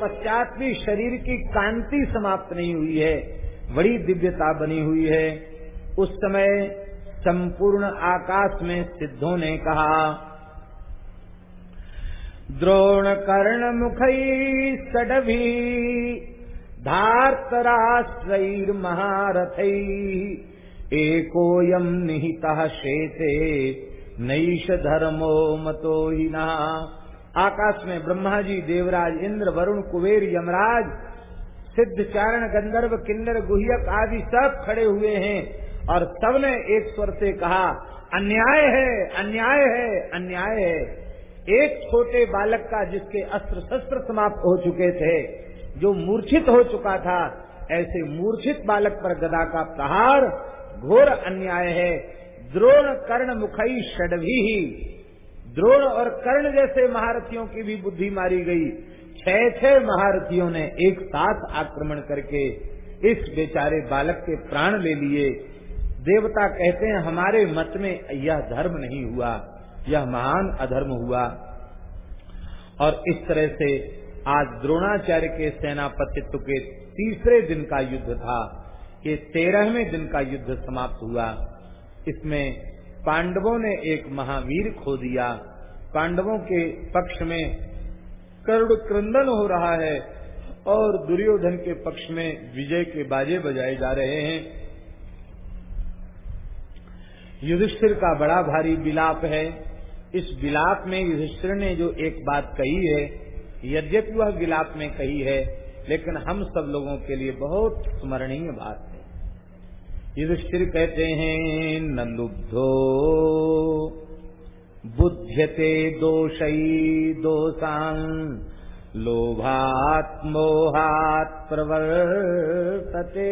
पश्चात भी शरीर की कांति समाप्त नहीं हुई है, बड़ी दिव्यता बनी हुई है। उस समय संपूर्ण आकाश में सिद्धों ने कहा द्रोण कर्ण मुखई सडभी धार्तराश्रैर महारथ एकोयम निहिता शेते नईश धर्मो मतो ही आकाश में ब्रह्मा जी देवराज, इंद्र, वरुण, कुबेर, यमराज सिद्ध चारण गंधर्व, किन्नर, गुहयक आदि सब खड़े हुए हैं। और सबने एक स्वर से कहा, अन्याय है अन्याय है अन्याय है। एक छोटे बालक का जिसके अस्त्र शस्त्र समाप्त हो चुके थे, जो मूर्छित हो चुका था, ऐसे मूर्छित बालक पर गदा का प्रहार घोर अन्याय है। द्रोण कर्ण मुखई षडभी ही। द्रोण और कर्ण जैसे महारथियों की भी बुद्धि मारी गई। छह छह महारथियों ने एक साथ आक्रमण करके इस बेचारे बालक के प्राण ले लिए। देवता कहते हैं, हमारे मत में यह धर्म नहीं हुआ। यह महान अधर्म हुआ। और इस तरह से आज द्रोणाचार्य के सेनापतित्व के तीसरे दिन का युद्ध था ये तेरहवें दिन का युद्ध समाप्त हुआ। इसमें पांडवों ने एक महावीर खो दिया। पांडवों के पक्ष में करुण क्रंदन हो रहा है और दुर्योधन के पक्ष में विजय के बाजे बजाए जा रहे हैं। युधिष्ठिर का बड़ा भारी विलाप है। इस विलाप में युधिष्ठिर ने जो एक बात कही है, यद्यपि वह विलाप में कही है, लेकिन हम सब लोगों के लिए बहुत स्मरणीय बात है। युधिष्ठिर कहते हैं, नंदुब्धो, बुध्यते दोषई दोषान, लोभात् मोहात् प्रवर्तते।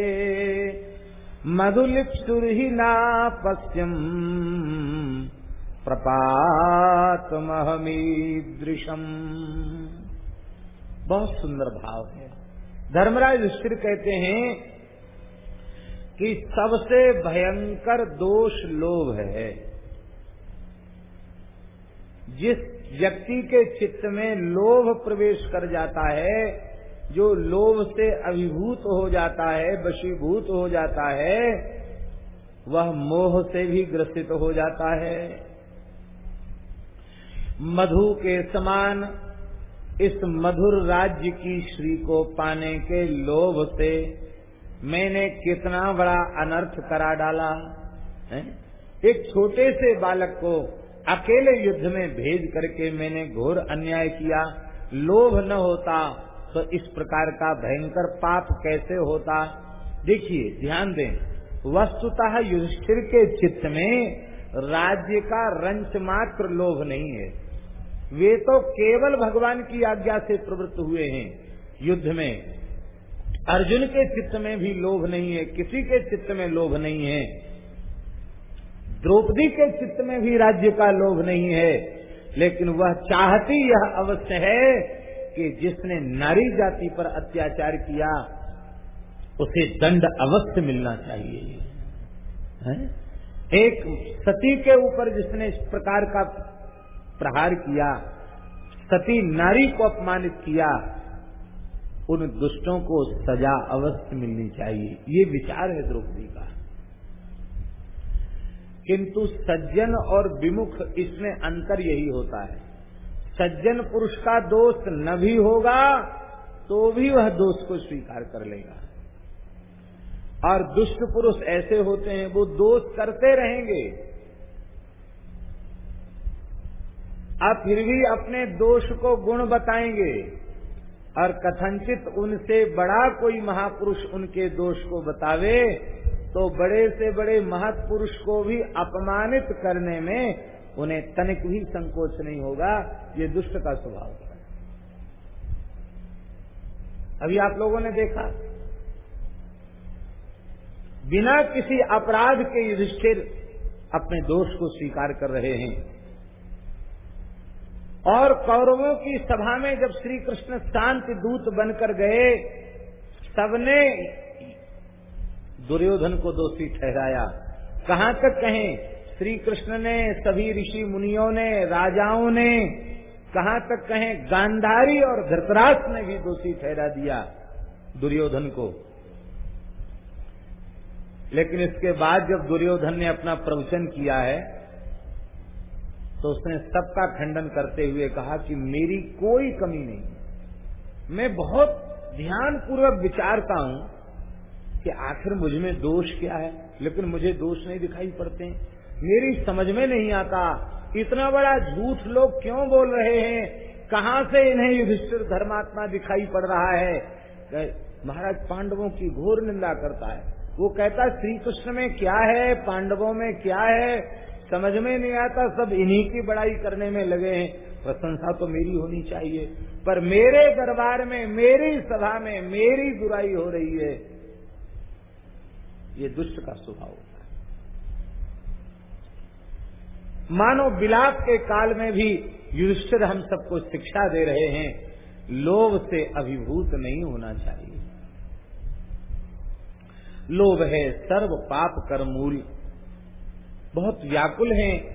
मधुलिप्सुर्हि नापश्यम् प्रपातमहमीदृशम्। बहुत सुंदर भाव है। धर्मराज युष्ठिर कहते हैं कि सबसे भयंकर दोष लोभ है। जिस व्यक्ति के चित्त में लोभ प्रवेश कर जाता है, जो लोभ से अभिभूत हो जाता है, वशीभूत हो जाता है, वह मोह से भी ग्रसित हो जाता है। मधु के समान इस मधुर राज्य की श्री को पाने के लोभ से मैंने कितना बड़ा अनर्थ करा डाला, है? एक छोटे से बालक को अकेले युद्ध में भेज करके मैंने घोर अन्याय किया। लोभ न होता तो इस प्रकार का भयंकर पाप कैसे होता? देखिए, ध्यान दें, वस्तुतः युधिष्ठिर के चित्त में राज्य का रंच मात्र लोभ नहीं है। वे तो केवल भगवान की आज्ञा से प्रवृत्त हुए हैं। युद्ध में अर्जुन के चित्त में भी लोभ नहीं है, किसी के चित्त में लोभ नहीं है। द्रौपदी के चित्त में भी राज्य का लोभ नहीं है, लेकिन वह चाहती यह अवश्य है कि जिसने नारी जाति पर अत्याचार किया, उसे दंड अवश्य मिलना चाहिए। है? एक सती के ऊपर जिसने इस प्रकार का प्रहार किया, सती नारी को अपमानित किया, उन दुष्टों को सजा अवश्य मिलनी चाहिए। ये विचार है द्रौपदी का। किंतु सज्जन और विमुख, इसमें अंतर यही होता है। सज्जन पुरुष का दोष न भी होगा तो भी वह दोष को स्वीकार कर लेगा। और दुष्ट पुरुष ऐसे होते हैं, वो दोष करते रहेंगे अब फिर भी अपने दोष को गुण बताएँगे और कथनचित उनसे बड़ा कोई महापुरुष उनके दोष को बतावे तो बड़े से बड़े महत्पुरुष को भी अपमानित करने में उन्हें तनिक भी संकोच नहीं होगा। ये दुष्ट का स्वभाव है। अभी आप लोगों ने देखा, बिना किसी अपराध के युधिष्ठिर अपने दोष को स्वीकार कर रहे हैं। और कौरवों की सभा में जब श्री कृष्ण शांति दूत बनकर गए, सबने दुर्योधन को दोषी ठहराया। कहाँ तक कहें? श्री कृष्ण ने, सभी ऋषि मुनियों ने, राजाओं ने, कहाँ तक कहें? गांधारी और धृतराष्ट्र ने भी दोषी ठहरा दिया दुर्योधन को। लेकिन इसके बाद जब दुर्योधन ने अपना प्रवचन किया है तो उसने सबका खंडन करते हुए कहा कि मेरी कोई कमी नहीं मैं बहुत ध्यान पूर्वक विचारता हूँ कि आखिर मुझमें दोष क्या है, लेकिन मुझे दोष नहीं दिखाई पड़ते। मेरी समझ में नहीं आता, इतना बड़ा झूठ लोग क्यों बोल रहे हैं? कहाँ से इन्हें युधिष्ठिर धर्मात्मा दिखाई पड़ रहा है? महाराज, पांडवों की घोर निंदा करता है। वो कहता श्री कृष्ण में क्या है? पांडवों में क्या है? समझ में नहीं आता, सब इन्हीं की बड़ाई करने में लगे हैं। प्रशंसा तो मेरी होनी चाहिए। पर मेरे दरबार में, मेरी सभा में मेरी बुराई हो रही है। ये दुष्ट का स्वभाव होता है। मानो बिलाप के काल में भी युधिष्ठिर हम सबको शिक्षा दे रहे हैं, लोभ से अभिभूत नहीं होना चाहिए। लोभ है सर्व पाप कर मूल। बहुत व्याकुल हैं।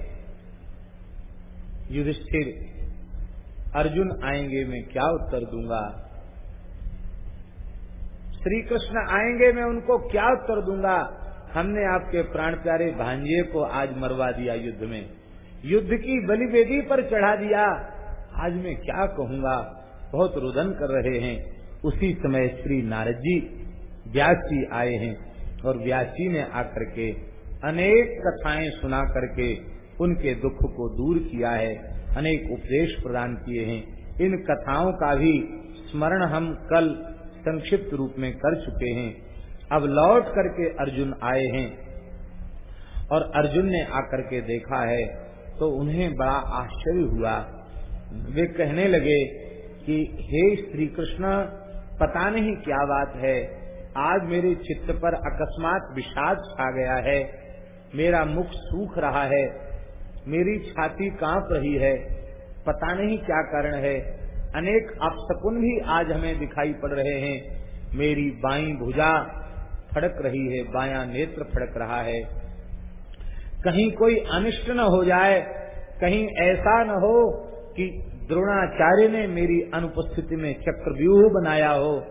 युधिष्ठिर, अर्जुन आएँगे, मैं क्या उत्तर दूँगा? श्री कृष्ण आएँगे, मैं उनको क्या उत्तर दूँगा? हमने आपके प्राण प्यारे भांजे को आज मरवा दिया युद्ध में। युद्ध की बलि वेदी पर चढ़ा दिया। आज मैं क्या कहूँगा? बहुत रुदन कर रहे हैं। उसी समय श्री नारद जी व्यास जी आए हैं और व्यास जी ने आकर के अनेक कथाएँ सुना करके उनके दुख को दूर किया है, अनेक उपदेश प्रदान किए हैं। इन कथाओं का भी स्मरण हम कल संक्षिप्त रूप में कर चुके हैं। अब लौट करके अर्जुन आए हैं और अर्जुन ने आकर के देखा है तो उन्हें बड़ा आश्चर्य हुआ। वे कहने लगे कि, हे श्री कृष्ण पता नहीं क्या बात है। आज मेरे चित्त पर अकस्मात विषाद छा गया है। मेरा मुख सूख रहा है, मेरी छाती काँप रही है, पता नहीं क्या कारण है। अनेक अपशकुन भी आज हमें दिखाई पड़ रहे हैं। मेरी बाई भुजा फड़क रही है, बाया नेत्र फड़क रहा है। कहीं कोई अनिष्ट न हो जाए, कहीं ऐसा न हो कि द्रोणाचार्य ने मेरी अनुपस्थिति में चक्रव्यूह बनाया हो।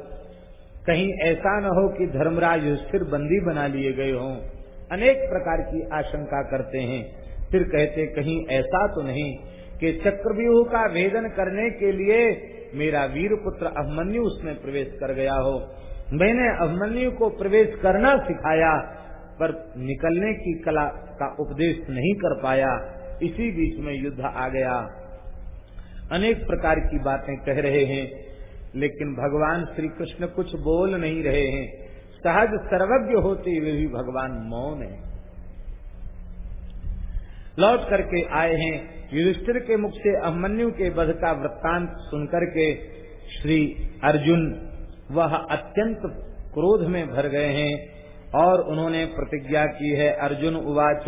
कहीं ऐसा न हो कि धर्मराज स्थिर बंदी बना लिए गए हों। अनेक प्रकार की आशंका करते हैं। फिर कहते, कहीं ऐसा तो नहीं कि चक्रव्यूह का वेदन करने के लिए मेरा वीर पुत्र अभिमन्यु उसमें प्रवेश कर गया हो। मैंने अभिमन्यु को प्रवेश करना सिखाया, पर निकलने की कला का उपदेश नहीं कर पाया। इसी बीच में युद्ध आ गया। अनेक प्रकार की बातें कह रहे हैं, लेकिन भगवान श्री कृष्ण कुछ बोल नहीं रहे हैं। सहज सर्वज्ञ होते हुए भी भगवान मौन है। लौट करके आए हैं युधिष्ठिर के मुख से अभिमन्यु के वध का वृत्तांत सुनकर के श्री अर्जुन वह अत्यंत क्रोध में भर गए हैं और उन्होंने प्रतिज्ञा की है, अर्जुन उवाच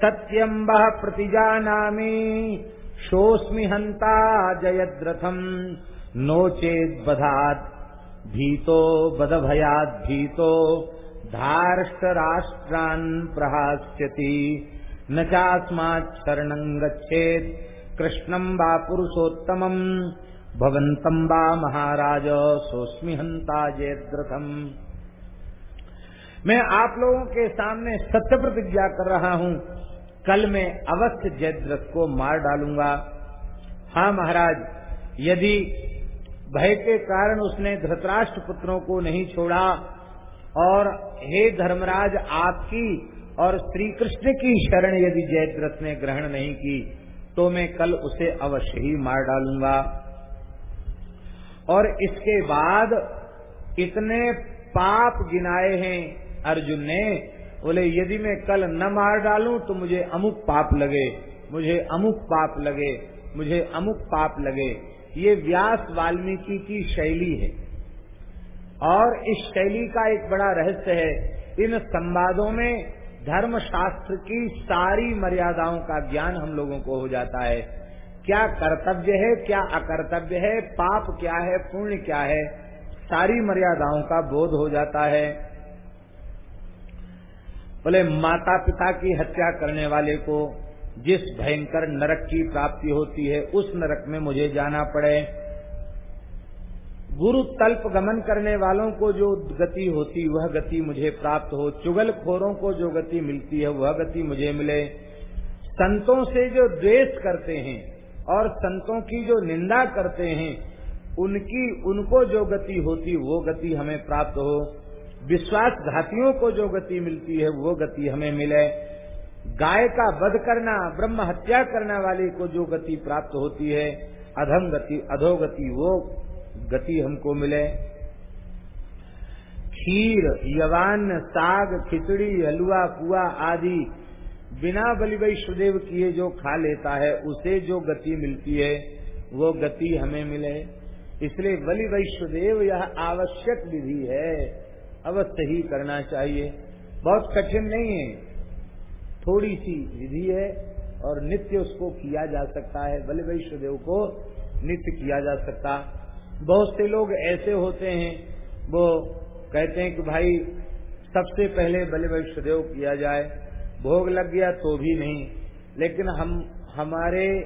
सत्यम वह नामी, शोस्मी हंता जयद्रथम नोचेद बधात भीतो बदभयाद भीतो धार्ष्ट राष्ट्रान् प्रहास्यति। न चास्मात् शरणं गच्छेत्। कृष्णं वा पुरुषोत्तमम् भवन्तं वा महाराज सोस्मि हंता जयद्रथम। मैं आप लोगों के सामने सत्य प्रतिज्ञा कर रहा हूँ। कल मैं अवश्य जयद्रथ को मार डालूँगा। हाँ महाराज, यदि भय के कारण उसने धृतराष्ट्र पुत्रों को नहीं छोड़ा। और हे धर्मराज, आपकी और श्री कृष्ण की शरण यदि जयद्रथ ने ग्रहण नहीं की तो मैं कल उसे अवश्य ही मार डालूँगा। और इसके बाद इतने पाप गिनाए हैं अर्जुन ने, बोले, यदि मैं कल न मार डालूं तो मुझे अमुक पाप लगे, मुझे अमुक पाप लगे, मुझे अमुक पाप लगे। ये व्यास वाल्मीकि की शैली है। और इस शैली का एक बड़ा रहस्य है, इन संवादों में धर्म शास्त्र की सारी मर्यादाओं का ज्ञान हम लोगों को हो जाता है। क्या कर्तव्य है, क्या अकर्तव्य है, पाप क्या है, पुण्य क्या है, सारी मर्यादाओं का बोध हो जाता है। बोले माता पिता की हत्या करने वाले को जिस भयंकर नरक की प्राप्ति होती है, उस नरक में मुझे जाना पड़े। गुरु तल्प गमन करने वालों को जो गति होती, वह गति मुझे प्राप्त हो। चुगल खोरों को जो गति मिलती है, वह गति मुझे मिले। संतों से जो द्वेष करते हैं और संतों की जो निंदा करते हैं, उनकी, उनको जो गति होती, वो गति हमें प्राप्त हो। विश्वासघातियों को जो गति मिलती है, वो गति हमें मिले। गाय का वध करना, ब्रह्म हत्या करने वाले को जो गति प्राप्त होती है, अधम गति अधोगति वो गति हमको मिले। खीर, यवान, साग, खिचड़ी, हलवा, पुआ आदि बिना बलि वैष्णदेव किए जो खा लेता है, उसे जो गति मिलती है, वो गति हमें मिले। इसलिए बलि वैष्णदेव यह आवश्यक विधि है, अवश्य ही करना चाहिए। बहुत कठिन नहीं है। थोड़ी सी विधि है और नित्य उसको किया जा सकता है, बलि वैष्णदेव को नित्य किया जा सकता। बहुत से लोग ऐसे होते हैं, वो कहते हैं कि भाई, सबसे पहले बलि वैष्णदेव किया जाए, भोग लग गया तो भी नहीं। लेकिन हम, हमारे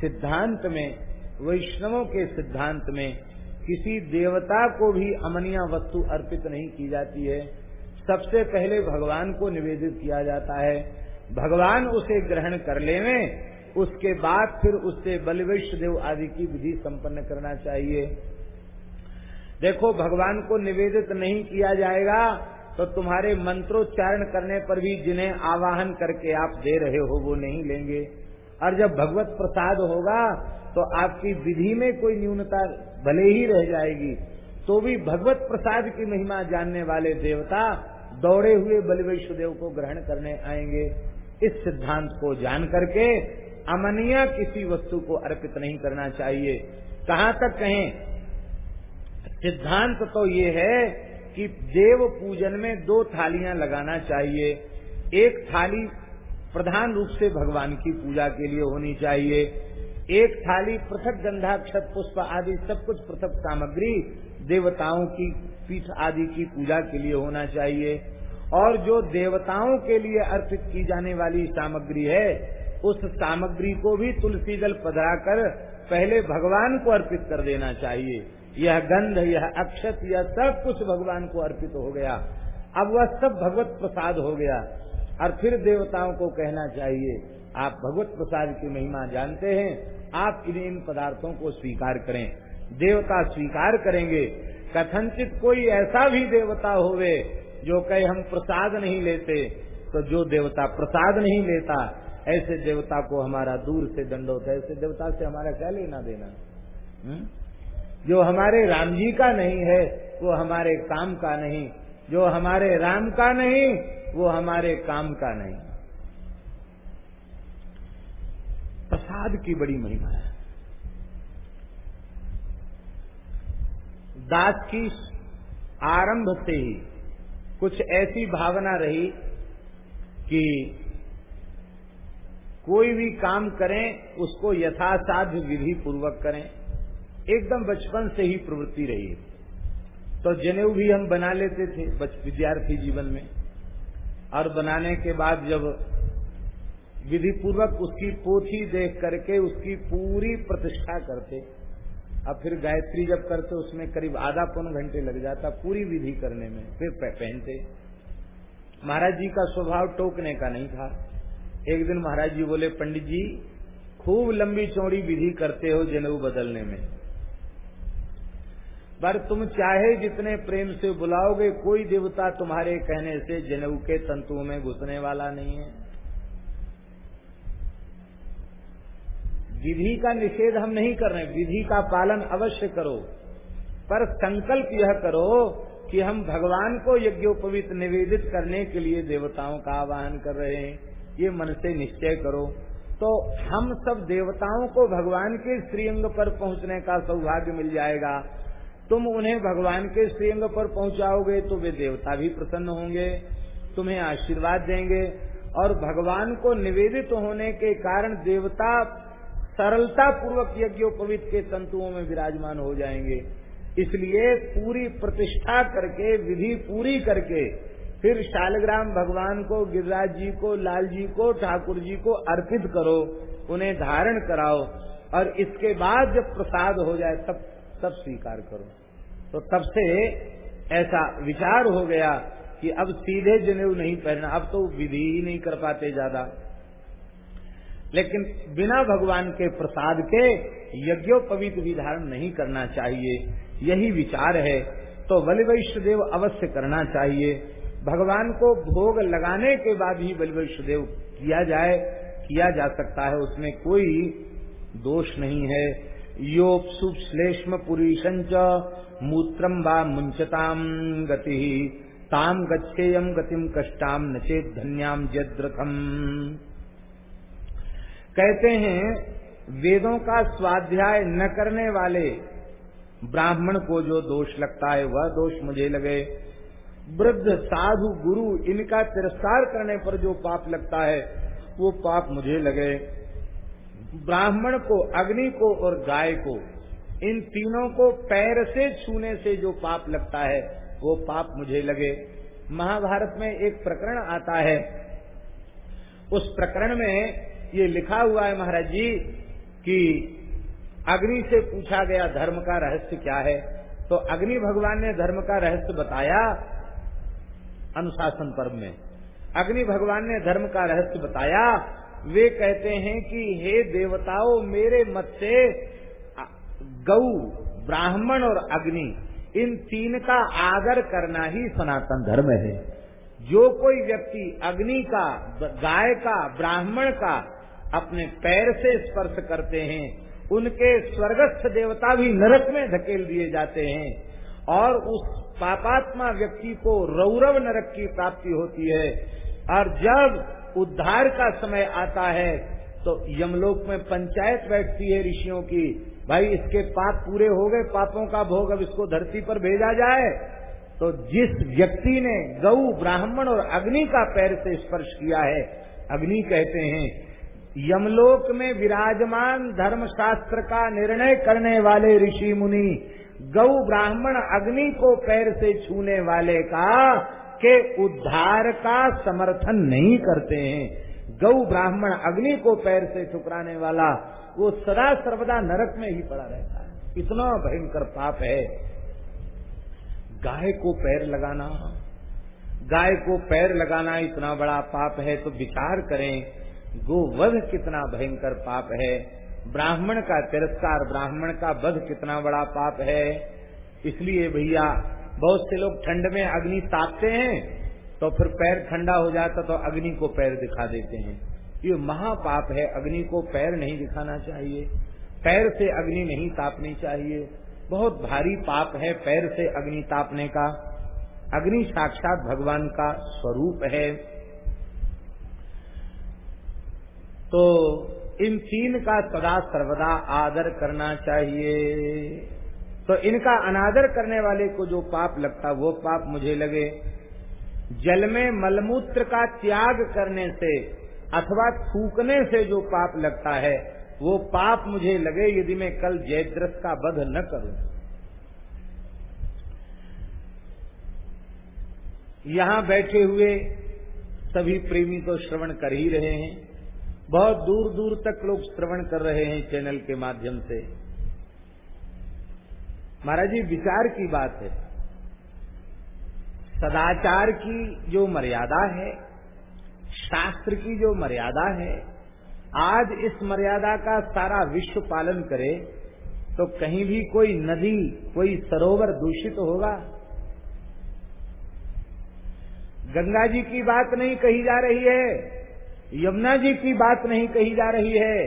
सिद्धांत में, वैष्णवों के सिद्धांत में, किसी देवता को भी अमनिया वस्तु अर्पित नहीं की जाती है। सबसे पहले भगवान को निवेदित किया जाता है। भगवान उसे ग्रहण कर ले उसके बाद फिर उससे बलिवैश्य देव आदि की विधि संपन्न करना चाहिए। देखो, भगवान को निवेदित नहीं किया जाएगा तो तुम्हारे मंत्रोच्चारण करने पर भी जिन्हें आवाहन करके आप दे रहे हो, वो नहीं लेंगे। और जब भगवत प्रसाद होगा तो आपकी विधि में कोई न्यूनता भले ही रह जाएगी तो भी भगवत प्रसाद की महिमा जानने वाले देवता दौड़े हुए बलिवैश्वदेव को ग्रहण करने आएँगे। इस सिद्धांत को जान करके अमनिया किसी वस्तु को अर्पित नहीं करना चाहिए। कहाँ तक कहें? सिद्धांत तो ये है कि देव पूजन में दो थालियाँ लगाना चाहिए। एक थाली प्रधान रूप से भगवान की पूजा के लिए होनी चाहिए। एक थाली पृथक गंधाक्षत, पुष्प आदि सब कुछ पृथक सामग्री देवताओं की पीठ आदि की पूजा के लिए होना चाहिए। और जो देवताओं के लिए अर्पित की जाने वाली सामग्री है, उस सामग्री को भी तुलसी जल पधराकर पहले भगवान को अर्पित कर देना चाहिए। यह गंध, यह अक्षत, यह सब कुछ भगवान को अर्पित हो गया। अब वह सब भगवत प्रसाद हो गया। और फिर देवताओं को कहना चाहिए, आप भगवत प्रसाद की महिमा जानते हैं, आप इन इन पदार्थों को स्वीकार करें। देवता स्वीकार करेंगे। कथनचित कोई ऐसा भी देवता होवे जो कहे हम प्रसाद नहीं लेते तो जो देवता प्रसाद नहीं लेता, ऐसे देवता को हमारा दूर से दंड है, ऐसे देवता से हमारा क्या लेना देना हुँ? हम्म? जो हमारे राम जी का नहीं है, वो हमारे काम का नहीं जो हमारे राम का नहीं, वो हमारे काम का नहीं प्रसाद की बड़ी महिमा है दास की आरंभ से ही कुछ ऐसी भावना रही कि कोई भी काम करें, उसको यथासाध्य विधि पूर्वक करें। एकदम बचपन से ही प्रवृत्ति रही तो जनेऊ भी हम बना लेते थे विद्यार्थी जीवन में। और बनाने के बाद जब विधि पूर्वक उसकी पोथी देख करके उसकी पूरी प्रतिष्ठा करते अब फिर गायत्री जब करते, उसमें करीब आधा पौन घंटे लग जाता पूरी विधि करने में। फिर पहनते। महाराज जी का स्वभाव टोकने का नहीं था। एक दिन महाराज जी बोले, पंडित जी, खूब लंबी चौड़ी विधि करते हो जनेऊ बदलने में। पर तुम चाहे जितने प्रेम से बुलाओगे, कोई देवता तुम्हारे कहने से जनेऊ के तंतुओं में घुसने वाला नहीं है। विधि का निषेध हम नहीं कर रहे विधि का पालन अवश्य करो। पर संकल्प यह करो कि हम भगवान को यज्ञोपवित निवेदित करने के लिए देवताओं का आवाहन कर रहे हैं। ये मन से निश्चय करो। तो हम सब देवताओं को भगवान के श्रीअंग पर पहुँचने का सौभाग्य मिल जाएगा। तुम उन्हें भगवान के श्रीअंग पर पहुंचाओगे तो वे देवता भी प्रसन्न होंगे, तुम्हें आशीर्वाद देंगे और भगवान को निवेदित होने के कारण देवता सरलता पूर्वक यज्ञोपवित के तंतुओं में विराजमान हो जाएँगे। इसलिए पूरी प्रतिष्ठा करके, विधि पूरी करके, फिर शालग्राम भगवान को, गिरिराज जी को, लाल जी को, ठाकुर जी को अर्पित करो, उन्हें धारण कराओ, और इसके बाद जब प्रसाद हो जाए, तब तब स्वीकार करो। तो तब से ऐसा विचार हो गया कि अब सीधे जनेऊ नहीं पहनना, अब तो विधि ही नहीं कर पाते ज़्यादा। लेकिन बिना भगवान के प्रसाद के यज्ञोपवीत भी धारण नहीं करना चाहिए। यही विचार है। तो बलि वैष्णदेव अवश्य करना चाहिए। भगवान को भोग लगाने के बाद ही बलि वैष्णदेव किया जाए, किया जा सकता है। उसमें कोई दोष नहीं है। योपसु श्लेष्म पुरीशंच मूत्रम व मुंचताम गति। ताम गच्छेयम गतिम कष्टाम नचेत धन्याम जद्रथम कहते हैं, वेदों का स्वाध्याय न करने वाले ब्राह्मण को जो दोष लगता है, वह दोष मुझे लगे। वृद्ध, साधु, गुरु, इनका तिरस्कार करने पर जो पाप लगता है, वो पाप मुझे लगे। ब्राह्मण को, अग्नि को और गाय को, इन तीनों को पैर से छूने से जो पाप लगता है, वो पाप मुझे लगे। महाभारत में एक प्रकरण आता है। उस प्रकरण में ये लिखा हुआ है महाराज जी, कि अग्नि से पूछा गया धर्म का रहस्य क्या है? तो अग्नि भगवान ने धर्म का रहस्य बताया अनुशासन पर्व में। अग्नि भगवान ने धर्म का रहस्य बताया। वे कहते हैं कि, हे देवताओं, मेरे मत से गौ ब्राह्मण और अग्नि, इन तीन का आदर करना ही सनातन धर्म है। जो कोई व्यक्ति अग्नि का गाय का, ब्राह्मण का अपने पैर से स्पर्श करते हैं। उनके स्वर्गस्थ देवता भी नरक में धकेल दिए जाते हैं। और उस पापात्मा व्यक्ति को रौरव नरक की प्राप्ति होती है। और जब उद्धार का समय आता है तो यमलोक में पंचायत बैठती है ऋषियों की। भाई, इसके पाप पूरे हो गए, पापों का भोग अब इसको धरती पर भेजा जाए। तो जिस व्यक्ति ने गऊ, ब्राह्मण और अग्नि का पैर से स्पर्श किया है, अग्नि कहते हैं यमलोक में विराजमान धर्मशास्त्र का निर्णय करने वाले ऋषि मुनि गौ ब्राह्मण अग्नि को पैर से छूने वाले का के उद्धार का समर्थन नहीं करते हैं। गौ ब्राह्मण अग्नि को पैर से ठुकराने वाला वो सदा सर्वदा नरक में ही पड़ा रहता है। इतना भयंकर पाप है। गाय को पैर लगाना, गाय को पैर लगाना इतना बड़ा पाप है तो विचार करें गोवध कितना भयंकर पाप है। ब्राह्मण का तिरस्कार, ब्राह्मण का वध कितना बड़ा पाप है। इसलिए भैया, बहुत से लोग ठंड में अग्नि तापते हैं तो फिर पैर ठंडा हो जाता तो अग्नि को पैर दिखा देते हैं। ये महापाप है, अग्नि को पैर नहीं दिखाना चाहिए। पैर से अग्नि नहीं तापनी चाहिए। बहुत भारी पाप है पैर से अग्नि तापने का। अग्नि साक्षात भगवान का स्वरूप है। तो इन तीन का सदा सर्वदा आदर करना चाहिए। तो इनका अनादर करने वाले को जो पाप लगता, वो पाप मुझे लगे। जल में मलमूत्र का त्याग करने से अथवा थूकने से जो पाप लगता है, वो पाप मुझे लगे यदि मैं कल जयद्रथ का वध न करूँ। यहाँ बैठे हुए सभी प्रेमी तो श्रवण कर ही रहे हैं। बहुत दूर दूर तक लोग श्रवण कर रहे हैं चैनल के माध्यम से। महाराज जी, विचार की बात है। सदाचार की जो मर्यादा है, शास्त्र की जो मर्यादा है, आज इस मर्यादा का सारा विश्व पालन करे तो कहीं भी कोई नदी, कोई सरोवर दूषित तो होगा। गंगा जी की बात नहीं कही जा रही है। यमुना जी की बात नहीं कही जा रही है।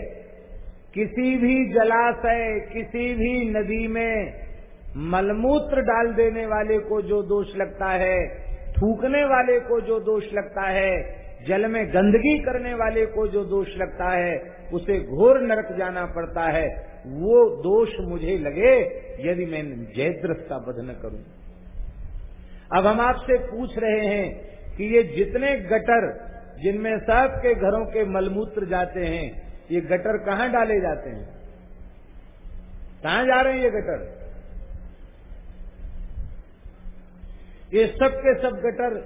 किसी भी जलाशय, किसी भी नदी में मलमूत्र डाल देने वाले को जो दोष लगता है, थूकने वाले को जो दोष लगता है, जल में गंदगी करने वाले को जो दोष लगता है, उसे घोर नरक जाना पड़ता है। वो दोष मुझे लगे यदि मैं जयद्रथ का वध न करूँ। अब हम आपसे पूछ रहे हैं कि ये जितने गटर जिनमें सबके घरों के मलमूत्र जाते हैं, ये गटर कहाँ डाले जाते हैं? कहाँ जा रहे हैं ये गटर? ये सब के सब गटर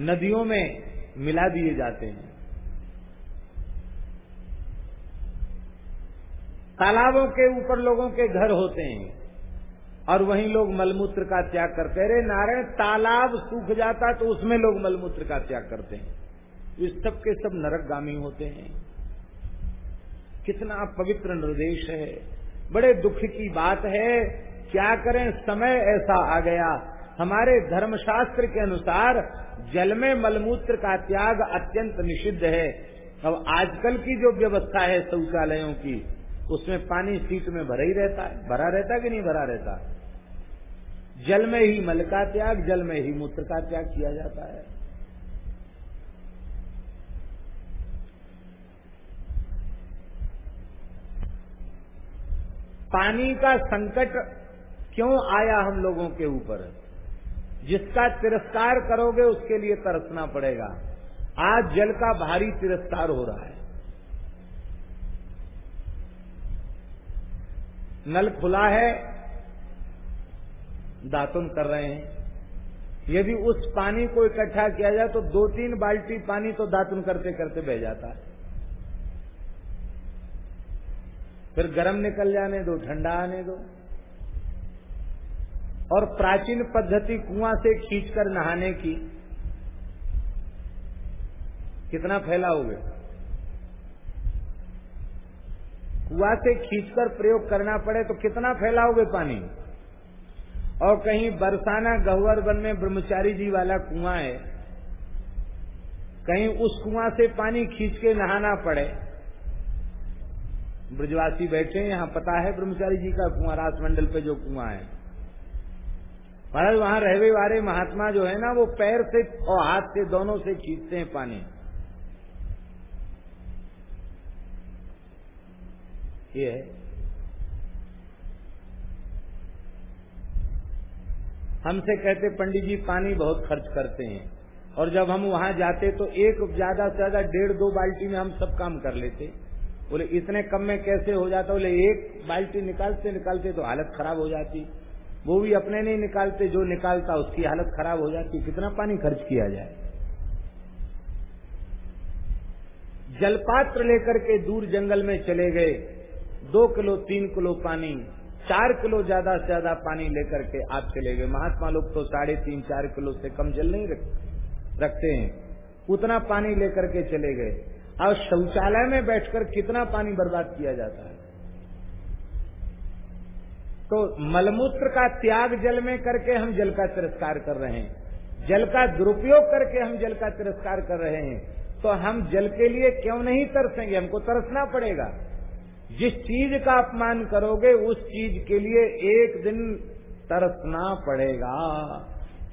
नदियों में मिला दिए जाते हैं। तालाबों के ऊपर लोगों के घर होते हैं और वहीं लोग मलमूत्र का त्याग करते रहे नारायण, तालाब सूख जाता तो उसमें लोग मलमूत्र का त्याग करते हैं। इस सब के सब नरकगामी होते हैं। कितना पवित्र निर्देश है। बड़े दुख की बात है, क्या करें, समय ऐसा आ गया। हमारे धर्मशास्त्र के अनुसार जल में मलमूत्र का त्याग अत्यंत निषिद्ध है। अब आजकल की जो व्यवस्था है शौचालयों की, उसमें पानी सीट में भरा ही रहता है। भरा रहता कि नहीं भरा रहता? जल में ही मल का त्याग, जल में ही मूत्र का त्याग किया जाता है। पानी का संकट क्यों आया हम लोगों के ऊपर? जिसका तिरस्कार करोगे उसके लिए तरसना पड़ेगा। आज जल का भारी तिरस्कार हो रहा है। नल खुला है, दातुन कर रहे हैं। यदि उस पानी को इकट्ठा किया जाए तो दो तीन बाल्टी पानी तो दातुन करते करते बह जाता है। फिर गर्म निकल जाने दो, ठंडा आने दो। और प्राचीन पद्धति कुआँ से खींचकर नहाने की, कितना फैला फैलाओगे? कुआ से खींचकर प्रयोग करना पड़े तो कितना फैलाओगे पानी? और कहीं बरसाना गहवर वन में ब्रह्मचारी जी वाला कुआँ है, कहीं उस कुआँ से पानी खींच के नहाना पड़े ब्रजवासी बैठे यहाँ पता है ब्रह्मचारी जी का कुआँ राजमंडल पे जो कुआँ है। महाराज, वहाँ रहवे वाले महात्मा जो है ना, वो पैर से और हाथ से दोनों से खींचते हैं पानी। ये है। हमसे कहते, पंडित जी, पानी बहुत खर्च करते हैं। और जब हम वहाँ जाते तो एक ज़्यादा से ज़्यादा डेढ़ दो बाल्टी में हम सब काम कर लेते। बोले, इतने कम में कैसे हो जाता? बोले, एक बाल्टी निकालते निकालते तो हालत खराब हो जाती। वो भी अपने नहीं निकालते, जो निकालता उसकी हालत खराब हो जाती। कितना पानी खर्च किया जाए? जलपात्र लेकर के दूर जंगल में चले गए। दो किलो, तीन किलो पानी, चार किलो ज़्यादा से ज़्यादा पानी लेकर के आप चले गए। महात्मा लोग तो साढ़े तीन, चार किलो से कम जल नहीं रखते हैं। उतना पानी लेकर के चले गए। और शौचालय में बैठकर कितना पानी बर्बाद किया जाता है? तो मलमूत्र का त्याग जल में करके हम जल का तिरस्कार कर रहे हैं। जल का दुरुपयोग करके हम जल का तिरस्कार कर रहे हैं। तो हम जल के लिए क्यों नहीं तरसेंगे? हमको तरसना पड़ेगा। जिस चीज़ का अपमान करोगे, उस चीज़ के लिए एक दिन तरसना पड़ेगा।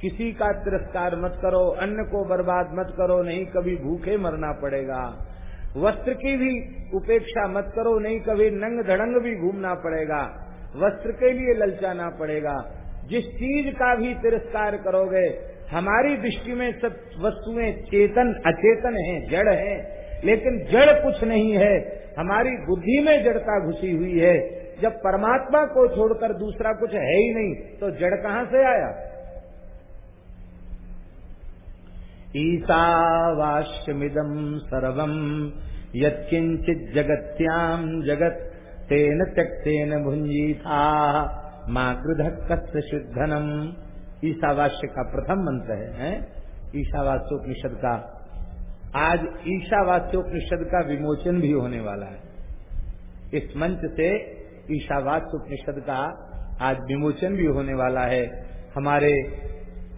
किसी का तिरस्कार मत करो, अन्न को बर्बाद मत करो, नहीं कभी भूखे मरना पड़ेगा। वस्त्र की भी उपेक्षा मत करो, नहीं कभी नंग धड़ंग भी घूमना पड़ेगा। वस्त्र के लिए ललचाना पड़ेगा। जिस चीज़ का भी तिरस्कार करोगे, हमारी दृष्टि में सब वस्तुएँ चेतन, अचेतन हैं, जड़ हैं। लेकिन जड़ कुछ नहीं है। हमारी बुद्धि में जड़ता घुसी हुई है। जब परमात्मा को छोड़कर दूसरा कुछ है ही नहीं तो जड़ कहाँ से आया? ईसावाश्यमिदम सर्वम यत्किंचित जगत्याम जगत तेन भुंजी था माँ गृध कस्य शुद्धनम। ईशावास्य का प्रथम मंत्र है, है? ईशावास्योपनिषद का। आज ईशावास्योपनिषद का विमोचन भी होने वाला है। इस मंच से ईशावास्य उपनिषद का आज विमोचन भी होने वाला है। हमारे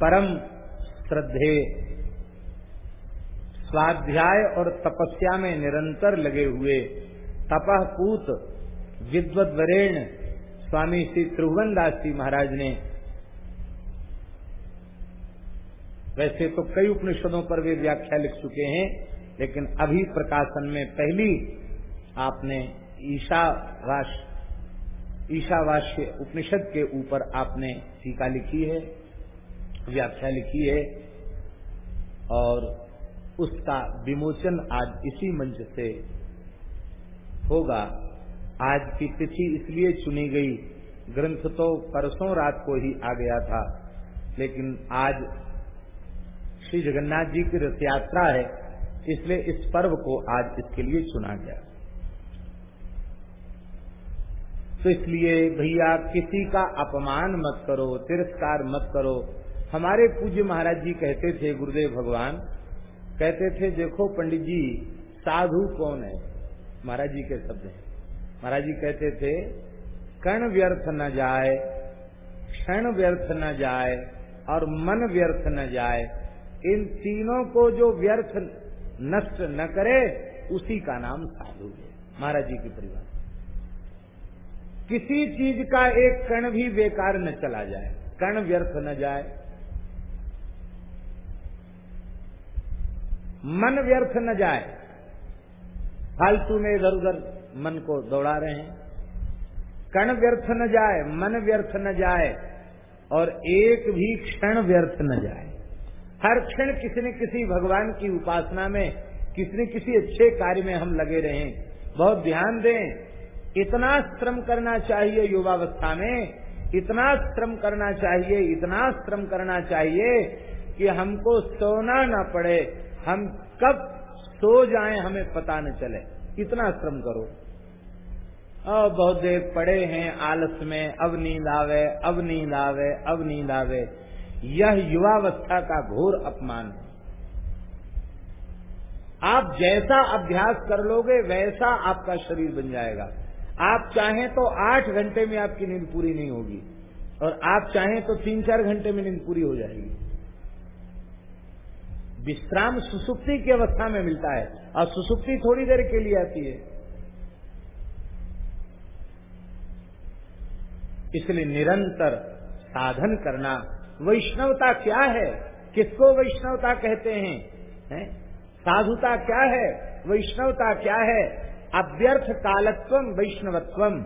परम श्रद्धे स्वाध्याय और तपस्या में निरंतर लगे हुए। तपह पूत विद्वत वरेण स्वामी श्री त्रिभुवन जी महाराज ने। वैसे तो कई उपनिषदों पर वे व्याख्या लिख चुके हैं, लेकिन अभी प्रकाशन में पहली आपने ईशावाश ईशावास्य उपनिषद के ऊपर आपने टीका लिखी है, व्याख्या लिखी है, और उसका विमोचन आज इसी मंच से होगा। आज की तिथि इसलिए चुनी गई, ग्रंथ तो परसों रात को ही आ गया था, लेकिन आज श्री जगन्नाथ जी की रथ यात्रा है, इसलिए इस पर्व को आज इसके लिए चुना गया। तो इसलिए भैया, किसी का अपमान मत करो, तिरस्कार मत करो। हमारे पूज्य महाराज जी कहते थे, गुरुदेव भगवान कहते थे, देखो पंडित जी, साधु कौन है? महाराज जी के शब्द हैं। महाराज जी कहते थे, कण व्यर्थ न जाए, क्षण व्यर्थ न जाए और मन व्यर्थ न जाए। इन तीनों को जो व्यर्थ नष्ट न करे, उसी का नाम साधु है। महाराज जी की परिवार। किसी चीज़ का एक कण भी बेकार न चला जाए, कण व्यर्थ न जाए मन व्यर्थ न जाए। फालतू में इधर उधर मन को दौड़ा रहे हैं। कण व्यर्थ न जाए, मन व्यर्थ न जाए, और एक भी क्षण व्यर्थ न जाए। हर क्षण किसी न किसी भगवान की उपासना में, किसी न किसी अच्छे कार्य में हम लगे रहें। बहुत ध्यान दें, इतना श्रम करना चाहिए युवावस्था में, इतना श्रम करना चाहिए, इतना श्रम करना चाहिए कि हमको सोना न पड़े हम कब सो जाएँ हमें पता न चले। इतना श्रम करो। और बहुत देर पड़े हैं आलस में, अब नींद आवे, अब नींद आवे, अब नींद आवे। यह युवावस्था का घोर अपमान है। आप जैसा अभ्यास कर लोगे, वैसा आपका शरीर बन जाएगा। आप चाहें तो आठ घंटे में आपकी नींद पूरी नहीं होगी, और आप चाहें तो तीन चार घंटे में नींद पूरी हो जाएगी। विश्राम सुसुप्ति की अवस्था में मिलता है और सुसुप्ति थोड़ी देर के लिए आती है। इसलिए निरंतर साधन करना, वैष्णवता क्या है? किसको वैष्णवता कहते हैं? है? साधुता क्या है? वैष्णवता क्या है? अभ्यर्थ कालत्वम वैष्णवत्वम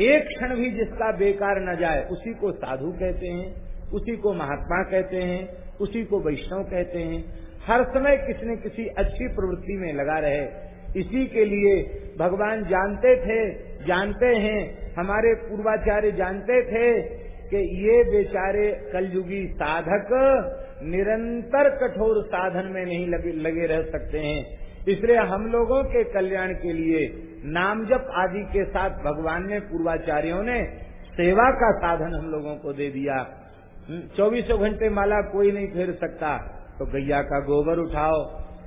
एक क्षण भी जिसका बेकार न जाए, उसी को साधु कहते हैं, उसी को महात्मा कहते हैं उसी को वैष्णव कहते हैं। हर समय किसी न किसी अच्छी प्रवृत्ति में लगा रहे। इसी के लिए भगवान जानते थे जानते हैं। हमारे पूर्वाचार्य जानते थे कि ये बेचारे कलयुगी साधक निरंतर कठोर साधन में नहीं लगे, लगे रह सकते हैं। इसलिए हम लोगों के कल्याण के लिए नाम जप आदि के साथ भगवान ने पूर्वाचार्यों ने सेवा का साधन हम लोगों को दे दिया। चौबीसों घंटे माला कोई नहीं फेर सकता तो गैया का गोबर उठाओ,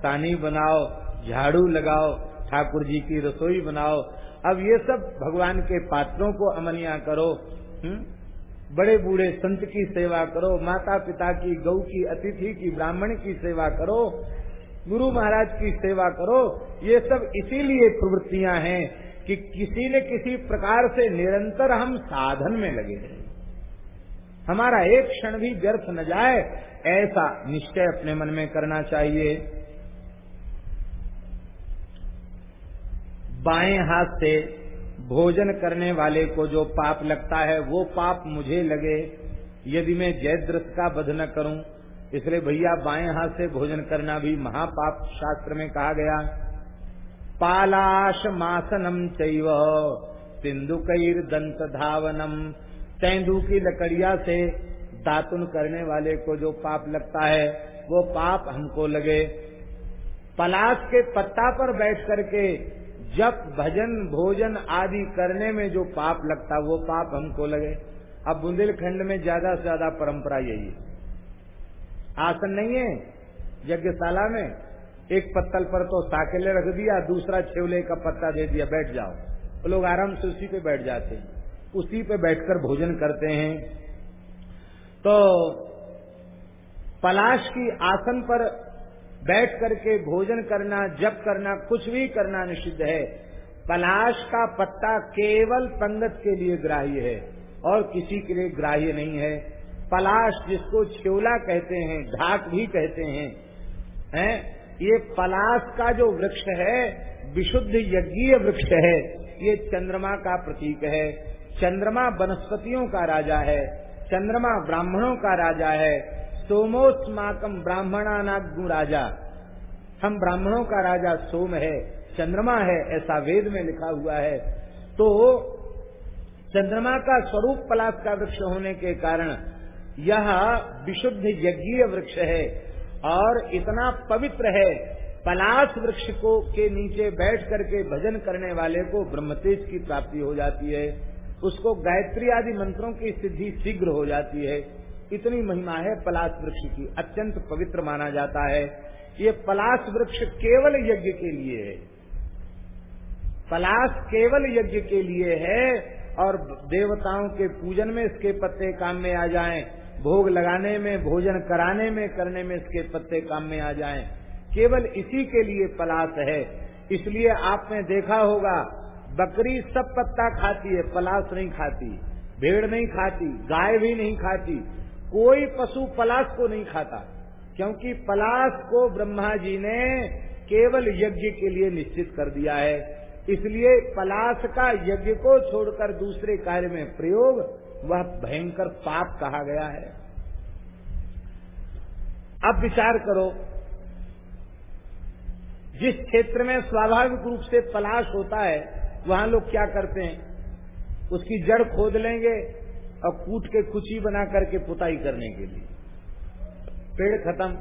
तानी बनाओ, झाड़ू लगाओ, ठाकुर जी की रसोई बनाओ अब ये सब भगवान के पात्रों को अमनिया करो हुँ? हम्म? बड़े बूढ़े संत की सेवा करो माता पिता की, गौ की, अतिथि की, ब्राह्मण की सेवा करो, गुरु महाराज की सेवा करो ये सब इसीलिए प्रवृत्तियाँ हैं कि किसी न किसी प्रकार से निरंतर हम साधन में लगे रहे हमारा एक क्षण भी व्यर्थ न जाए, ऐसा निश्चय अपने मन में करना चाहिए। बाएँ हाथ से भोजन करने वाले को जो पाप लगता है, वो पाप मुझे लगे, यदि मैं जयद्रथ का वध न करूँ। इसलिए भैया, बाएँ हाथ से भोजन करना भी महापाप शास्त्र में कहा गया। पालाश मासनम चैव सिंधुकैर दंत धावनम तेंदु की लकड़िया से दातुन करने वाले को जो पाप लगता है, वो पाप हमको लगे। पलाश के पत्ता पर बैठ करके जब भजन, भोजन आदि करने में जो पाप लगता, वो पाप हमको लगे। अब बुंदेलखंड में ज़्यादा से ज़्यादा परंपरा यही है। आसन नहीं है, यज्ञशाला में एक पत्तल पर तो साकेले रख दिया, दूसरा छेवले का पत्ता दे दिया, बैठ जाओ। लोग आराम से उसी पे बैठ जाते हैं। उसी पे बैठकर भोजन करते हैं। तो पलाश की आसन पर बैठ करके भोजन करना, जप करना, कुछ भी करना निषिद्ध है। पलाश का पत्ता केवल पंगत के लिए ग्राह्य है और किसी के लिए ग्राह्य नहीं है। पलाश जिसको छिवला कहते हैं, घाट भी कहते हैं हैं, ये पलाश का जो वृक्ष है, विशुद्ध यज्ञीय वृक्ष है, ये चंद्रमा का प्रतीक है। चंद्रमा वनस्पतियों का राजा है, चंद्रमा ब्राह्मणों का राजा है सोमोस्माकम ब्राह्मणा नागु राजा। हम ब्राह्मणों का राजा सोम है, चंद्रमा है, ऐसा वेद में लिखा हुआ है। तो चंद्रमा का स्वरूप पलाश का वृक्ष होने के कारण यह विशुद्ध यज्ञीय वृक्ष है और इतना पवित्र है, पलाश वृक्ष को के नीचे बैठ करके भजन करने वाले को ब्रह्मतेज की प्राप्ति हो जाती है। उसको गायत्री आदि मंत्रों की सिद्धि शीघ्र हो जाती है। इतनी महिमा है पलाश वृक्ष की। अत्यंत पवित्र माना जाता है। ये पलाश वृक्ष केवल यज्ञ के लिए है। पलाश केवल यज्ञ के लिए है और देवताओं के पूजन में इसके पत्ते काम में आ जाएँ, भोग लगाने में भोजन कराने में करने में इसके पत्ते काम में आ जाएँ, केवल इसी के लिए पलाश है। इसलिए आपने देखा होगा बकरी सब पत्ता खाती है, पलाश नहीं खाती, भेड़ नहीं खाती, गाय भी नहीं खाती, कोई पशु पलाश को नहीं खाता, क्योंकि पलाश को ब्रह्मा जी ने केवल यज्ञ के लिए निश्चित कर दिया है। इसलिए पलाश का यज्ञ को छोड़कर दूसरे कार्य में प्रयोग, वह भयंकर पाप कहा गया है। अब विचार करो, जिस क्षेत्र में स्वाभाविक रूप से पलाश होता है वहाँ लोग क्या करते हैं? उसकी जड़ खोद लेंगे और कूट के खुची बना करके पुताई करने के लिए। पेड़ खत्म।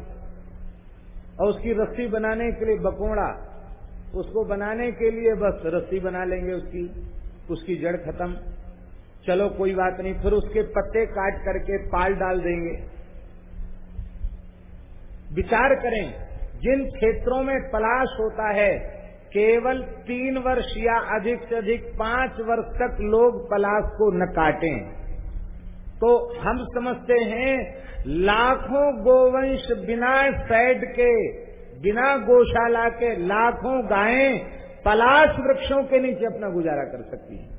और उसकी रस्सी बनाने के लिए बकोड़ा। उसको बनाने के लिए बस रस्सी बना लेंगे उसकी। उसकी जड़ खत्म। चलो, कोई बात नहीं। फिर उसके पत्ते काट करके पाल डाल देंगे। विचार करें, जिन क्षेत्रों में पलाश होता है केवल तीन वर्ष या अधिक से अधिक पाँच वर्ष तक लोग पलाश को न काटें। तो हम समझते हैं, लाखों गोवंश बिना फैड के, बिना गौशाला के लाखों गायें पलाश वृक्षों के नीचे अपना गुजारा कर सकती हैं।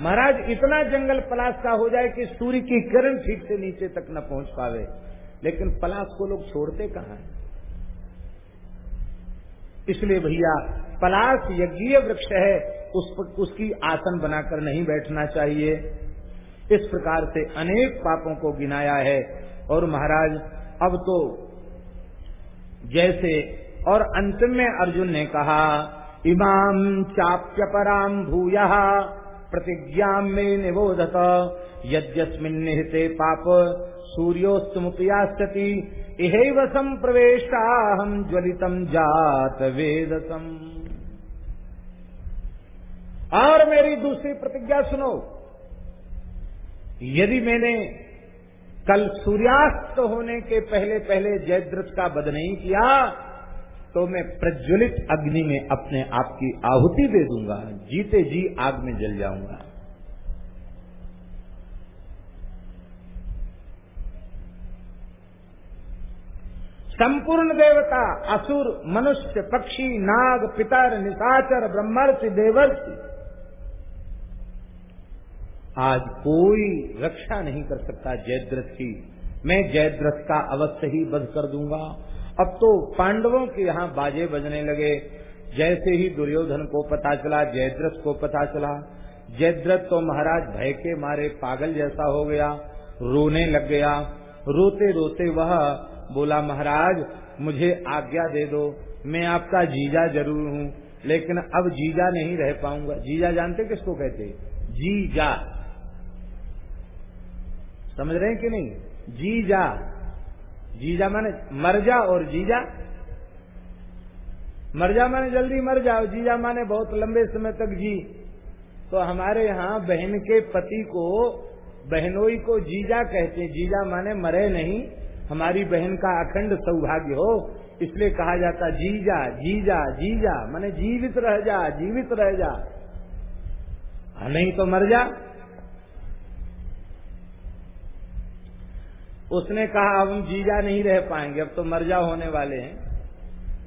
महाराज, इतना जंगल पलाश का हो जाए कि सूर्य की किरण ठीक से नीचे तक न पहुँच पावे। लेकिन पलाश को लोग छोड़ते कहा है? इसलिए भैया पलाश यज्ञीय वृक्ष है उस पर, उसकी आसन बनाकर नहीं बैठना चाहिए। इस प्रकार से अनेक पापों को गिनाया है। और महाराज अब तो जैसे और अंतिम में अर्जुन ने कहा इमाम चाप्य पराम भूया प्रतिज्ञा में निबोधत यद्यस्मिन निहिते पाप सूर्योस्तमुपयास्यति। इहैव हम ज्वलितम जात वेदसम। और मेरी दूसरी प्रतिज्ञा सुनो। यदि मैंने कल सूर्यास्त होने के पहले पहले जयद्रथ का वध नहीं किया तो मैं प्रज्वलित अग्नि में अपने आप की आहुति दे दूँगा। जीते जी आग में जल जाऊँगा। संपूर्ण देवता, असुर, मनुष्य, पक्षी, नाग, पितर, निशाचर, ब्रह्मर्षि, देवर्षि। आज कोई रक्षा नहीं कर सकता जयद्रथ की। मैं जयद्रथ का अवश्य ही बध कर दूँगा। अब तो पांडवों के यहाँ बाजे बजने लगे। जैसे ही दुर्योधन को पता चला, जयद्रथ को पता चला, जयद्रथ तो महाराज भय के मारे पागल जैसा हो गया, रोने लग गया। रोते रोते वह बोला, महाराज, मुझे आज्ञा दे दो, मैं आपका जीजा ज़रूर हूँ, लेकिन अब जीजा नहीं रह पाऊँगा। जीजा जानते किसको कहते जीजा। समझ रहे हैं कि नहीं? जीजा। जीजा माने मर जा और जीजा। मर जा माने जल्दी मर जाओ जीजा माने बहुत लंबे समय तक जी। तो हमारे यहाँ बहन के पति को, बहनोई को जीजा कहते हैं। जीजा माने मरे नहीं हमारी बहन का अखंड सौभाग्य हो, इसलिए कहा जाता जीजा जीजा जीजा माने जीवित रह जा, जीवित रह जा। नहीं तो मर जा। उसने कहा, अब हम जीजा नहीं रह पाएँगे, अब तो मर जा होने वाले हैं।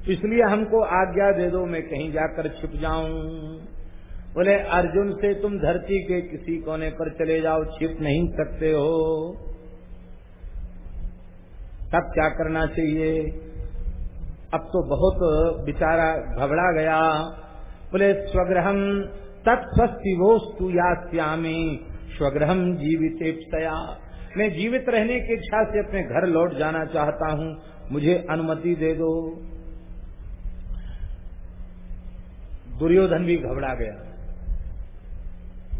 इसलिए हमको आज्ञा दे दो, मैं कहीं जाकर छिप जाऊँ। बोले, अर्जुन से तुम धरती के किसी कोने पर चले जाओ, छिप नहीं सकते हो। तब क्या करना चाहिए? अब तो बहुत बेचारा घबरा गया। बोले स्वग्रहम तत्स्वस्ति वोस्तु या श्यामी स्वग्रहम जीवित मैं जीवित रहने की इच्छा से अपने घर लौट जाना चाहता हूँ। मुझे अनुमति दे दो। दुर्योधन भी घबरा गया।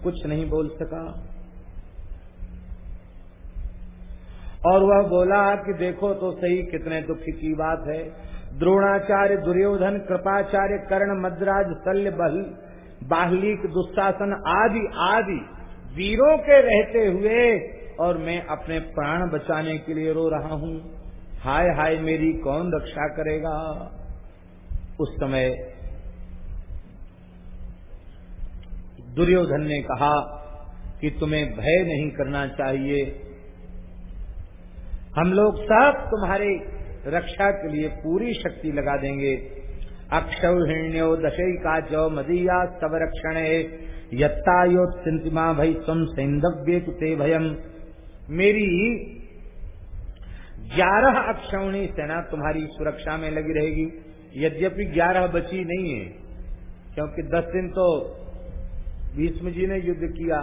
कुछ नहीं बोल सका। और वह बोला कि देखो तो सही कितने दुख की बात है। द्रोणाचार्य दुर्योधन, कृपाचार्य कर्ण, मद्राज, शल्य बल, बाहलिक दुशासन आदि आदि वीरों के रहते हुए और मैं अपने प्राण बचाने के लिए रो रहा हूँ। हाय हाय, मेरी कौन रक्षा करेगा? उस समय दुर्योधन ने कहा कि तुम्हें भय नहीं करना चाहिए। हम लोग सब तुम्हारे रक्षा के लिए पूरी शक्ति लगा देंगे। अक्षौहिण्यो दशई का चौ मदीया सब रक्षण यो चिंतिमा भई तुम सैंधव्य कुते भयम। मेरी ग्यारह अक्षौणी सेना तुम्हारी सुरक्षा में लगी रहेगी। यद्यपि ग्यारह बची नहीं है, क्योंकि दस दिन तो भीष्म जी ने युद्ध किया,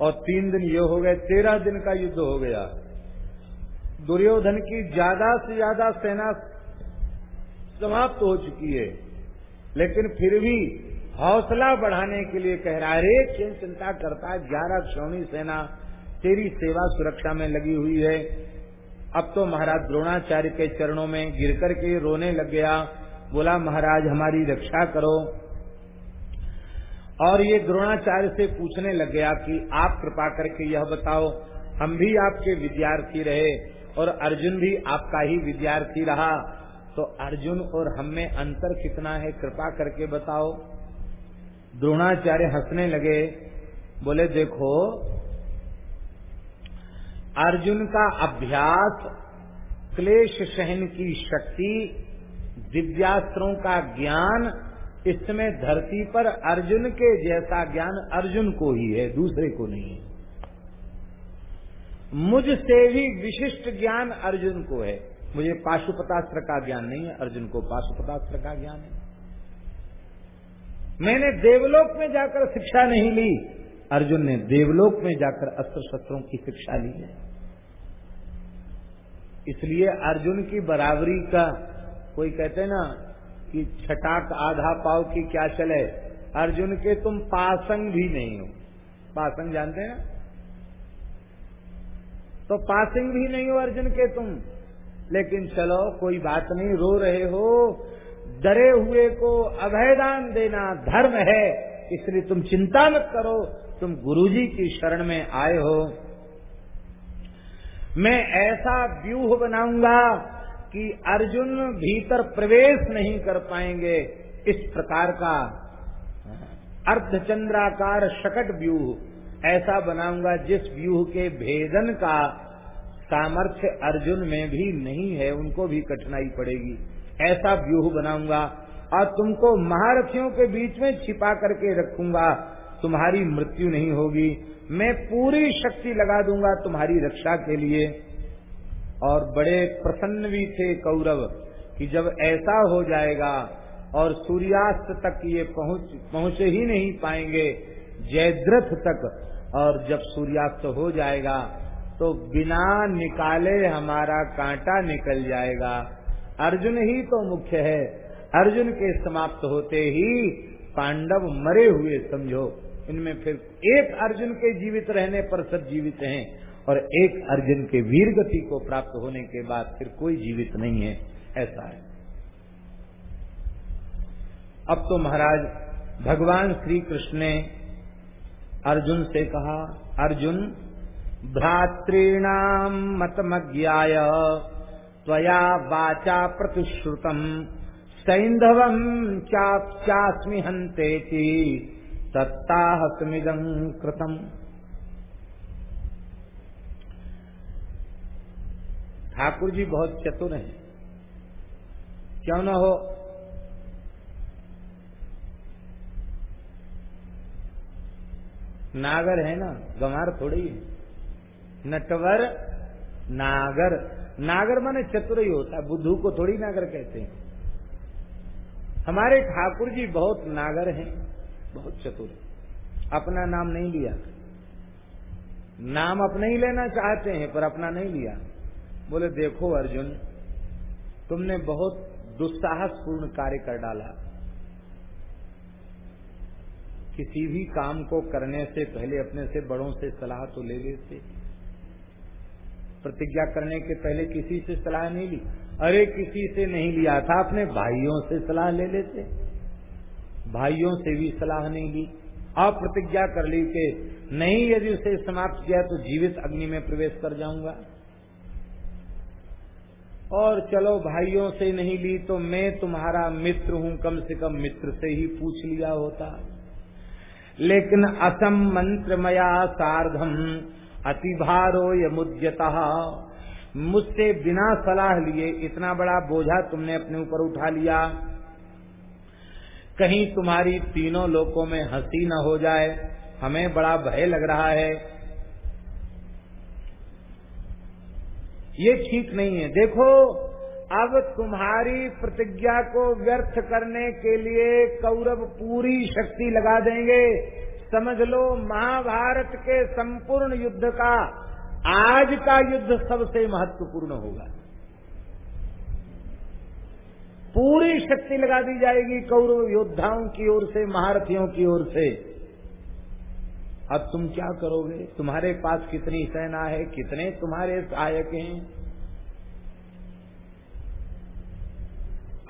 और तीन दिन ये हो गए, तेरह दिन का युद्ध हो गया। दुर्योधन की ज़्यादा से ज़्यादा सेना समाप्त हो चुकी है। लेकिन फिर भी हौसला बढ़ाने के लिए कह रहा है क्यों चिंता करता है? ग्यारह श्रोणी सेना, तेरी सेवा सुरक्षा में लगी हुई है। अब तो महाराज द्रोणाचार्य के चरणों में गिर करके रोने लग गया। बोला, महाराज, हमारी रक्षा करो। और ये द्रोणाचार्य से पूछने लग गया कि आप कृपा करके यह बताओ, हम भी आपके विद्यार्थी रहे। और अर्जुन भी आपका ही विद्यार्थी रहा। तो अर्जुन और हम में अंतर कितना है, कृपा करके बताओ। द्रोणाचार्य हंसने लगे, बोले, देखो, अर्जुन का अभ्यास, क्लेश सहन की शक्ति दिव्यास्त्रों का ज्ञान, इसमें धरती पर अर्जुन के जैसा ज्ञान अर्जुन को ही है, दूसरे को नहीं है। मुझसे भी विशिष्ट ज्ञान अर्जुन को है। मुझे पाशुपतास्त्र का ज्ञान नहीं है, अर्जुन को पाशुपतास्त्र का ज्ञान है। मैंने देवलोक में जाकर शिक्षा नहीं ली। अर्जुन ने देवलोक में जाकर अस्त्र शस्त्रों की शिक्षा ली है। इसलिए अर्जुन की बराबरी का कोई कहते ना कि छटाक आधा पाव की क्या चले अर्जुन के तुम पासंग भी नहीं हो। पासंग जानते हैं? तो पासिंग भी नहीं हो अर्जुन के तुम। लेकिन चलो, कोई बात नहीं, रो रहे हो। डरे हुए को अभयदान देना धर्म है। इसलिए तुम चिंता मत करो, तुम गुरुजी की शरण में आए हो। मैं ऐसा व्यूह बनाऊँगा कि अर्जुन भीतर प्रवेश नहीं कर पाएँगे। इस प्रकार का अर्धचंद्राकार शकट व्यूह। ऐसा बनाऊँगा जिस व्यूह के भेदन का सामर्थ्य अर्जुन में भी नहीं है, उनको भी कठिनाई पड़ेगी। ऐसा व्यूह बनाऊँगा और तुमको महारथियों के बीच में छिपा करके रखूँगा। तुम्हारी मृत्यु नहीं होगी। मैं पूरी शक्ति लगा दूँगा तुम्हारी रक्षा के लिए। और बड़े प्रसन्न भी थे कौरव कि जब ऐसा हो जाएगा और सूर्यास्त तक ये पहुँच पहुँच ही नहीं पाएँगे जयद्रथ तक। और जब सूर्यास्त हो जाएगा तो बिना निकाले हमारा कांटा निकल जाएगा। अर्जुन ही तो मुख्य है। अर्जुन के समाप्त होते ही पांडव मरे हुए, समझो। इनमें फिर एक अर्जुन के जीवित रहने पर सब जीवित हैं, और एक अर्जुन के वीर गति को प्राप्त होने के बाद फिर कोई जीवित नहीं है। ऐसा है। अब तो महाराज, भगवान श्री कृष्ण ने अर्जुन से कहा, अर्जुन भ्रातॄणाम् मतमज्ञाय, त्वया वाचा प्रतिश्रुतम्। सैन्धवम् चास्मि हन्तेति तत्ताहसमिदम् कृतम्। ठाकुर जी बहुत चतुर हैं। क्यों न हो? नागर है ना, गंवार थोड़ी है। नटवर, नागर। नागर माने चतुर ही होता है, बुद्धू को थोड़ी नागर कहते हैं। हमारे ठाकुर जी बहुत नागर हैं, बहुत चतुर। अपना नाम नहीं लिया। नाम अपने ही लेना चाहते हैं, पर अपना नहीं लिया। बोले, देखो अर्जुन, तुमने बहुत दुस्साहसपूर्ण कार्य कर डाला। किसी भी काम को करने से पहले अपने से बड़ों से सलाह तो ले लेते। प्रतिज्ञा करने के पहले किसी से सलाह नहीं ली? अरे, किसी से नहीं लिया था, अपने भाइयों से सलाह ले लेते। भाइयों से भी सलाह नहीं ली। अब प्रतिज्ञा कर ली कि नहीं, यदि उसे समाप्त किया तो जीवित अग्नि में प्रवेश कर जाऊँगा। और चलो, भाइयों से नहीं ली तो मैं तुम्हारा मित्र हूँ, कम से कम मित्र से ही पूछ लिया होता। लेकिन असम मंत्र मया सार्धम। अतिभारो यमुद्यता। मुझसे बिना सलाह लिए इतना बड़ा बोझा तुमने अपने ऊपर उठा लिया। कहीं तुम्हारी तीनों लोकों में हँसी न हो जाए, हमें बड़ा भय लग रहा है। ये ठीक नहीं है। देखो अब तुम्हारी प्रतिज्ञा को व्यर्थ करने के लिए कौरव पूरी शक्ति लगा देंगे। समझ लो, महाभारत के संपूर्ण युद्ध का, आज का युद्ध सबसे महत्वपूर्ण होगा। पूरी शक्ति लगा दी जाएगी कौरव योद्धाओं की ओर से, महारथियों की ओर से। अब तुम क्या करोगे? तुम्हारे पास कितनी सेना है, कितने तुम्हारे सहायक हैं?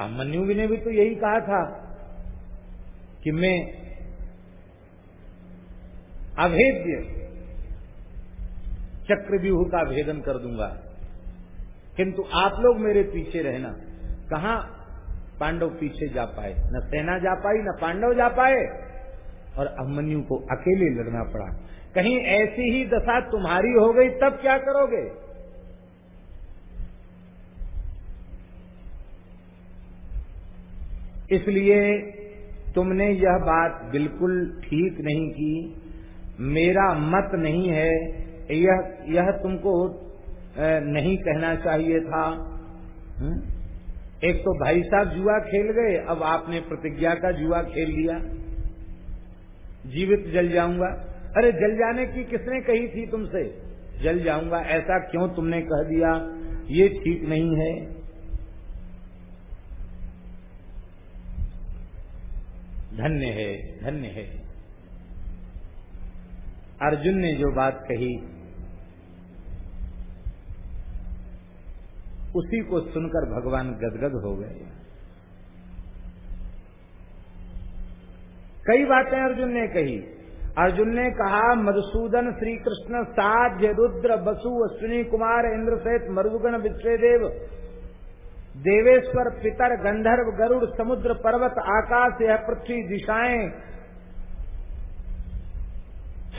अमन्यु ने भी तो यही कहा था कि मैं अभेद्य चक्रव्यूह का भेदन कर दूँगा। किंतु आप लोग मेरे पीछे रहना। कहा पांडव पीछे जा पाए? न सेना जा पाई, न पांडव जा पाए। और अभिमन्यु को अकेले लड़ना पड़ा। कहीं ऐसी ही दशा तुम्हारी हो गई, तब क्या करोगे? इसलिए तुमने यह बात बिल्कुल ठीक नहीं की। मेरा मत नहीं है, यह यह तुमको नहीं कहना चाहिए था। एक तो भाई साहब जुआ खेल गए, अब आपने प्रतिज्ञा का जुआ खेल लिया। जीवित जल जाऊँगा। अरे, जल जाने की किसने कही थी तुमसे? जल जाऊँगा, ऐसा क्यों तुमने कह दिया? ये ठीक नहीं है। धन्य है धन्य है। अर्जुन ने जो बात कही, उसी को सुनकर भगवान गदगद हो गए। कई बातें अर्जुन ने कही। अर्जुन ने कहा, मधुसूदन श्री कृष्ण साध्य रुद्र बसु अश्विनी कुमार इंद्र सहित मरुगण विश्वदेव देवेश्वर, पितर, गंधर्व, गरुड़, समुद्र, पर्वत, आकाश, यह पृथ्वी दिशाएँ।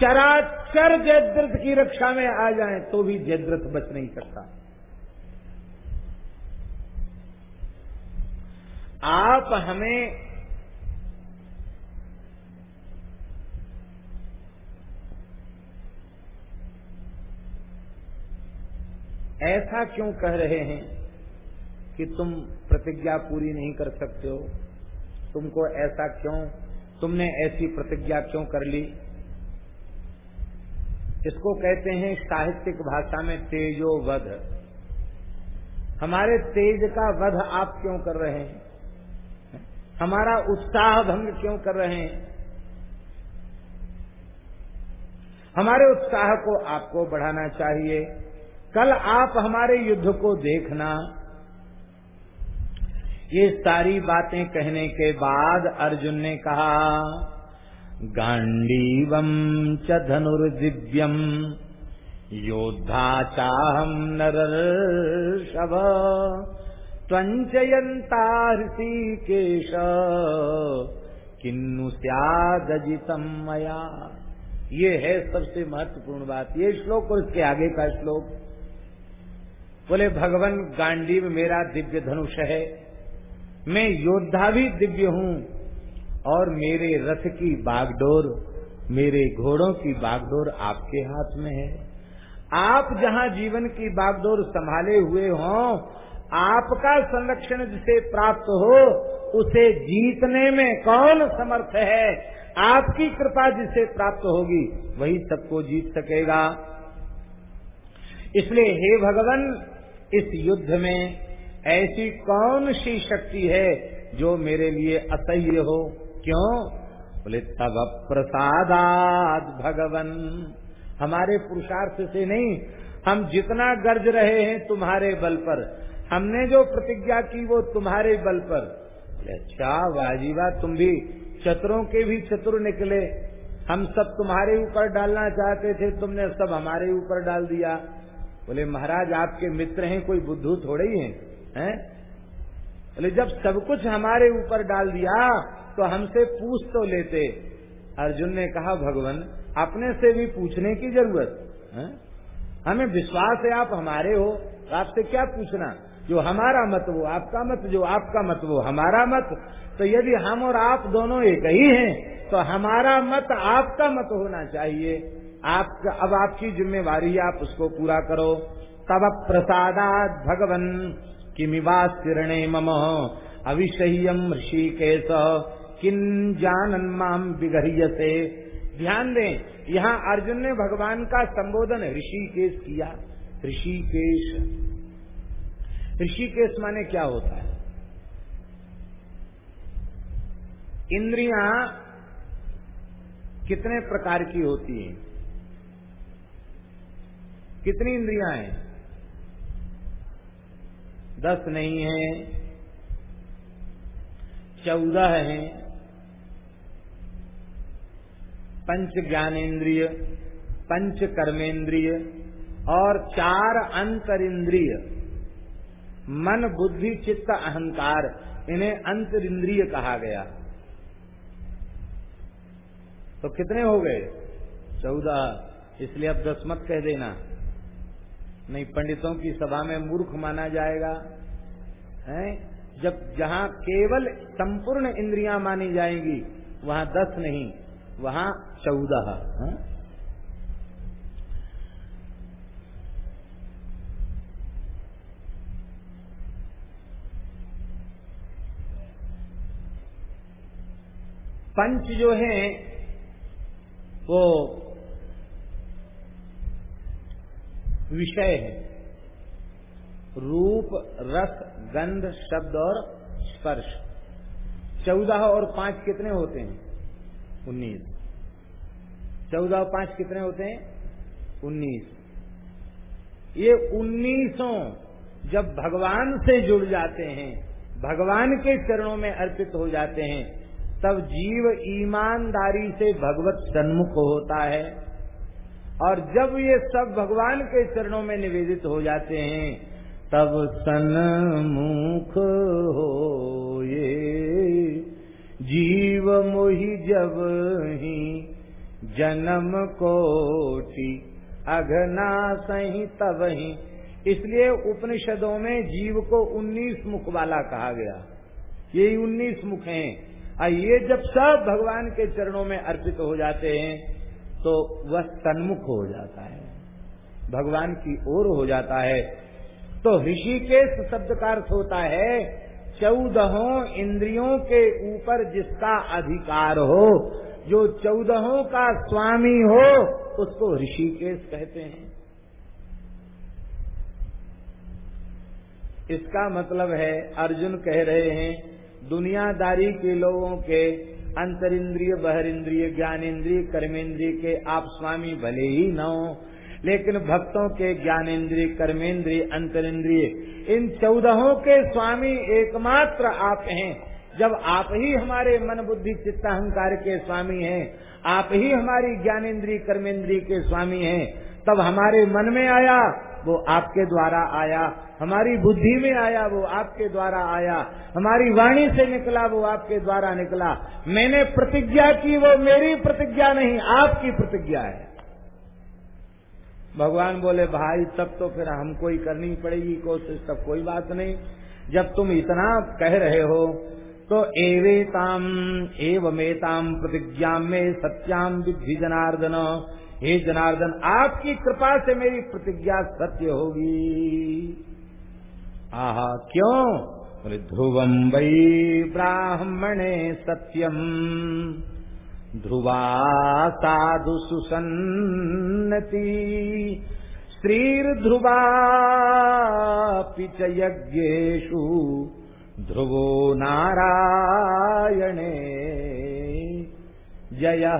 चराचर जयद्रथ की रक्षा में आ जाएँ तो भी जयद्रथ बच नहीं सकता। आप हमें ऐसा क्यों कह रहे हैं? कि तुम प्रतिज्ञा पूरी नहीं कर सकते हो। तुमको ऐसा क्यों? तुमने ऐसी प्रतिज्ञा क्यों कर ली? इसको कहते हैं साहित्यिक भाषा में तेजो वध हमारे तेज का वध आप क्यों कर रहे हैं? हमारा उत्साह भंग क्यों कर रहे हैं? हमारे उत्साह को आपको बढ़ाना चाहिए। कल आप हमारे युद्ध को देखना ये सारी बातें कहने के बाद अर्जुन ने कहा, गांडीवम च धनुर्दिव्यम, योद्धा चाहम नर शव त्वंचयंता ऋषिकेश किन्नु सदितम मया। ये है सबसे महत्वपूर्ण बात। ये श्लोक और इसके आगे का श्लोक। बोले, भगवान गांडीव मेरा दिव्य धनुष है। मैं योद्धा भी दिव्य हूँ। और मेरे रथ की बागडोर, मेरे घोड़ों की बागडोर आपके हाथ में है। आप जहाँ जीवन की बागडोर संभाले हुए हों, आपका संरक्षण जिसे प्राप्त हो, उसे जीतने में कौन समर्थ है? आपकी कृपा जिसे प्राप्त होगी, वही सबको जीत सकेगा। इसलिए हे भगवान, इस युद्ध में ऐसी कौन सी शक्ति है जो मेरे लिए असह्य हो? क्यों? बोले, तब प्रसादात भगवन। हमारे पुरुषार्थ से नहीं, हम जितना गर्ज रहे हैं तुम्हारे बल पर। हमने जो प्रतिज्ञा की वो तुम्हारे बल पर। अच्छा वाजीवा, तुम भी चतुरों के भी चतुर निकले। हम सब तुम्हारे ऊपर डालना चाहते थे, तुमने सब हमारे ऊपर डाल दिया। बोले, महाराज, आपके मित्र हैं, कोई बुद्धू थोड़े ही हैं। हैं? बोले, जब सब कुछ हमारे ऊपर डाल दिया तो हमसे पूछ तो लेते। अर्जुन ने कहा, भगवान, अपने से भी पूछने की ज़रूरत, है? हमें विश्वास है आप हमारे हो तो आपसे क्या पूछना? जो हमारा मत वो, आपका मत, जो आपका मत वो, हमारा मत। तो यदि हम और आप दोनों एक ही हैं तो हमारा मत आपका मत होना चाहिए। आपका अब आपकी जिम्मेवारी आप उसको पूरा करो। तब प्रसादात भगवन। किरणे मम? अविषयम ऋषिकेश। किन जानन माम बिगह्य से ध्यान दें, यहाँ अर्जुन ने भगवान का संबोधन ऋषिकेश किया। ऋषिकेश। ऋषिकेश माने क्या होता है? इंद्रियाँ कितने प्रकार की होती हैं? कितनी इंद्रियाँ हैं? दस नहीं है, चौदह हैं। पंच ज्ञानेन्द्रिय, पंच कर्मेंद्रिय और चार अंतर इंद्रिय मन, बुद्धि, चित्त, अहंकार, इन्हें अंतर इंद्रिय कहा गया। तो कितने हो गए? चौदह। इसलिए अब दस मत कह देना। नहीं, पंडितों की सभा में मूर्ख माना जाएगा, है? जब जहाँ केवल संपूर्ण इंद्रियाँ मानी जाएँगी, वहाँ दस नहीं, वहाँ चौदह पंच जो है, वो विषय है। रूप, रस, गंध, शब्द और स्पर्श। चौदह और पाँच कितने होते हैं? उन्नीस। चौदह और पाँच कितने होते हैं? उन्नीस। ये उन्नीसों जब भगवान से जुड़ जाते हैं, भगवान के चरणों में अर्पित हो जाते हैं, तब जीव ईमानदारी से भगवत सन्मुख होता है। और जब ये सब भगवान के चरणों में निवेदित हो जाते हैं, तब सन्मुख हो ये जीव मोहि जब ही जन्म कोटि अघना सही तब ही। इसलिए उपनिषदों में जीव को उन्नीस मुख वाला कहा गया। ये उन्नीस मुख हैं। और ये जब सब भगवान के चरणों में अर्पित हो जाते हैं तो वह सन्मुख हो जाता है। भगवान की ओर हो जाता है। तो ऋषिकेश शब्द का अर्थ होता है, चौदहों इंद्रियों के ऊपर जिसका अधिकार हो, जो चौदहों का स्वामी हो, उसको ऋषिकेश कहते हैं। इसका मतलब है, अर्जुन कह रहे हैं, दुनियादारी के लोगों के अंतर इंद्रिय बहर इंद्रिय ज्ञान इंद्रिय कर्मेंद्रिय के आप स्वामी भले ही न हो, लेकिन भक्तों के ज्ञानेन्द्रिय कर्मेंद्रिय अंतर इंद्रिय इन चौदहों के स्वामी एकमात्र आप हैं। जब आप ही हमारे मन बुद्धि चित्ताहंकार के स्वामी हैं, आप ही हमारी ज्ञानेन्द्रिय कर्मेंद्रिय के स्वामी हैं, तब हमारे मन में आया वो आपके द्वारा आया। हमारी बुद्धि में आया, वो आपके द्वारा आया। हमारी वाणी से निकला, वो आपके द्वारा निकला। मैंने प्रतिज्ञा की, वो मेरी प्रतिज्ञा नहीं, आपकी प्रतिज्ञा है। भगवान बोले, भाई, तब तो फिर हमको ही करनी पड़ेगी कोशिश, तब कोई बात नहीं। जब तुम इतना कह रहे हो तो एवेताम, एवमेताम प्रतिज्ञा में सत्याम विधि जनार्दन। हे जनार्दन, आपकी कृपा से मेरी प्रतिज्ञा सत्य होगी। आहा, क्यों? बोले ध्रुवम वही ब्राह्मणे सत्यम। ध्रुवा साधु सुसन्नति। स्त्रीर्ध्रुवा पिच यज्ञेशु ध्रुवो नारायणे। जय।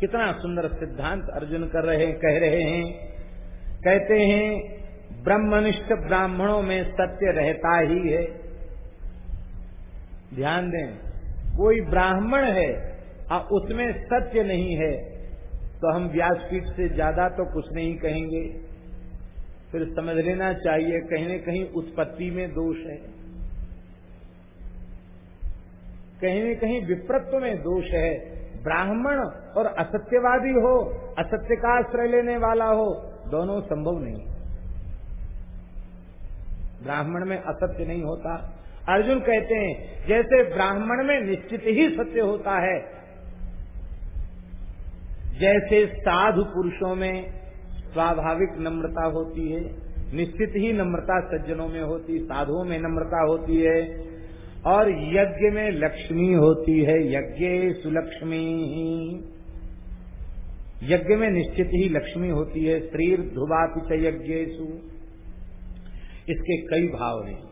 कितना सुंदर सिद्धांत अर्जुन कर रहे, कह रहे हैं। कहते हैं, ब्रह्मनिष्ठ ब्राह्मणों में सत्य रहता ही है। ध्यान दें, कोई ब्राह्मण है और उसमें सत्य नहीं है तो हम व्यासपीठ से ज़्यादा तो कुछ नहीं कहेंगे। फिर समझ लेना चाहिए, कहीं न कहीं उत्पत्ति में दोष है। कहीं न कहीं विप्रत्व में दोष है। ब्राह्मण और असत्यवादी हो, असत्य का आश्रय लेने वाला हो, दोनों संभव नहीं। ब्राह्मण में असत्य नहीं होता। अर्जुन कहते हैं, जैसे ब्राह्मण में निश्चित ही सत्य होता है, जैसे साधु पुरुषों में स्वाभाविक नम्रता होती है, निश्चित ही नम्रता सज्जनों में होती, साधुओं में नम्रता होती है और यज्ञ में लक्ष्मी होती है। यज्ञ सुलक्ष्मी ही यज्ञ में निश्चित ही लक्ष्मी होती है। शरीर ध्रुवापित यज्ञेशु इसके कई भाव हैं।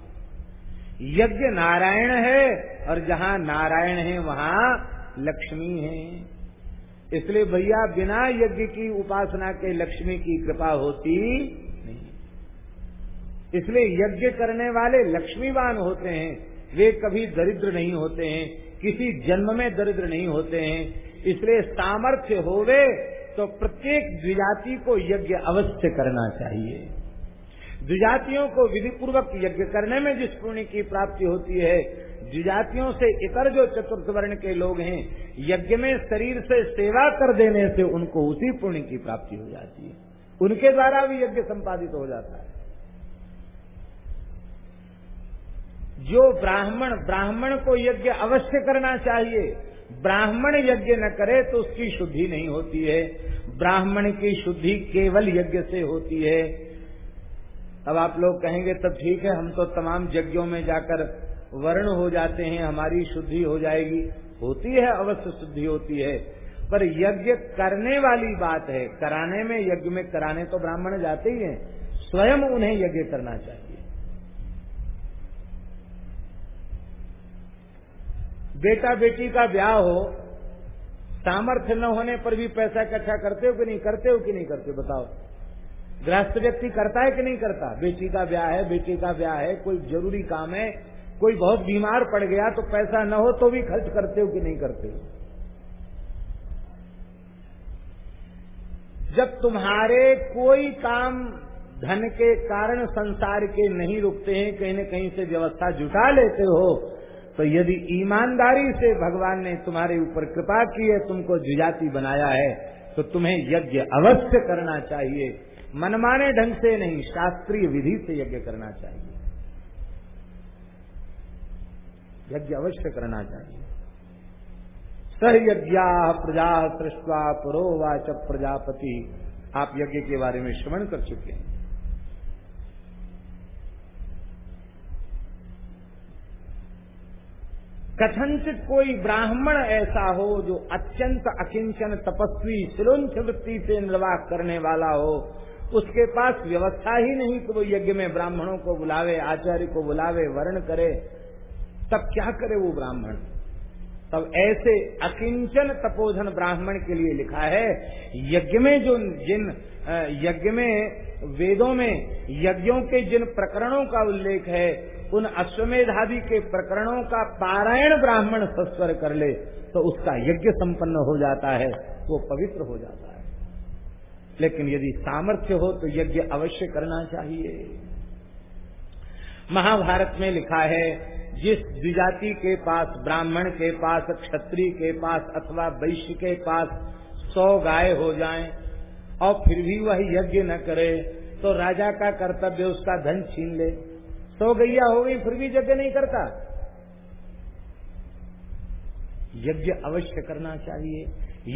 यज्ञ नारायण है और जहाँ नारायण है, वहाँ लक्ष्मी है। इसलिए भैया, बिना यज्ञ की उपासना के लक्ष्मी की कृपा होती नहीं। इसलिए यज्ञ करने वाले लक्ष्मीवान होते हैं। वे कभी दरिद्र नहीं होते हैं, किसी जन्म में दरिद्र नहीं होते हैं। इसलिए सामर्थ्य होवे तो प्रत्येक द्विजाति को यज्ञ अवश्य करना चाहिए। द्विजातियों को विधि पूर्वक यज्ञ करने में जिस पुण्य की प्राप्ति होती है, द्विजातियों से इतर जो चतुर्थ वर्ण के लोग हैं, यज्ञ में शरीर से सेवा कर देने से उनको उसी पुण्य की प्राप्ति हो जाती है। उनके द्वारा भी यज्ञ संपादित हो जाता है। जो ब्राह्मण ब्राह्मण को यज्ञ अवश्य करना चाहिए। ब्राह्मण यज्ञ न करे तो उसकी शुद्धि नहीं होती है। ब्राह्मण की शुद्धि केवल यज्ञ से होती है। अब आप लोग कहेंगे, तब ठीक है, हम तो तमाम यज्ञों में जाकर वर्ण हो जाते हैं, हमारी शुद्धि हो जाएगी। होती है, अवश्य शुद्धि होती है। पर यज्ञ करने वाली बात है। कराने में, यज्ञ में कराने तो ब्राह्मण जाते ही हैं। स्वयं उन्हें यज्ञ करना चाहिए। बेटा बेटी का ब्याह हो, सामर्थ्य न होने पर भी पैसा इकट्ठा करते हो कि नहीं? करते हो कि नहीं करते? बताओ। गृहस्थ व्यक्ति करता है कि नहीं करता? बेटी का ब्याह है, बेटी का ब्याह है, कोई ज़रूरी काम है, कोई बहुत बीमार पड़ गया तो पैसा न हो तो भी खर्च करते हो कि नहीं करते हो? जब तुम्हारे कोई काम धन के कारण संसार के नहीं रुकते हैं, कहीं न कहीं से व्यवस्था जुटा लेते हो तो यदि ईमानदारी से भगवान ने तुम्हारे ऊपर कृपा की है, तुमको जुजाति बनाया है तो तुम्हें यज्ञ अवश्य करना चाहिए। मनमाने ढंग से नहीं, शास्त्रीय विधि से यज्ञ करना चाहिए। यज्ञ अवश्य करना चाहिए। सह यज्ञा प्रजा सृष्टवा पुरोवाच प्रजापति। आप यज्ञ के बारे में श्रवण कर चुके हैं। कथनचित कोई ब्राह्मण ऐसा हो जो अत्यंत अकिंचन तपस्वी सिलुंच वृत्ति से निर्वाह करने वाला हो, उसके पास व्यवस्था ही नहीं कि वो यज्ञ में ब्राह्मणों को बुलावे, आचार्य को बुलावे, वर्ण करे। तब क्या करे वो ब्राह्मण? तब ऐसे अकिंचन तपोधन ब्राह्मण के लिए लिखा है, यज्ञ में जो जिन यज्ञ में, वेदों में, यज्ञों के जिन प्रकरणों का उल्लेख है उन अश्वमेधादि के प्रकरणों का पारायण ब्राह्मण सस्वर कर ले तो उसका यज्ञ संपन्न हो जाता है, वो पवित्र हो जाता है। लेकिन यदि सामर्थ्य हो तो यज्ञ अवश्य करना चाहिए। महाभारत में लिखा है, जिस द्विजाति के पास, ब्राह्मण के पास, क्षत्रिय के पास, अथवा वैश्य के पास सौ गाय हो जाएँ, और फिर भी वह यज्ञ न करे तो राजा का कर्तव्य उसका धन छीन ले। सौ गैया हो गई फिर भी यज्ञ नहीं करता। यज्ञ अवश्य करना चाहिए।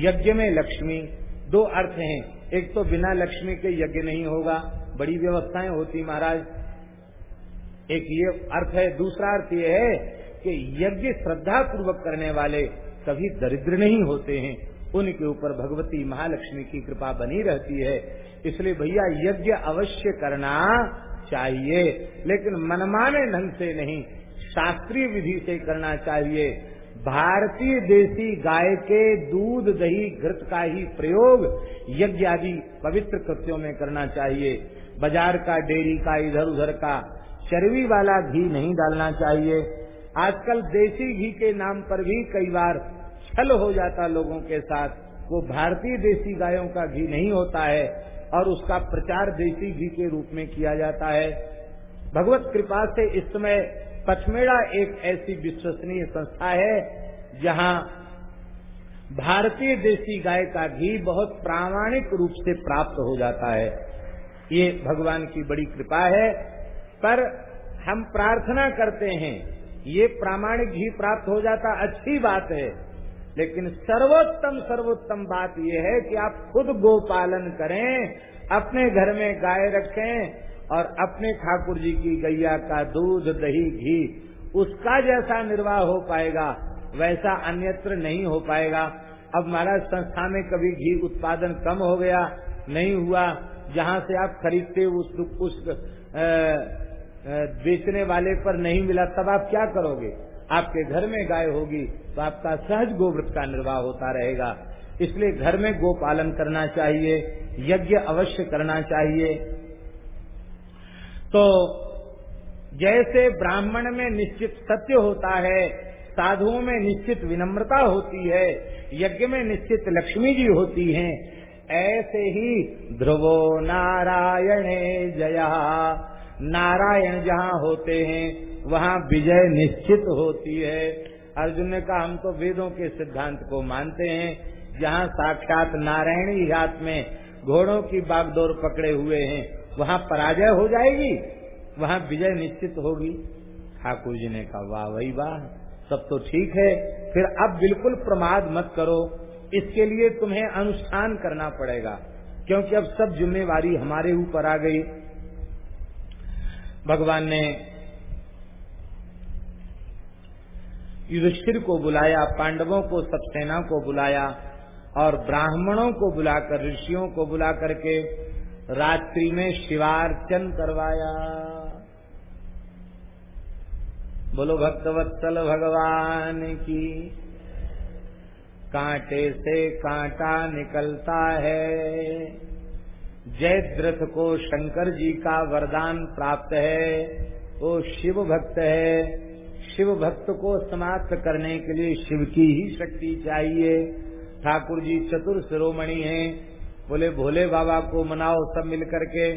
यज्ञ में लक्ष्मी, दो अर्थ हैं। एक तो बिना लक्ष्मी के यज्ञ नहीं होगा, बड़ी व्यवस्थाएँ होती महाराज। एक ये अर्थ है, दूसरा अर्थ ये है कि यज्ञ श्रद्धा पूर्वक करने वाले कभी दरिद्र नहीं होते हैं। उनके ऊपर भगवती महालक्ष्मी की कृपा बनी रहती है। इसलिए भैया, यज्ञ अवश्य करना चाहिए, लेकिन मनमाने ढंग से नहीं, शास्त्रीय विधि से करना चाहिए। भारतीय देसी गाय के दूध दही घृत का ही प्रयोग यज्ञ आदि पवित्र कृत्यों में करना चाहिए। बाज़ार का, डेयरी का, इधर उधर का चर्बी वाला घी नहीं डालना चाहिए। आजकल देसी घी के नाम पर भी कई बार छल हो जाता लोगों के साथ। वो भारतीय देसी गायों का घी नहीं होता है। और उसका प्रचार देसी घी के रूप में किया जाता है। भगवत कृपा से इस समय पचमेड़ा एक ऐसी विश्वसनीय संस्था है, जहाँ भारतीय देसी गाय का घी बहुत प्रामाणिक रूप से प्राप्त हो जाता है। ये भगवान की बड़ी कृपा है, पर हम प्रार्थना करते हैं, ये प्रामाणिक घी प्राप्त हो जाता, अच्छी बात है। लेकिन सर्वोत्तम सर्वोत्तम बात यह है कि आप खुद गोपालन करें अपने घर में गाय रखें और अपने ठाकुर जी की गैया का दूध दही घी उसका जैसा निर्वाह हो पाएगा वैसा अन्यत्र नहीं हो पाएगा। अब महाराज संस्था में कभी घी उत्पादन कम हो गया नहीं हुआ जहाँ से आप खरीदते उस, उस बेचने वाले पर नहीं मिला तब आप क्या करोगे? आपके घर में गाय होगी तो आपका सहज गोव्रत का निर्वाह होता रहेगा। इसलिए घर में गो पालन करना चाहिए, यज्ञ अवश्य करना चाहिए। तो जैसे ब्राह्मण में निश्चित सत्य होता है, साधुओं में निश्चित विनम्रता होती है, यज्ञ में निश्चित लक्ष्मी जी होती हैं, ऐसे ही ध्रुवो नारायण जया। नारायण जहाँ होते हैं, वहाँ विजय निश्चित होती है। अर्जुन ने कहा, हम तो वेदों के सिद्धांत को मानते हैं। जहाँ साक्षात नारायणी हाथ में घोड़ों की बागडोर पकड़े हुए हैं, वहाँ पराजय हो जाएगी, वहाँ विजय निश्चित होगी। ठाकुर जी ने कहा, वाह, वही वाह सब तो ठीक है। फिर अब बिल्कुल प्रमाद मत करो। इसके लिए तुम्हें अनुष्ठान करना पड़ेगा, क्योंकि अब सब जिम्मेवारी हमारे ऊपर आ गई। भगवान ने युधिष्ठिर को बुलाया, पांडवों को सब सेना को बुलाया और ब्राह्मणों को बुलाकर, ऋषियों को बुला करके रात्रि में शिवार्चन करवाया। बोलो, भक्तवत्सल भगवान की कांटे से कांटा निकलता है। जयद्रथ को शंकर जी का वरदान प्राप्त है, वो शिव भक्त है। शिव भक्त को समाप्त करने के लिए शिव की ही शक्ति चाहिए। ठाकुर जी चतुर शिरोमणि हैं। बोले, भोले बाबा को मनाओ सब मिलकर के।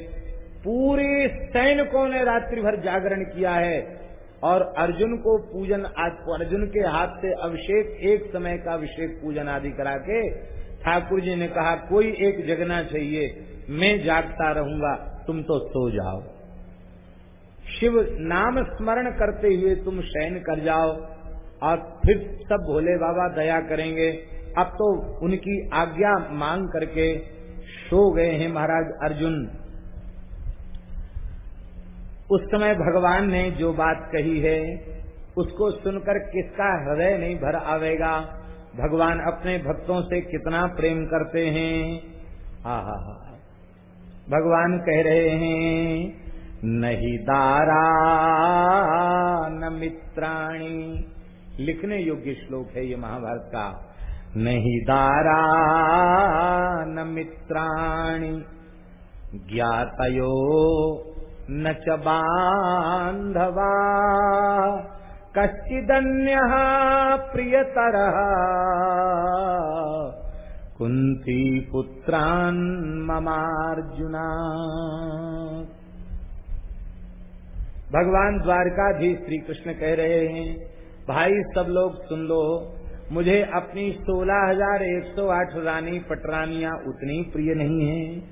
पूरे सैनिकों ने रात्रि भर जागरण किया है और अर्जुन को पूजन अर्जुन के हाथ से अभिषेक, एक समय का अभिषेक पूजन आदि करा के ठाकुर जी ने कहा, कोई एक जगना चाहिए। मैं जागता रहूँगा, तुम तो सो जाओ। शिव नाम स्मरण करते हुए तुम शयन कर जाओ और फिर सब भोले बाबा दया करेंगे। अब तो उनकी आज्ञा मांग करके सो गए हैं महाराज अर्जुन। उस समय भगवान ने जो बात कही है, उसको सुनकर किसका हृदय नहीं भर आवेगा? भगवान अपने भक्तों से कितना प्रेम करते हैं? हा हा हा। भगवान कह रहे हैं, नहीं दारा, न मित्राणी। लिखने योग्य श्लोक है ये महाभारत का। नहीं दारा, न मित्राणी। ज्ञातयो, न च बांधवा। कश्चिदन्य प्रियतर। कुंती पुत्रान ममार्जुना। भगवान द्वारका द्वारकाधीश श्री कृष्ण कह रहे हैं, भाई, सब लोग सुन लो, मुझे अपनी सोलह हज़ार एक सौ आठ रानी पटरानिया उतनी प्रिय नहीं है।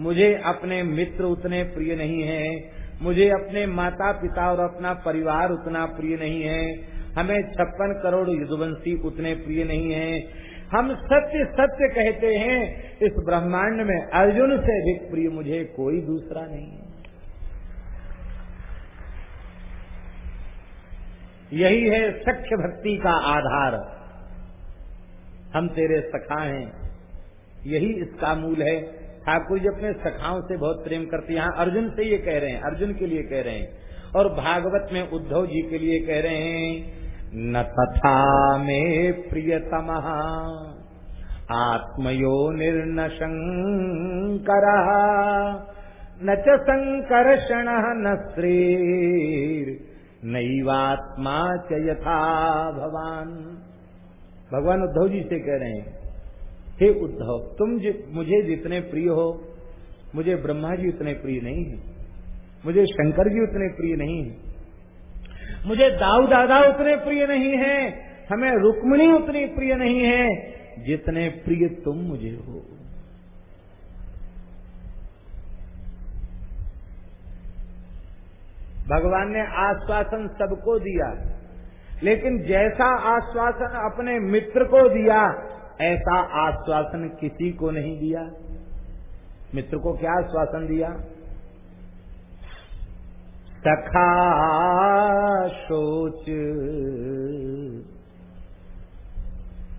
मुझे अपने मित्र उतने प्रिय नहीं है। मुझे अपने माता पिता और अपना परिवार उतना प्रिय नहीं है। हमें छप्पन करोड़ युद्धवंशी उतने प्रिय नहीं है। हम सत्य सत्य कहते हैं, इस ब्रह्मांड में अर्जुन से अधिक प्रिय मुझे कोई दूसरा नहीं है। यही है सख्य भक्ति का आधार। हम तेरे सखा हैं, यही इसका मूल है। ठाकुर जी अपने सखाओं से बहुत प्रेम करते हैं। अर्जुन से ये कह रहे हैं, अर्जुन के लिए कह रहे हैं। और भागवत में उद्धव जी के लिए कह रहे हैं न तथा में प्रियतम। आत्मयो निर्न शंकर न च संकर्षण न नैवात्मा च यथा भवान। भगवान उद्धव जी से कह रहे हैं हे उद्धव तुम जि, मुझे जितने प्रिय हो मुझे ब्रह्मा जी उतने प्रिय नहीं है। मुझे शंकर जी उतने प्रिय नहीं है। मुझे दाऊ दादा उतने प्रिय नहीं है, हमें रुक्मणी उतनी प्रिय नहीं है, जितने प्रिय तुम मुझे हो। भगवान ने आश्वासन सबको दिया, लेकिन जैसा आश्वासन अपने मित्र को दिया, ऐसा आश्वासन किसी को नहीं दिया। मित्र को क्या आश्वासन दिया? सखा सोच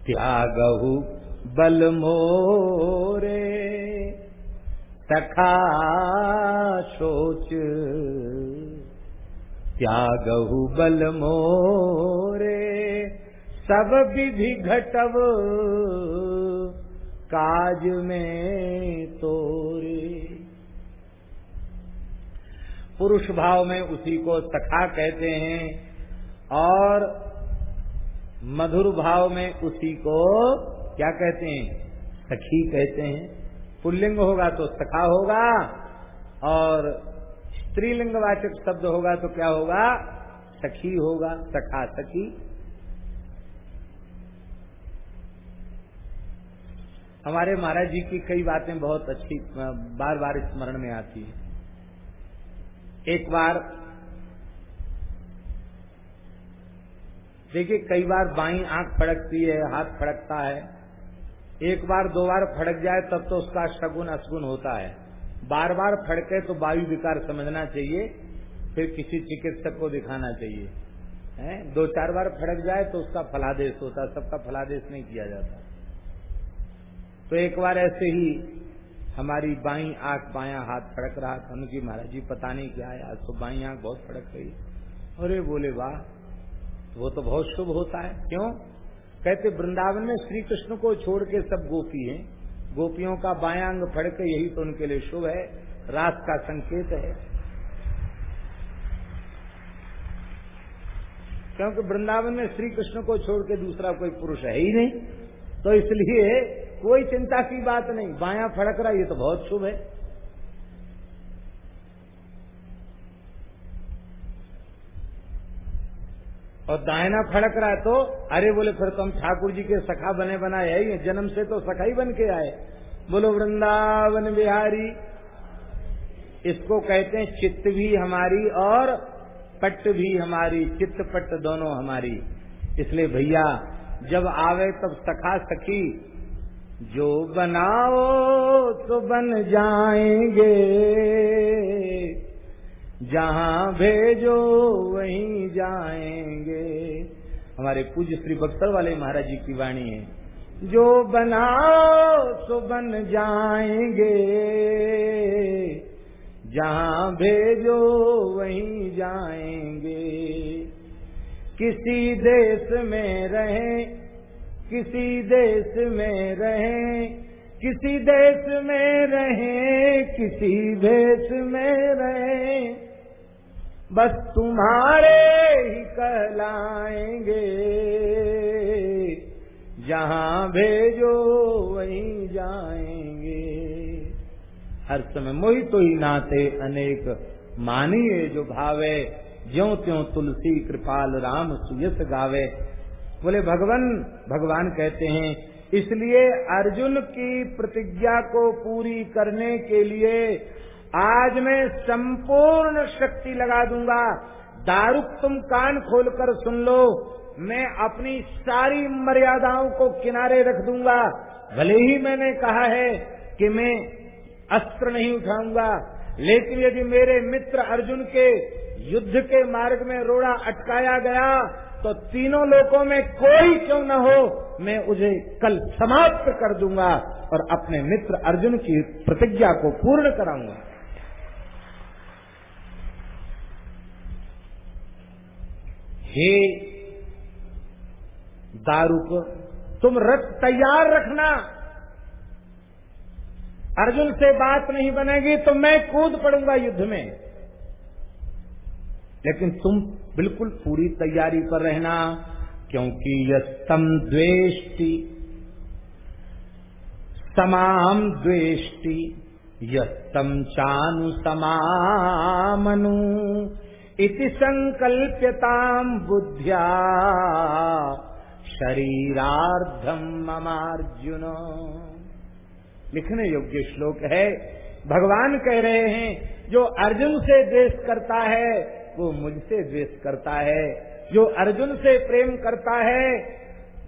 त्यागहु बल मोरे। सखा सोच त्यागहु बल मोरे। सब विधि घटव काज में तोरे। पुरुष भाव में उसी को सखा कहते हैं और मधुर भाव में उसी को क्या कहते हैं? सखी कहते हैं। पुल्लिंग होगा तो सखा होगा और स्त्रीलिंग वाचक शब्द होगा तो क्या होगा? सखी होगा, सखा सखी। हमारे महाराज जी की कई बातें बहुत अच्छी, बार बार स्मरण में आती है। एक बार, देखिए कई बार बाई आँख फड़कती है, हाथ फड़कता है। एक बार, दो बार फड़क जाए, तब तो उसका शगुन अशगुन होता है। बार बार फड़के तो वायु विकार समझना चाहिए, फिर किसी चिकित्सक को दिखाना चाहिए। है? दो चार बार फड़क जाए तो उसका फलादेश होता सबका फलादेश नहीं किया जाता। तो एक बार ऐसे ही हमारी बाई आँख, बाया हाथ फड़क रहा था। उनकी महाराज जी, पता नहीं क्या है, आज तो बाई आँख बहुत फड़क गई अरे बोले, वाह, वो तो बहुत शुभ होता है। क्यों? कहते, वृंदावन में श्री कृष्ण को छोड़ के सब गोपी हैं। गोपियों का बाया अंग फड़के यही तो उनके लिए शुभ है। रात का संकेत है। क्योंकि वृंदावन में श्री कृष्ण को छोड़ के दूसरा कोई पुरुष है ही नहीं तो इसलिए कोई चिंता की बात नहीं। बाया फड़क रहा ये तो बहुत शुभ है। और दायना फड़क रहा है तो अरे बोले, फिर तो हम ठाकुर जी के सखा बने बनाए है जन्म से तो सखा ही बन के आए। बोलो, वृंदावन बिहारी, इसको कहते हैं चित्त भी हमारी और पट्ट भी हमारी, चित्त पट्ट दोनों हमारी। इसलिए भैया, जब आवे तब सखा सखी जो बनाओ तो बन जाएँगे। जहाँ भेजो वहीं जाएँगे। हमारे पूज्य श्री बक्सर वाले महाराज जी की वाणी है, जो बनाओ तो बन जाएँगे। जहाँ भेजो वहीं जाएँगे। किसी देश में रहें किसी देश में रहे, किसी देश में रहे, किसी देश में रहे। बस तुम्हारे ही कहलाएँगे। जहाँ भेजो वहीं जाएँगे। हर समय मोहि तो ही नाते अनेक मानिए जो भावे, ज्यो त्यों तुलसी कृपाल राम सुयस गावे। बोले, भगवान भगवान कहते हैं, इसलिए अर्जुन की प्रतिज्ञा को पूरी करने के लिए आज मैं संपूर्ण शक्ति लगा दूँगा। दारुक तुम कान खोलकर सुन लो। मैं अपनी सारी मर्यादाओं को किनारे रख दूँगा। भले ही मैंने कहा है कि मैं अस्त्र नहीं उठाऊँगा, लेकिन यदि मेरे मित्र अर्जुन के युद्ध के मार्ग में रोड़ा अटकाया गया तो तीनों लोकों में कोई क्यों न हो, मैं उसे कल समाप्त कर दूँगा और अपने मित्र अर्जुन की प्रतिज्ञा को पूर्ण कराऊँगा। हे दारूक, तुम रथ तैयार रखना। अर्जुन से बात नहीं बनेगी तो मैं कूद पड़ूँगा युद्ध में। लेकिन तुम बिल्कुल पूरी तैयारी पर रहना, क्योंकि यम द्वेष्टि, समाम द्वेष्टि यम चानु समामनु, इति संकल्प्यताम बुद्धिया शरीरार्धम ममार्जुन। लिखने योग्य श्लोक है, भगवान कह रहे हैं, जो अर्जुन से द्वेष करता है वो मुझसे द्वेष करता है, जो अर्जुन से प्रेम करता है,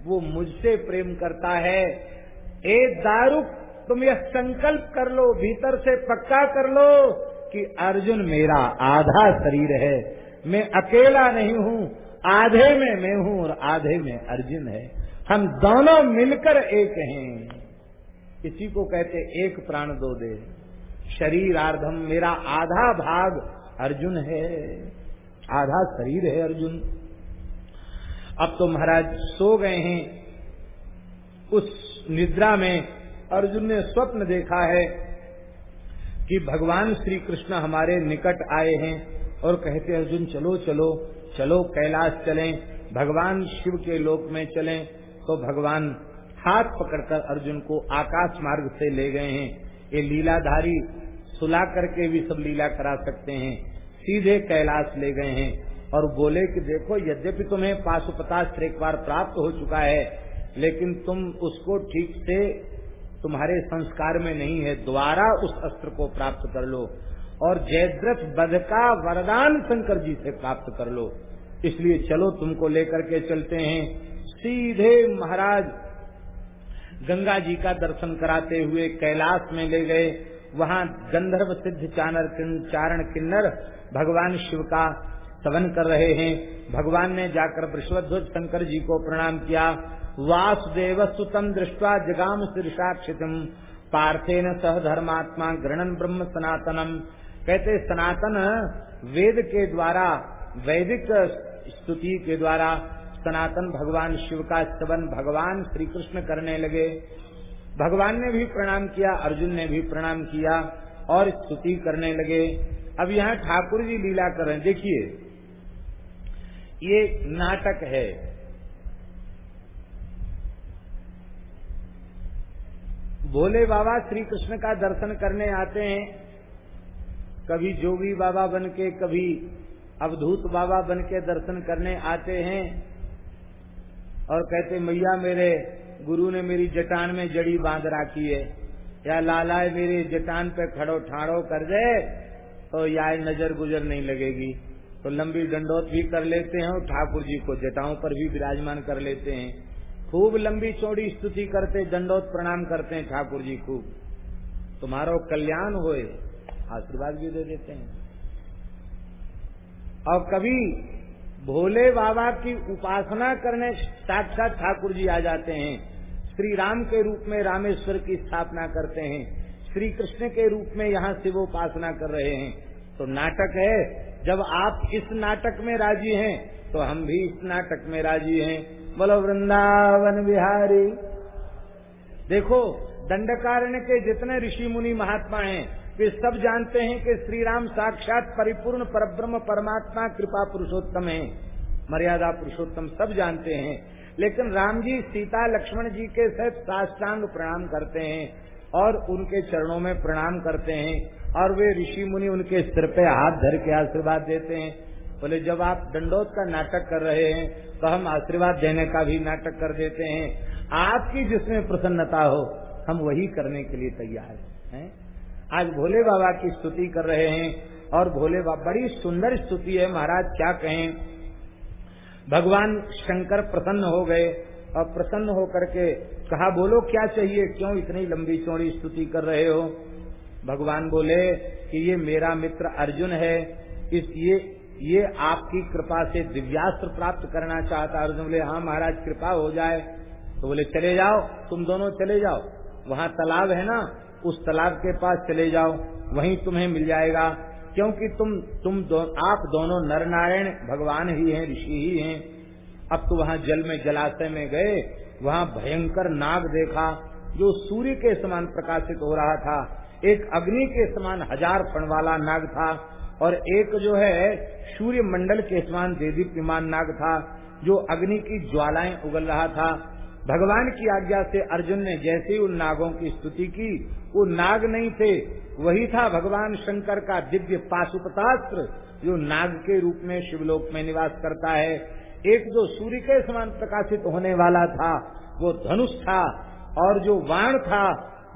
वो मुझसे प्रेम करता है। ए दारुक, तुम यह संकल्प कर लो, भीतर से पक्का कर लो कि अर्जुन मेरा आधा शरीर है। मैं अकेला नहीं हूँ, आधे में मैं हूँ और आधे में अर्जुन है। हम दोनों मिलकर एक हैं। इसी को कहते एक प्राण दो दे। शरीर आर्धम मेरा आधा भाग अर्जुन है। आधा शरीर है अर्जुन। अब तो महाराज सो गए हैं। उस निद्रा में अर्जुन ने स्वप्न देखा है कि भगवान श्री कृष्ण हमारे निकट आए हैं और कहते अर्जुन, चलो चलो चलो कैलाश चलें। भगवान शिव के लोक में चलें। तो भगवान हाथ पकड़कर अर्जुन को आकाश मार्ग से ले गए हैं। ये लीलाधारी सुला करके भी सब लीला करा सकते हैं। सीधे कैलाश ले गए हैं और बोले कि देखो, यद्यपि तुम्हें पाशुपताश एक बार प्राप्त हो चुका है, लेकिन तुम उसको ठीक से तुम्हारे संस्कार में नहीं है द्वारा उस अस्त्र को प्राप्त कर लो और जयद्रथ बध का वरदान शंकर जी से प्राप्त कर लो। इसलिए चलो, तुमको लेकर के चलते हैं। सीधे महाराज गंगा जी का दर्शन कराते हुए कैलाश में ले गए। वहाँ गंधर्व सिद्ध चानर चारण किन्नर भगवान शिव का सवन कर रहे हैं। भगवान ने जाकर वृषभध्वज शंकर जी को प्रणाम किया। वासुदेव सुतम दृष्टवा जगाम शीर्षाक्षितम। पार्थेन सह धर्मात्मा गृणन ब्रह्म सनातनम। कहते, सनातन वेद के द्वारा, वैदिक स्तुति के द्वारा सनातन भगवान शिव का स्तवन भगवान श्री कृष्ण करने लगे। भगवान ने भी प्रणाम किया, अर्जुन ने भी प्रणाम किया और स्तुति करने लगे। अब यहाँ ठाकुर जी लीला कर रहे हैं। देखिए, ये नाटक है। भोले बाबा श्री कृष्ण का दर्शन करने आते हैं। कभी जोगी बाबा बन के कभी अवधूत बाबा बन के दर्शन करने आते हैं और कहते, मैया, मेरे गुरु ने मेरी जटान में जड़ी बाँध रखी है। या लालाए मेरे जटान पे खड़ो ठाड़ो कर दे। तो या नज़र गुजर नहीं लगेगी। तो लंबी डंडोत भी कर लेते हैं और ठाकुर जी को जटाओं पर भी विराजमान कर लेते हैं। खूब लंबी चौड़ी स्तुति करते, दंडोत प्रणाम करते हैं ठाकुर जी खूब। तुम्हारो कल्याण होए, आशीर्वाद भी दे देते हैं। और कभी भोले बाबा की उपासना करने साक्षात ठाकुर जी आ जाते हैं। श्री राम के रूप में रामेश्वर की स्थापना करते हैं। श्री कृष्ण के रूप में यहाँ शिवोपासना कर रहे हैं। तो नाटक है। जब आप इस नाटक में राज़ी हैं तो हम भी इस नाटक में राज़ी हैं। बोलो, वृंदावन बिहारी। देखो, दंडकारण्य के जितने ऋषि मुनि महात्मा हैं, वे सब जानते हैं कि श्री राम साक्षात परिपूर्ण परब्रह्म परमात्मा कृपा पुरुषोत्तम है। मर्यादा पुरुषोत्तम सब जानते हैं। लेकिन राम जी, सीता, लक्ष्मण जी के सहित साष्टांग प्रणाम करते हैं। और उनके चरणों में प्रणाम करते हैं और वे ऋषि मुनि उनके सिर पे हाथ धर के आशीर्वाद देते हैं। बोले, जब आप दंडोत का नाटक कर रहे हैं तो हम आशीर्वाद देने का भी नाटक कर देते हैं। आपकी जिसमें प्रसन्नता हो, हम वही करने के लिए तैयार हैं। आज भोले बाबा की स्तुति कर रहे हैं और भोले बाबा, बड़ी सुंदर स्तुति है। महाराज, क्या कहें? भगवान शंकर प्रसन्न हो गए। प्रसन्न होकर के कहा बोलो क्या चाहिए? क्यों इतनी लंबी चौड़ी स्तुति कर रहे हो? भगवान बोले कि ये मेरा मित्र अर्जुन है। इस ये ये आपकी कृपा से दिव्यास्त्र प्राप्त करना चाहता अर्जुन बोले हाँ महाराज कृपा हो जाए। तो बोले चले जाओ तुम दोनों चले जाओ। वहाँ तालाब है ना उस तालाब के पास चले जाओ। वहीं तुम्हें मिल जाएगा। क्योंकि तुम तुम दो, आप दोनों नर नारायण भगवान ही हैं ऋषि ही हैं। अब तो वहाँ जल में, जलाशय में गए, वहाँ भयंकर नाग देखा, जो सूर्य के समान प्रकाशित हो रहा था। एक अग्नि के समान हज़ार फण वाला नाग था और एक जो है सूर्य मंडल के समान देवी देदीप्यमान नाग था, जो अग्नि की ज्वालाएँ उगल रहा था। भगवान की आज्ञा से अर्जुन ने जैसे ही उन नागों की स्तुति की, वो नाग नहीं थे, वही था भगवान शंकर का दिव्य पाशुपतास्त्र, जो नाग के रूप में शिवलोक में निवास करता है। एक जो सूर्य के समान प्रकाशित होने वाला था, वो धनुष था, और जो वाण था,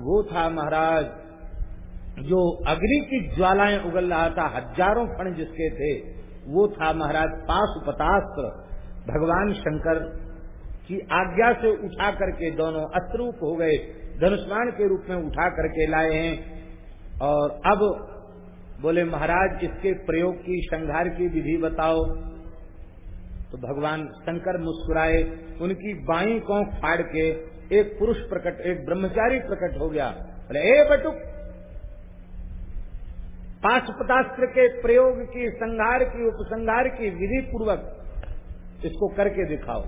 वो था महाराज, जो अग्नि की ज्वालाएँ उगल रहा था, हज़ारों फण जिसके थे, वो था महाराज पाशुपतास्त्र। भगवान शंकर की आज्ञा से उठा करके दोनों अस्त्रूप हो गए धनुष्मान के रूप में उठा करके लाए हैं, और अब बोले, महाराज, इसके प्रयोग की संघार की विधि बताओ। तो भगवान शंकर मुस्कुराए, उनकी बाई को फाड़ के एक पुरुष प्रकट, एक ब्रह्मचारी प्रकट हो गया। बोले, ए बटुक पाशुपतास्त्र के प्रयोग की, संहार की, उपसंहार की विधि पूर्वक इसको करके दिखाओ।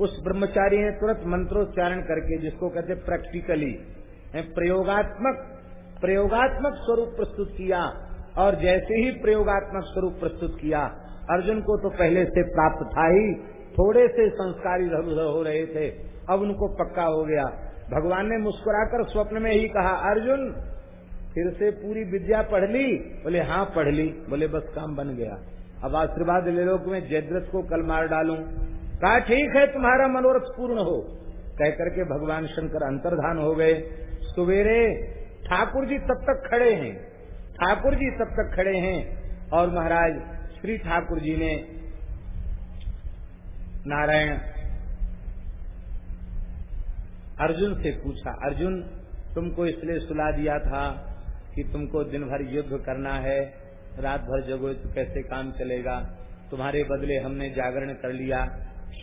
उस ब्रह्मचारी ने तुरंत मंत्रोच्चारण करके जिसको कहते प्रैक्टिकली प्रयोगात्मक प्रयोगात्मक स्वरूप प्रस्तुत किया और जैसे ही प्रयोगात्मक स्वरूप प्रस्तुत किया अर्जुन को तो पहले से प्राप्त था ही, थोड़े से संस्कार हो रहे थे, अब उनको पक्का हो गया। भगवान ने मुस्कुराकर स्वप्न में ही कहा, अर्जुन, फिर से पूरी विद्या पढ़ ली? बोले हाँ पढ़ ली। बोले, बस काम बन गया। अब आशीर्वाद ले लो मैं जयद्रथ को कल मार डालू। कहा, ठीक है, तुम्हारा मनोरथ पूर्ण हो। कह करके भगवान शंकर अंतर्धान हो गए। सवेरे, ठाकुर जी तब तक खड़े हैं। ठाकुर जी तब तक खड़े हैं और महाराज श्री ठाकुर जी ने नारायण अर्जुन से पूछा, अर्जुन, तुमको इसलिए सुला दिया था कि तुमको दिन भर युद्ध करना है रात भर जगो तो कैसे काम चलेगा? तुम्हारे बदले हमने जागरण कर लिया,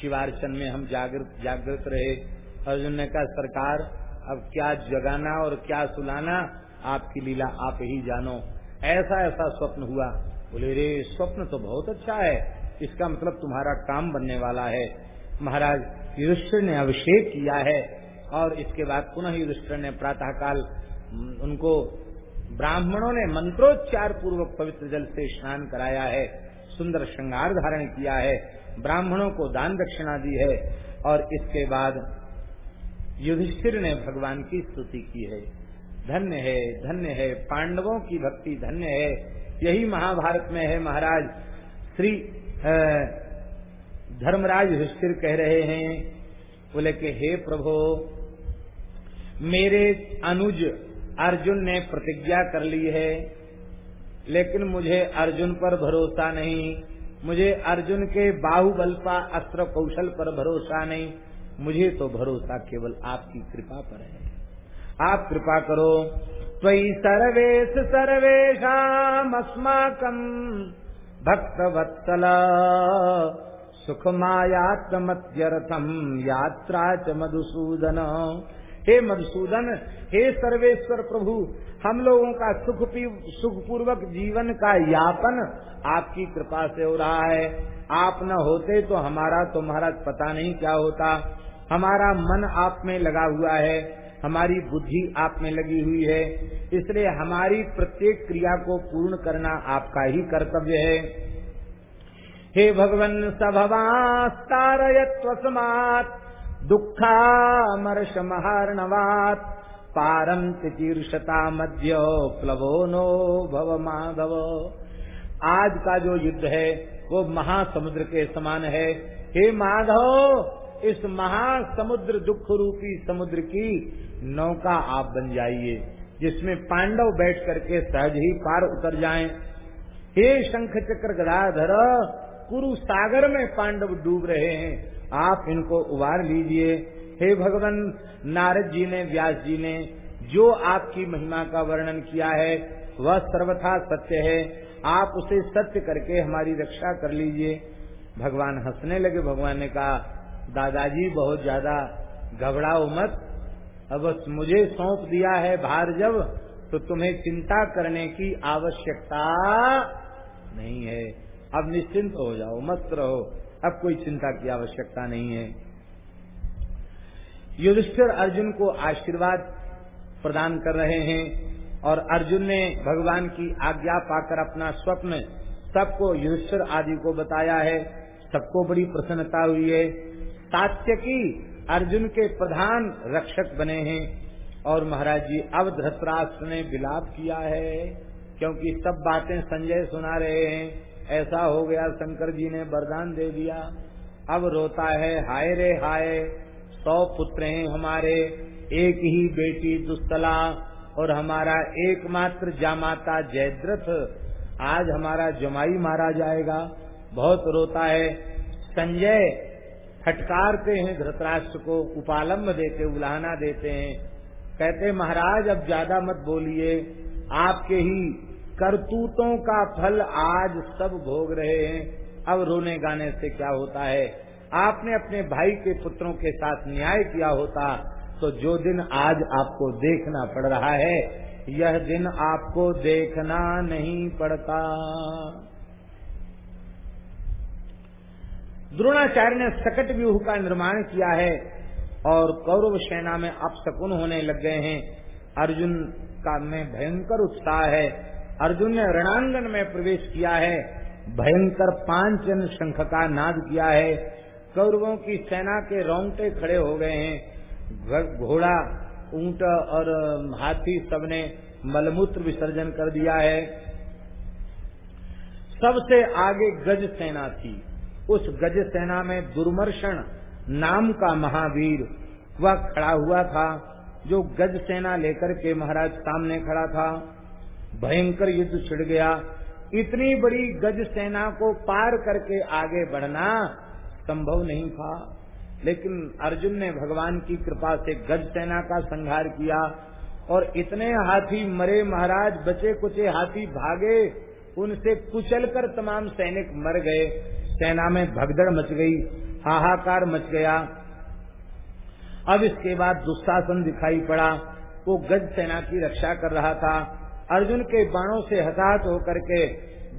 शिवार्चन में हम जागृत जागृत रहे। अर्जुन ने कहा, सरकार, अब क्या जगाना और क्या सुलाना? आपकी लीला आप ही जानो। ऐसा ऐसा स्वप्न हुआ। बोले रे स्वप्न तो बहुत अच्छा है। इसका मतलब तुम्हारा काम बनने वाला है। महाराज, युधिष्ठिर ने अभिषेक किया है और इसके बाद पुनः युधिष्ठिर ने प्रातः काल उनको ब्राह्मणों ने मंत्रोच्चार पूर्वक पवित्र जल से स्नान कराया है, सुंदर श्रृंगार धारण किया है, ब्राह्मणों को दान दक्षिणा दी है और इसके बाद युधिष्ठिर ने भगवान की स्तुति की है। धन्य है धन्य है, पांडवों की भक्ति धन्य है। यही महाभारत में है, महाराज। श्री धर्मराज युधिष्ठिर कह रहे हैं, बोले कि, हे प्रभु, मेरे अनुज अर्जुन ने प्रतिज्ञा कर ली है, लेकिन मुझे अर्जुन पर भरोसा नहीं, मुझे अर्जुन के बाहुबल पर अस्त्र कौशल पर भरोसा नहीं, मुझे तो भरोसा केवल आपकी कृपा पर है। आप कृपा करो त्वयि सर्वेश सर्वेशम अस्माकम भक्त वत्सल सुख मायात्मत्यर्थम यात्रा च मधुसूदन। हे मधुसूदन, हे सर्वेश्वर प्रभु, हम लोगों का सुख सुखपूर्वक जीवन का यापन आपकी कृपा से हो रहा है। आप न होते तो हमारा तुम्हारा पता नहीं क्या होता। हमारा मन आप में लगा हुआ है। हमारी बुद्धि आप में लगी हुई है। इसलिए हमारी प्रत्येक क्रिया को पूर्ण करना आपका ही कर्तव्य है। हे भगवन सभवास्तारयत्वसमात् दुःखामर्षमहार्णवात् पारम चिकीर्षता मध्य प्लवो नो भव माधव आज का जो युद्ध है, वो महासमुद्र के समान है। हे माधव, इस महासमुद्र दुख रूपी समुद्र की नौका आप बन जाइए, जिसमें पांडव बैठ करके सहज ही पार उतर जाएँ। हे शंख चक्र गदाधर, कुरु सागर में पांडव डूब रहे हैं। आप इनको उबार लीजिए। हे भगवान, नारद जी ने, व्यास जी ने जो आपकी महिमा का वर्णन किया है, वह सर्वथा सत्य है। आप उसे सत्य करके हमारी रक्षा कर लीजिए। भगवान हंसने लगे। भगवान ने कहा, दादाजी, बहुत ज़्यादा घबराओ मत। अब बस मुझे सौंप दिया है भार जब तो तुम्हें चिंता करने की आवश्यकता नहीं है। अब निश्चिंत हो जाओ, मस्त रहो। अब कोई चिंता की आवश्यकता नहीं है। युधिष्ठिर अर्जुन को आशीर्वाद प्रदान कर रहे हैं और अर्जुन ने भगवान की आज्ञा पाकर अपना स्वप्न सबको, युधिष्ठिर आदि को बताया है। सबको बड़ी प्रसन्नता हुई है। सात्य की अर्जुन के प्रधान रक्षक बने हैं और महाराज जी अब धृतराष्ट्र ने विलाप किया है, क्योंकि सब बातें संजय सुना रहे हैं। ऐसा हो गया, शंकर जी ने वरदान दे दिया। अब रोता है, हाय रे हाय, सौ पुत्र हैं हमारे, एक ही बेटी दुस्तला और हमारा एकमात्र जामाता जयद्रथ। आज हमारा जमाई मारा जाएगा। बहुत रोता है, संजय फटकारते हैं धृतराष्ट्र को उपालम्ब देते उलाहना देते हैं। कहते महाराज, अब ज़्यादा मत बोलिए। आपके ही करतूतों का फल आज सब भोग रहे हैं। अब रोने गाने से क्या होता है? आपने अपने भाई के पुत्रों के साथ न्याय किया होता तो जो दिन आज आपको देखना पड़ रहा है, यह दिन आपको देखना नहीं पड़ता। द्रोणाचार्य ने सकट व्यूह का निर्माण किया है और कौरव सेना में अपशकुन होने लग गए हैं। अर्जुन का में भयंकर उत्साह है। अर्जुन ने रणांगन में प्रवेश किया है। भयंकर पांचन शंख का नाद किया है। कौरवों की सेना के रोंगटे खड़े हो गए हैं। घोड़ा, ऊँट और हाथी सबने मलमूत्र विसर्जन कर दिया है। सबसे आगे गज सेना थी। उस गज सेना में दुर्मर्षण नाम का महावीर वह खड़ा हुआ था, जो गज सेना लेकर के महाराज सामने खड़ा था। भयंकर युद्ध छिड़ गया। इतनी बड़ी गज सेना को पार करके आगे बढ़ना संभव नहीं था। लेकिन अर्जुन ने भगवान की कृपा से गज सेना का संहार किया और इतने हाथी मरे महाराज, बचे कुचे हाथी भागे, उनसे कुचल कर तमाम सैनिक मर गए। सेना में भगदड़ मच गई, हाहाकार मच गया। अब इसके बाद दुस्शासन दिखाई पड़ा। वो गज सेना की रक्षा कर रहा था। अर्जुन के बाणों से हताहत होकर के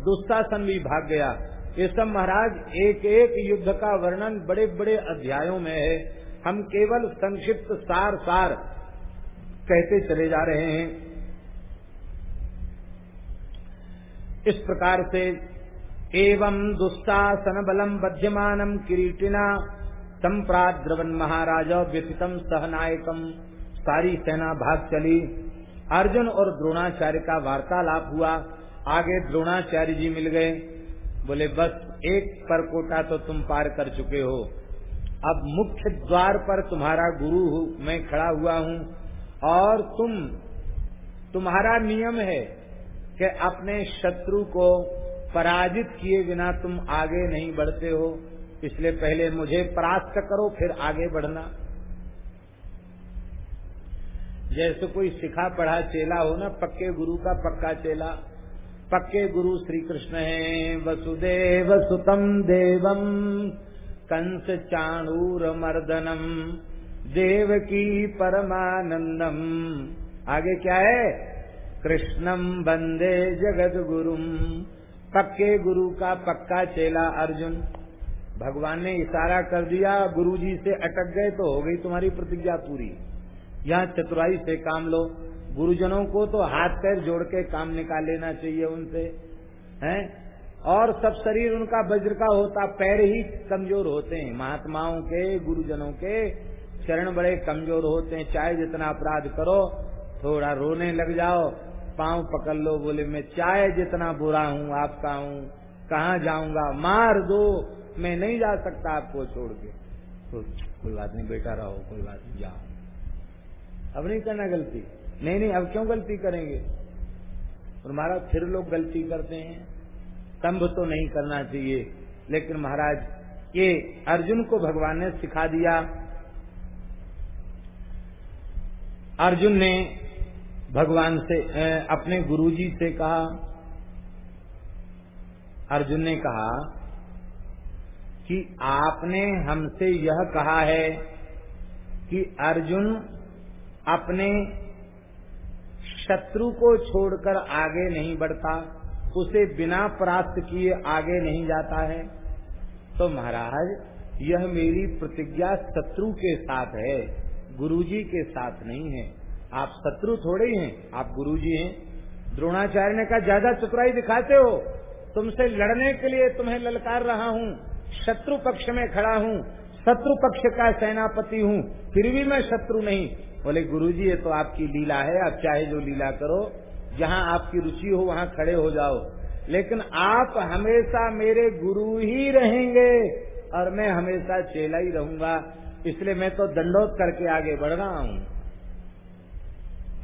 दुस्शासन भी भाग गया। ये सब महाराज एक एक युद्ध का वर्णन बड़े बड़े अध्यायों में है। हम केवल संक्षिप्त सार सार कहते चले जा रहे हैं। इस प्रकार से एवं दुस्साहसन बलम बध्यमानम किरीटिना संप्राद्रवन महाराज व्यथितम सहनायकम सारी सेना भाग चली। अर्जुन और द्रोणाचार्य का वार्तालाप हुआ। आगे द्रोणाचार्य जी मिल गए। बोले, बस, एक परकोटा तो तुम पार कर चुके हो। अब मुख्य द्वार पर तुम्हारा गुरु मैं खड़ा हुआ हूँ। और तुम, तुम्हारा नियम है कि अपने शत्रु को पराजित किए बिना तुम आगे नहीं बढ़ते हो, इसलिए पहले मुझे परास्त करो, फिर आगे बढ़ना। जैसे कोई सिखा पढ़ा चेला हो ना, पक्के गुरु का पक्का चेला, पक्के गुरु श्री कृष्ण है, वसुदेव सुतम देवम, कंस चाणूर मर्दनम, देव की परमानंदम। आगे क्या है? कृष्णम बंदे जगत गुरुम पक्के गुरु का पक्का चेला अर्जुन। भगवान ने इशारा कर दिया गुरु जी से अटक गए तो हो गई तुम्हारी प्रतिज्ञा पूरी। यहाँ चतुराई से काम लो। गुरुजनों को तो हाथ पैर जोड़ के काम निकाल लेना चाहिए उनसे, हैं? और सब शरीर उनका वज्र का होता, पैर ही कमज़ोर होते हैं। महात्माओं के, गुरुजनों के चरण बड़े कमज़ोर होते हैं। चाहे जितना अपराध करो, थोड़ा रोने लग जाओ। पाँव पकड़ लो, बोले, मैं चाहे जितना बुरा हूँ, आपका हूँ, कहाँ जाऊँगा? मार दो, मैं नहीं जा सकता आपको छोड़ के. तो कोई बात नहीं, बेटा रहो, कोई बात नहीं, जाओ। अब नहीं करना गलती। नहीं नहीं, अब क्यों गलती करेंगे? और महाराज, फिर लोग गलती करते हैं। स्तंभ तो नहीं करना चाहिए, लेकिन महाराज, ये अर्जुन को भगवान ने सिखा दिया। अर्जुन ने भगवान से अपने गुरुजी से कहा, अर्जुन ने कहा कि आपने हमसे यह कहा है कि अर्जुन अपने शत्रु को छोड़कर आगे नहीं बढ़ता, उसे बिना प्राप्त किए आगे नहीं जाता है। तो महाराज, यह मेरी प्रतिज्ञा शत्रु के साथ है, गुरुजी के साथ नहीं है। आप शत्रु थोड़े ही हैं, आप गुरुजी हैं। द्रोणाचार्य ने कहा, ज़्यादा चतुराई दिखाते हो। तुमसे लड़ने के लिए तुम्हें ललकार रहा हूँ, शत्रु पक्ष में खड़ा हूँ, शत्रु पक्ष का सेनापति हूँ, फिर भी मैं शत्रु नहीं। बोले, गुरुजी, ये तो आपकी लीला है, आप चाहे जो लीला करो, जहाँ आपकी रुचि हो, वहाँ खड़े हो जाओ। लेकिन आप हमेशा मेरे गुरु ही रहेंगे और मैं हमेशा चेला ही रहूँगा। इसलिए मैं तो दंडोत करके आगे बढ़ रहा हूँ।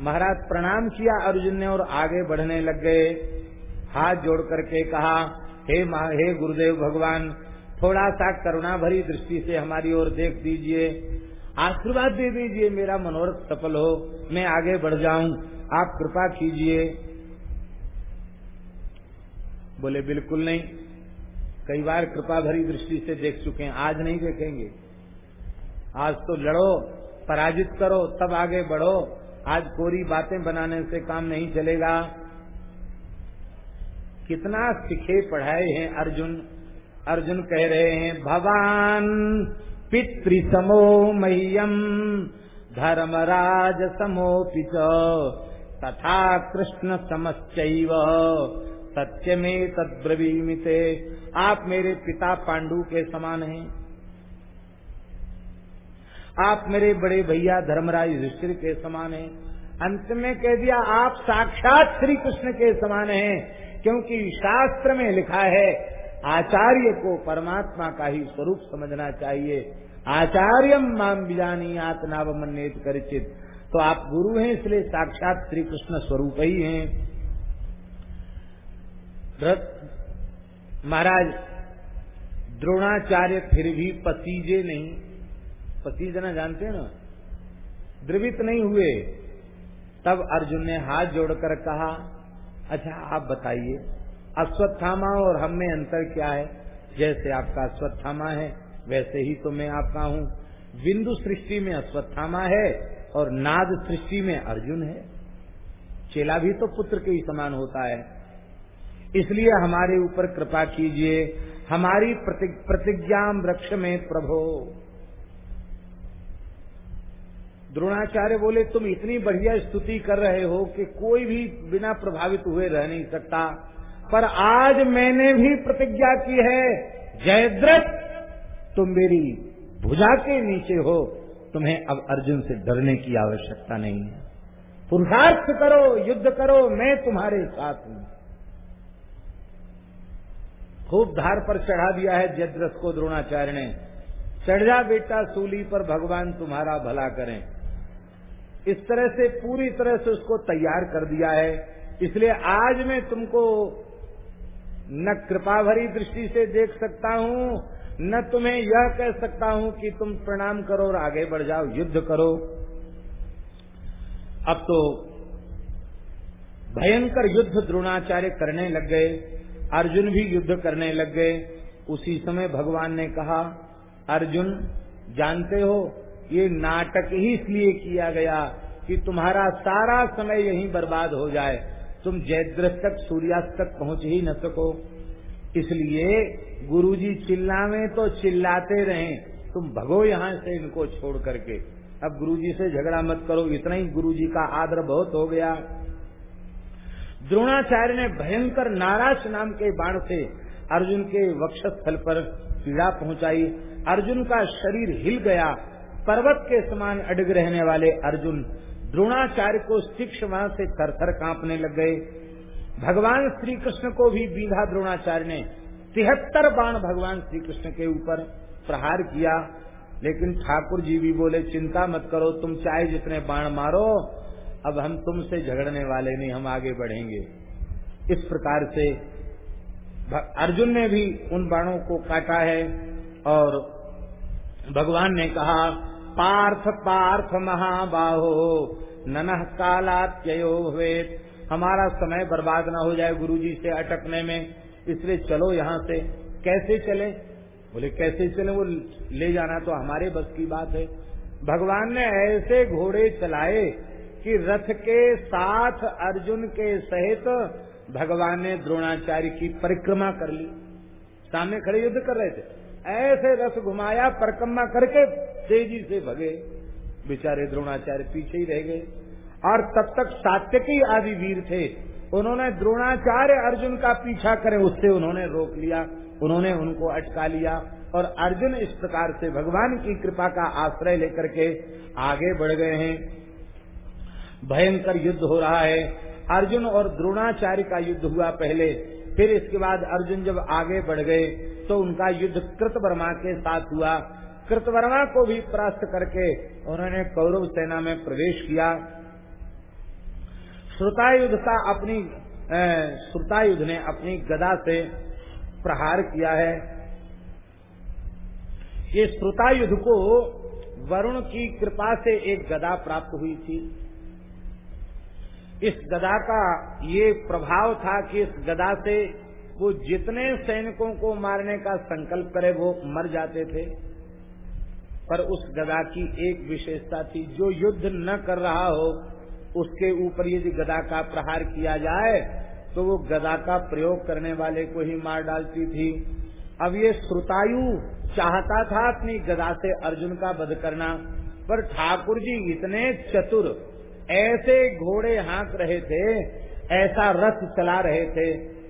महाराज प्रणाम किया अर्जुन ने और आगे बढ़ने लग गए। हाथ जोड़ करके कहा, हे हे गुरुदेव भगवान थोड़ा सा करुणा भरी दृष्टि से हमारी ओर देख दीजिए। आशीर्वाद दे दीजिए मेरा मनोरथ सफल हो। मैं आगे बढ़ जाऊँ। आप कृपा कीजिए। बोले, बिल्कुल नहीं। कई बार कृपा भरी दृष्टि से देख चुके हैं। आज नहीं देखेंगे। आज तो लड़ो, पराजित करो, तब आगे बढ़ो। आज कोरी बातें बनाने से काम नहीं चलेगा। कितना सिखे पढ़ाए हैं अर्जुन। अर्जुन कह रहे हैं भगवान पितृ पितृसमो मह्यम, धर्मराज समोपि तथा कृष्ण समश्चैव सत्य में तद्रवीमिते आप मेरे पिता पांडु के समान हैं। आप मेरे बड़े भैया धर्मराज युधिष्ठिर के समान हैं। अंत में कह दिया, आप साक्षात श्री कृष्ण के समान हैं, क्योंकि शास्त्र में लिखा है, आचार्य को परमात्मा का ही स्वरूप समझना चाहिए। आचार्य माम बिजानी आत्नाव आत्नावमन्यत करिचित। तो आप गुरु हैं, इसलिए साक्षात श्री कृष्ण स्वरूप ही हैं। महाराज, द्रोणाचार्य फिर भी पसीजे नहीं पसीजना जानते हैं ना? द्रवित नहीं हुए। तब अर्जुन ने हाथ जोड़कर कहा अच्छा आप बताइए अश्वत्थामा और हम में अंतर क्या है? जैसे आपका अश्वत्थामा है, वैसे ही तो मैं आपका हूँ। बिंदु सृष्टि में अश्वत्थामा है और नाद सृष्टि में अर्जुन है। चेला भी तो पुत्र के ही समान होता है। इसलिए हमारे ऊपर कृपा कीजिए, हमारी प्रतिज्ञा वृक्ष में प्रभो। द्रोणाचार्य बोले, तुम इतनी बढ़िया स्तुति कर रहे हो कि कोई भी बिना प्रभावित हुए रह नहीं सकता। पर आज मैंने भी प्रतिज्ञा की है, जयद्रथ, तुम मेरी भुजा के नीचे हो। तुम्हें अब अर्जुन से डरने की आवश्यकता नहीं है। पुरुषार्थ करो, युद्ध करो, मैं तुम्हारे साथ हूँ। खूब धार पर चढ़ा दिया है जयद्रथ को द्रोणाचार्य ने। चढ़ जा बेटा सूली पर, भगवान तुम्हारा भला करें। इस तरह से, पूरी तरह से उसको तैयार कर दिया है। इसलिए आज मैं तुमको न कृपा भरी दृष्टि से देख सकता हूँ, न तुम्हें यह कह सकता हूँ कि तुम प्रणाम करो और आगे बढ़ जाओ, युद्ध करो। अब तो भयंकर युद्ध द्रोणाचार्य करने लग गए, अर्जुन भी युद्ध करने लग गए। उसी समय भगवान ने कहा, अर्जुन, जानते हो ये नाटक ही इसलिए किया गया कि तुम्हारा सारा समय यहीं बर्बाद हो जाए। तुम जयद्रथ तक, सूर्यास्त तक पहुँच ही न सको। इसलिए गुरुजी चिल्लावे तो चिल्लाते रहे। तुम भगो यहाँ से इनको छोड़ करके। अब गुरुजी से झगड़ा मत करो। इतना ही गुरुजी का आदर बहुत हो गया। द्रोणाचार्य ने भयंकर नाराज़ नाम के बाण से अर्जुन के वक्षस्थल पर पीड़ा पहुंचाई। अर्जुन का शरीर हिल गया। पर्वत के समान अडग रहने वाले अर्जुन द्रोणाचार्य को शिक्ष वहाँ से थर थर कांपने लग गए। भगवान श्री कृष्ण को भी बीघा द्रोणाचार्य ने तिहत्तर बाण भगवान श्री कृष्ण के ऊपर प्रहार किया। लेकिन ठाकुर जी भी बोले, चिंता मत करो, तुम चाहे जितने बाण मारो, अब हम तुमसे झगड़ने वाले नहीं, हम आगे बढ़ेंगे। इस प्रकार से अर्जुन ने भी उन बाणों को काटा है और भगवान ने कहा पार्थ पार्थ महाबाहो। ननह कालात्ययो हुए हमारा समय बर्बाद ना हो जाए गुरुजी से अटकने में। इसलिए चलो यहाँ से। कैसे चले? बोले, कैसे चले? वो ले जाना तो हमारे बस की बात है। भगवान ने ऐसे घोड़े चलाए कि रथ के साथ अर्जुन के सहित भगवान ने द्रोणाचार्य की परिक्रमा कर ली। सामने खड़े युद्ध कर रहे थे। ऐसे रस घुमाया परिक्रमा करके तेज़ी से भगे। बेचारे द्रोणाचार्य पीछे ही रह गए। और तब तक सात्यकी आदि वीर थे। उन्होंने द्रोणाचार्य अर्जुन का पीछा करे, उससे उन्होंने रोक लिया। उन्होंने उनको अटका लिया। और अर्जुन इस प्रकार से भगवान की कृपा का आश्रय लेकर के आगे बढ़ गए हैं। भयंकर युद्ध हो रहा है। अर्जुन और द्रोणाचार्य का युद्ध हुआ पहले। फिर इसके बाद अर्जुन जब आगे बढ़ गए तो उनका युद्ध कृतवर्मा के साथ हुआ। कृतवर्मा को भी परास्त करके उन्होंने कौरव सेना में प्रवेश किया। श्रुतायुद्ध का अपनी श्रुतायुद्ध ने अपनी गदा से प्रहार किया है। ये श्रुतायुद्ध को वरुण की कृपा से एक गदा प्राप्त हुई थी। इस गदा का ये प्रभाव था कि इस गदा से वो जितने सैनिकों को मारने का संकल्प करे, वो मर जाते थे। पर उस गदा की एक विशेषता थी, जो युद्ध न कर रहा हो, उसके ऊपर यदि गदा का प्रहार किया जाए तो वो गदा का प्रयोग करने वाले को ही मार डालती थी। अब ये श्रुतायु चाहता था अपनी गदा से अर्जुन का वध करना, पर ठाकुर जी इतने चतुर, ऐसे घोड़े हाँक रहे थे, ऐसा रथ चला रहे थे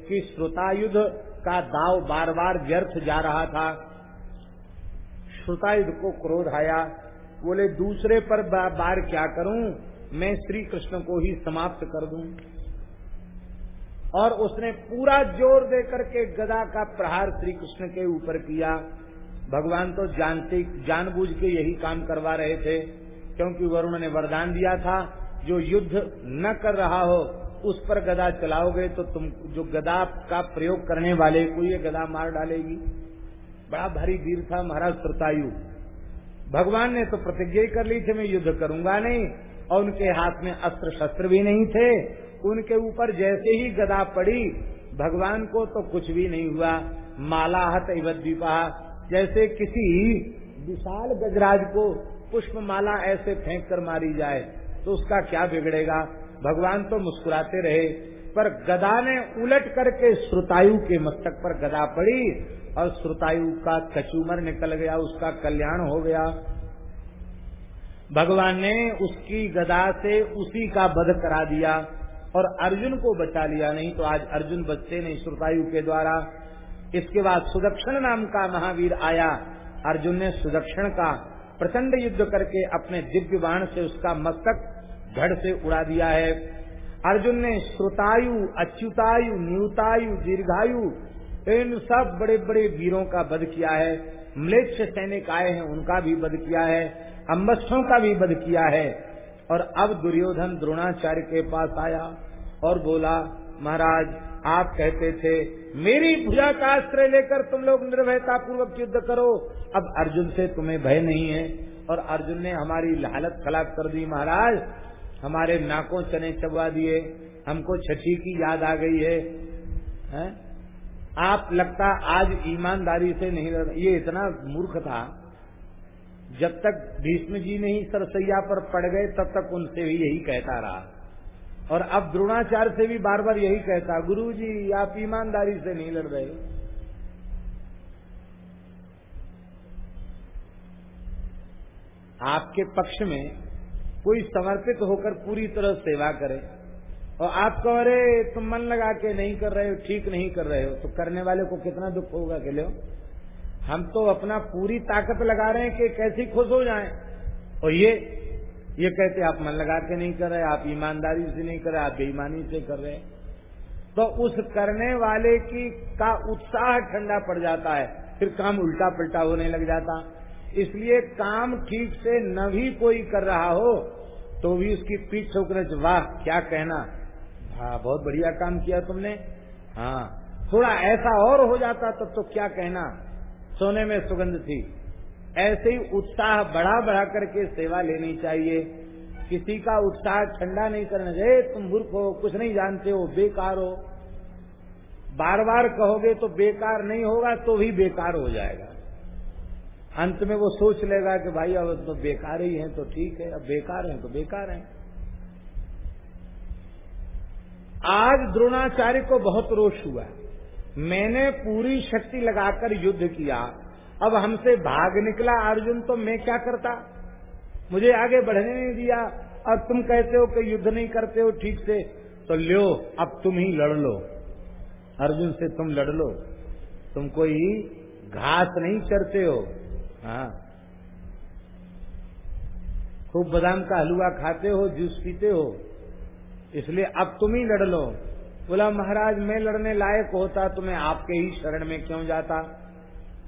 कि श्रुतायुद्ध का दाव बार बार व्यर्थ जा रहा था। श्रुतायुद्ध को क्रोध आया। बोले, दूसरे पर बार क्या करूँ? मैं श्री कृष्ण को ही समाप्त कर दूँ। और उसने पूरा ज़ोर देकर के गदा का प्रहार श्री कृष्ण के ऊपर किया। भगवान तो जानते, जानबूझ के यही काम करवा रहे थे, क्योंकि वरुण ने वरदान दिया था, जो युद्ध न कर रहा हो उस पर गदा चलाओगे तो तुम, जो गदा का प्रयोग करने वाले को ये गदा मार डालेगी। बड़ा भारी वीर था महाराज श्रतायु भगवान ने तो प्रतिज्ञा ही कर ली थी, मैं युद्ध करूँगा नहीं, और उनके हाथ में अस्त्र शस्त्र भी नहीं थे। उनके ऊपर जैसे ही गदा पड़ी, भगवान को तो कुछ भी नहीं हुआ। माला हत द्वीपा। जैसे किसी विशाल गजराज को पुष्प माला ऐसे फेंक कर मारी जाए तो उसका क्या बिगड़ेगा? भगवान तो मुस्कुराते रहे, पर गदा ने उलट करके श्रुतायु के मस्तक पर गदा पड़ी और श्रुतायु का कचूमर निकल गया, उसका कल्याण हो गया। भगवान ने उसकी गदा से उसी का वध करा दिया और अर्जुन को बचा लिया, नहीं तो आज अर्जुन बचते नहीं श्रुतायु के द्वारा। इसके बाद सुदक्षिण नाम का महावीर आया। अर्जुन ने सुदक्षिण का प्रचंड युद्ध करके अपने दिव्य बाण से उसका मस्तक धड़ से उड़ा दिया है। अर्जुन ने श्रुतायु, अच्युतायु, न्यूतायु, दीर्घायु, इन सब बड़े बड़े वीरों का वध किया है। म्लेच्छ सैनिक आए हैं, उनका भी वध किया है। अम्बस्थों का भी वध किया है। और अब दुर्योधन द्रोणाचार्य के पास आया और बोला, महाराज, आप कहते थे, मेरी भुजा का आश्रय लेकर तुम लोग निर्भयता पूर्वक युद्ध करो। अब अर्जुन से तुम्हें भय नहीं है। और अर्जुन ने हमारी हालत खराब कर दी, महाराज हमारे नाकों चने चबा दिए हमको छठी की याद आ गई है, है? आप लगता आज ईमानदारी से नहीं लग ये इतना मूर्ख था जब तक भीष्म जी नहीं सरसैया पर पड़ गए तब तक उनसे भी यही कहता रहा और अब द्रोणाचार्य से भी बार बार यही कहता गुरु जी आप ईमानदारी से नहीं लड़ रहे आपके पक्ष में कोई समर्पित होकर पूरी तरह सेवा करे और आप कह रहे, तुम मन लगा के नहीं कर रहे हो, ठीक नहीं कर रहे हो तो करने वाले को कितना दुख होगा के लो हम तो अपना पूरी ताकत लगा रहे हैं कि कैसे खुश हो जाए। और ये ये कहते आप मन लगा के नहीं कर रहे, आप ईमानदारी से नहीं कर रहे, आप बेईमानी से कर रहे तो उस करने वाले की, का उत्साह ठंडा पड़ जाता है, फिर काम उल्टा पलटा होने लग जाता। इसलिए काम ठीक से न भी कोई कर रहा हो तो भी उसकी पीठ ठोकने वाह, क्या कहना? हाँ बहुत बढ़िया काम किया तुमने। हाँ थोड़ा ऐसा और हो जाता तब तो क्या कहना? सोने में सुगंध थी। ऐसे ही उत्साह बढ़ा बढ़ा करके सेवा लेनी चाहिए। किसी का उत्साह ठंडा नहीं करना चाहिए। तुम मूर्ख हो, कुछ नहीं जानते हो, बेकार हो। बार बार कहोगे तो बेकार नहीं होगा तो भी बेकार हो जाएगा। अंत में वो सोच लेगा कि भाई अब तो बेकार ही है तो ठीक है, अब बेकार है तो बेकार है। आज द्रोणाचार्य को बहुत रोष हुआ। मैंने पूरी शक्ति लगाकर युद्ध किया। अब हमसे भाग निकला अर्जुन तो मैं क्या करता? मुझे आगे बढ़ने नहीं दिया। और तुम कहते हो कि युद्ध नहीं करते हो ठीक से तो लो अब तुम ही लड़ लो। अर्जुन से तुम लड़ लो। तुम कोई घास नहीं चरते हो। हाँ। खूब बादाम का हलवा खाते हो, जूस पीते हो। इसलिए अब तुम ही लड़ लो। बोला, महाराज, मैं लड़ने लायक होता तो मैं आपके ही शरण में क्यों जाता?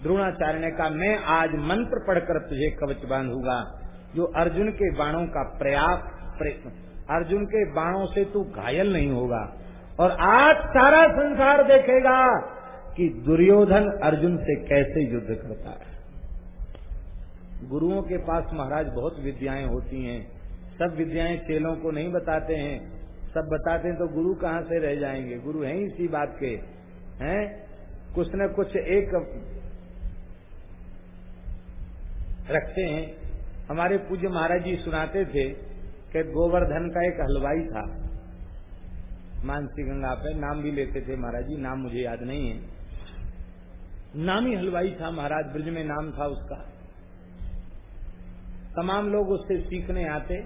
द्रोणाचार्य ने कहा मैं आज मंत्र पढ़कर तुझे कवच बांधूँगा। जो अर्जुन के बाणों का प्रयास अर्जुन के बाणों से तू घायल नहीं होगा। और आज सारा संसार देखेगा कि दुर्योधन अर्जुन से कैसे युद्ध करता है। गुरुओं के पास महाराज बहुत विद्याएँ होती हैं। सब विद्याएँ चेलों को नहीं बताते हैं। सब बताते हैं तो गुरु कहाँ से रह जाएँगे? गुरु हैं इसी बात के, हैं? कुछ न कुछ एक रखते हैं। हमारे पूज्य महाराज जी सुनाते थे कि गोवर्धन का एक हलवाई था। मानसी गंगा पे नाम भी लेते थे महाराज जी, नाम मुझे याद नहीं है। नामी हलवाई था महाराज, ब्रज में नाम था उसका। तमाम लोग उससे सीखने आते,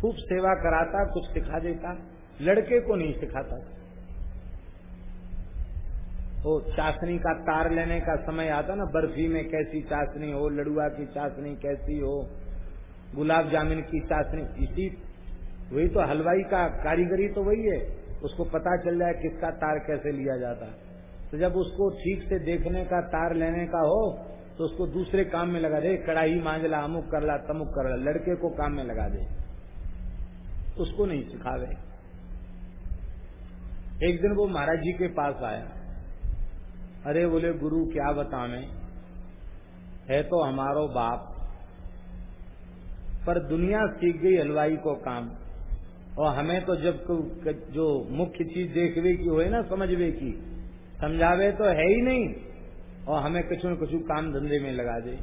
खूब सेवा कराता, कुछ सिखा देता, लड़के को नहीं सिखाता। वो चाशनी का तार लेने का समय आता ना, बर्फ़ी में कैसी चाशनी हो, लड़ुआ की चाशनी कैसी हो, गुलाब जामुन की चाशनी, इसी वही तो हलवाई का कारीगरी तो वही है। उसको पता चल जाए किसका तार कैसे लिया जाता। तो जब उसको ठीक से देखने का, तार लेने का हो तो उसको दूसरे काम में लगा दे। कड़ाही मांझला अमुक कर ला, तमुक कर ला, लड़के को काम में लगा दे। उसको नहीं सिखावे। एक दिन वो महाराज जी के पास आया। अरे बोले, गुरु, क्या बतावे? है तो हमारो बाप। पर दुनिया सीख गई हलवाई को काम। और हमें तो जब जो मुख्य चीज़ देखवे की हो ना, समझवे की। समझावे तो है ही नहीं। और हमें कुछ न कुछ काम धंधे में लगा दे।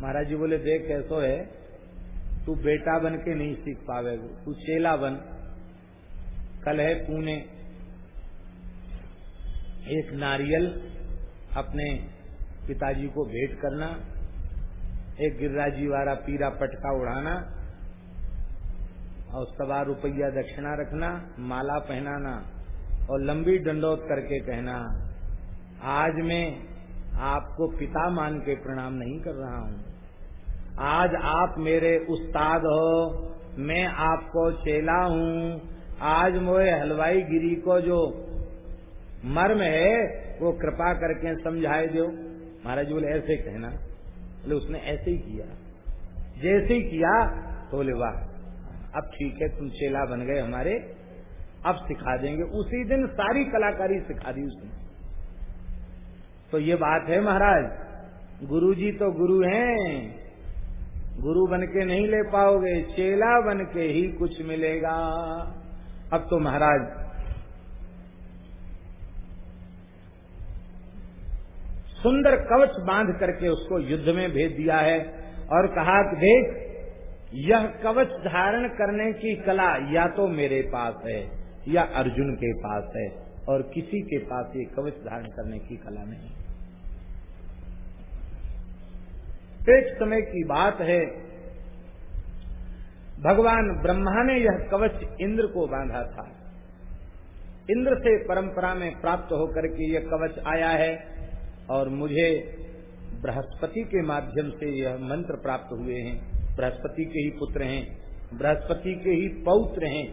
महाराज जी बोले, देख कैसो है, तू बेटा बन के नहीं सीख पावे तू चेला बन। कल है पुणे। एक नारियल अपने पिताजी को भेंट करना, एक गिरिराजी वाला पीरा पटका उड़ाना, और सवा रुपया दक्षिणा रखना, माला पहनाना, और लंबी डंडोत करके कहना आज मैं आपको पिता मान के प्रणाम नहीं कर रहा हूँ। आज आप मेरे उस्ताद हो, मैं आपको चेला हूँ। आज मोए हलवाई गिरी को जो मर्म है, वो कृपा करके समझाए दो। महाराज बोले, ऐसे कहना। बोले, उसने ऐसे ही किया। जैसे ही किया तो बोले, वाह, अब ठीक है, तुम चेला बन गए हमारे। अब सिखा देंगे। उसी दिन सारी कलाकारी सिखा दी उसने। तो ये बात है महाराज गुरु जी तो गुरु हैं। गुरु बन के नहीं ले पाओगे, चेला बन के ही कुछ मिलेगा। अब तो महाराज, सुंदर कवच बाँध करके उसको युद्ध में भेज दिया है और कहा देख, यह कवच धारण करने की कला या तो मेरे पास है या अर्जुन के पास है और किसी के पास ये कवच धारण करने की कला नहीं। एक समय की बात है। भगवान ब्रह्मा ने यह कवच इंद्र को बांधा था। इंद्र से परंपरा में प्राप्त होकर के यह कवच आया है और मुझे बृहस्पति के माध्यम से यह मंत्र प्राप्त हुए हैं। बृहस्पति के ही पुत्र हैं, बृहस्पति के ही पौत्र हैं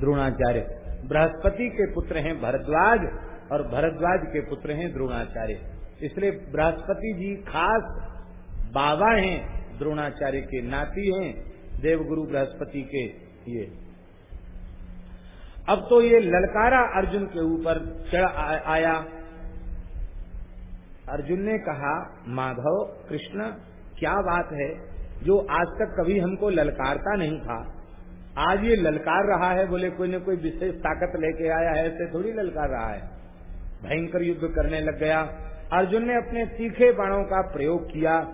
द्रोणाचार्य। बृहस्पति के पुत्र हैं भरद्वाज और भरद्वाज के पुत्र हैं द्रोणाचार्य। इसलिए बृहस्पति जी खास बाबा हैं, द्रोणाचार्य के नाती हैं, देवगुरु बृहस्पति के ये। अब तो ये ललकारा अर्जुन के ऊपर चढ़ आया। अर्जुन ने कहा, माधव, कृष्ण, क्या बात है जो आज तक कभी हमको ललकारता नहीं था? आज ये ललकार रहा है, बोले, कोई न कोई विशेष ताकत लेके आया है, ऐसे थोड़ी ललकार रहा है। भयंकर युद्ध करने लग गया। अर्जुन ने अपने तीखे बाणों का प्रयोग किया।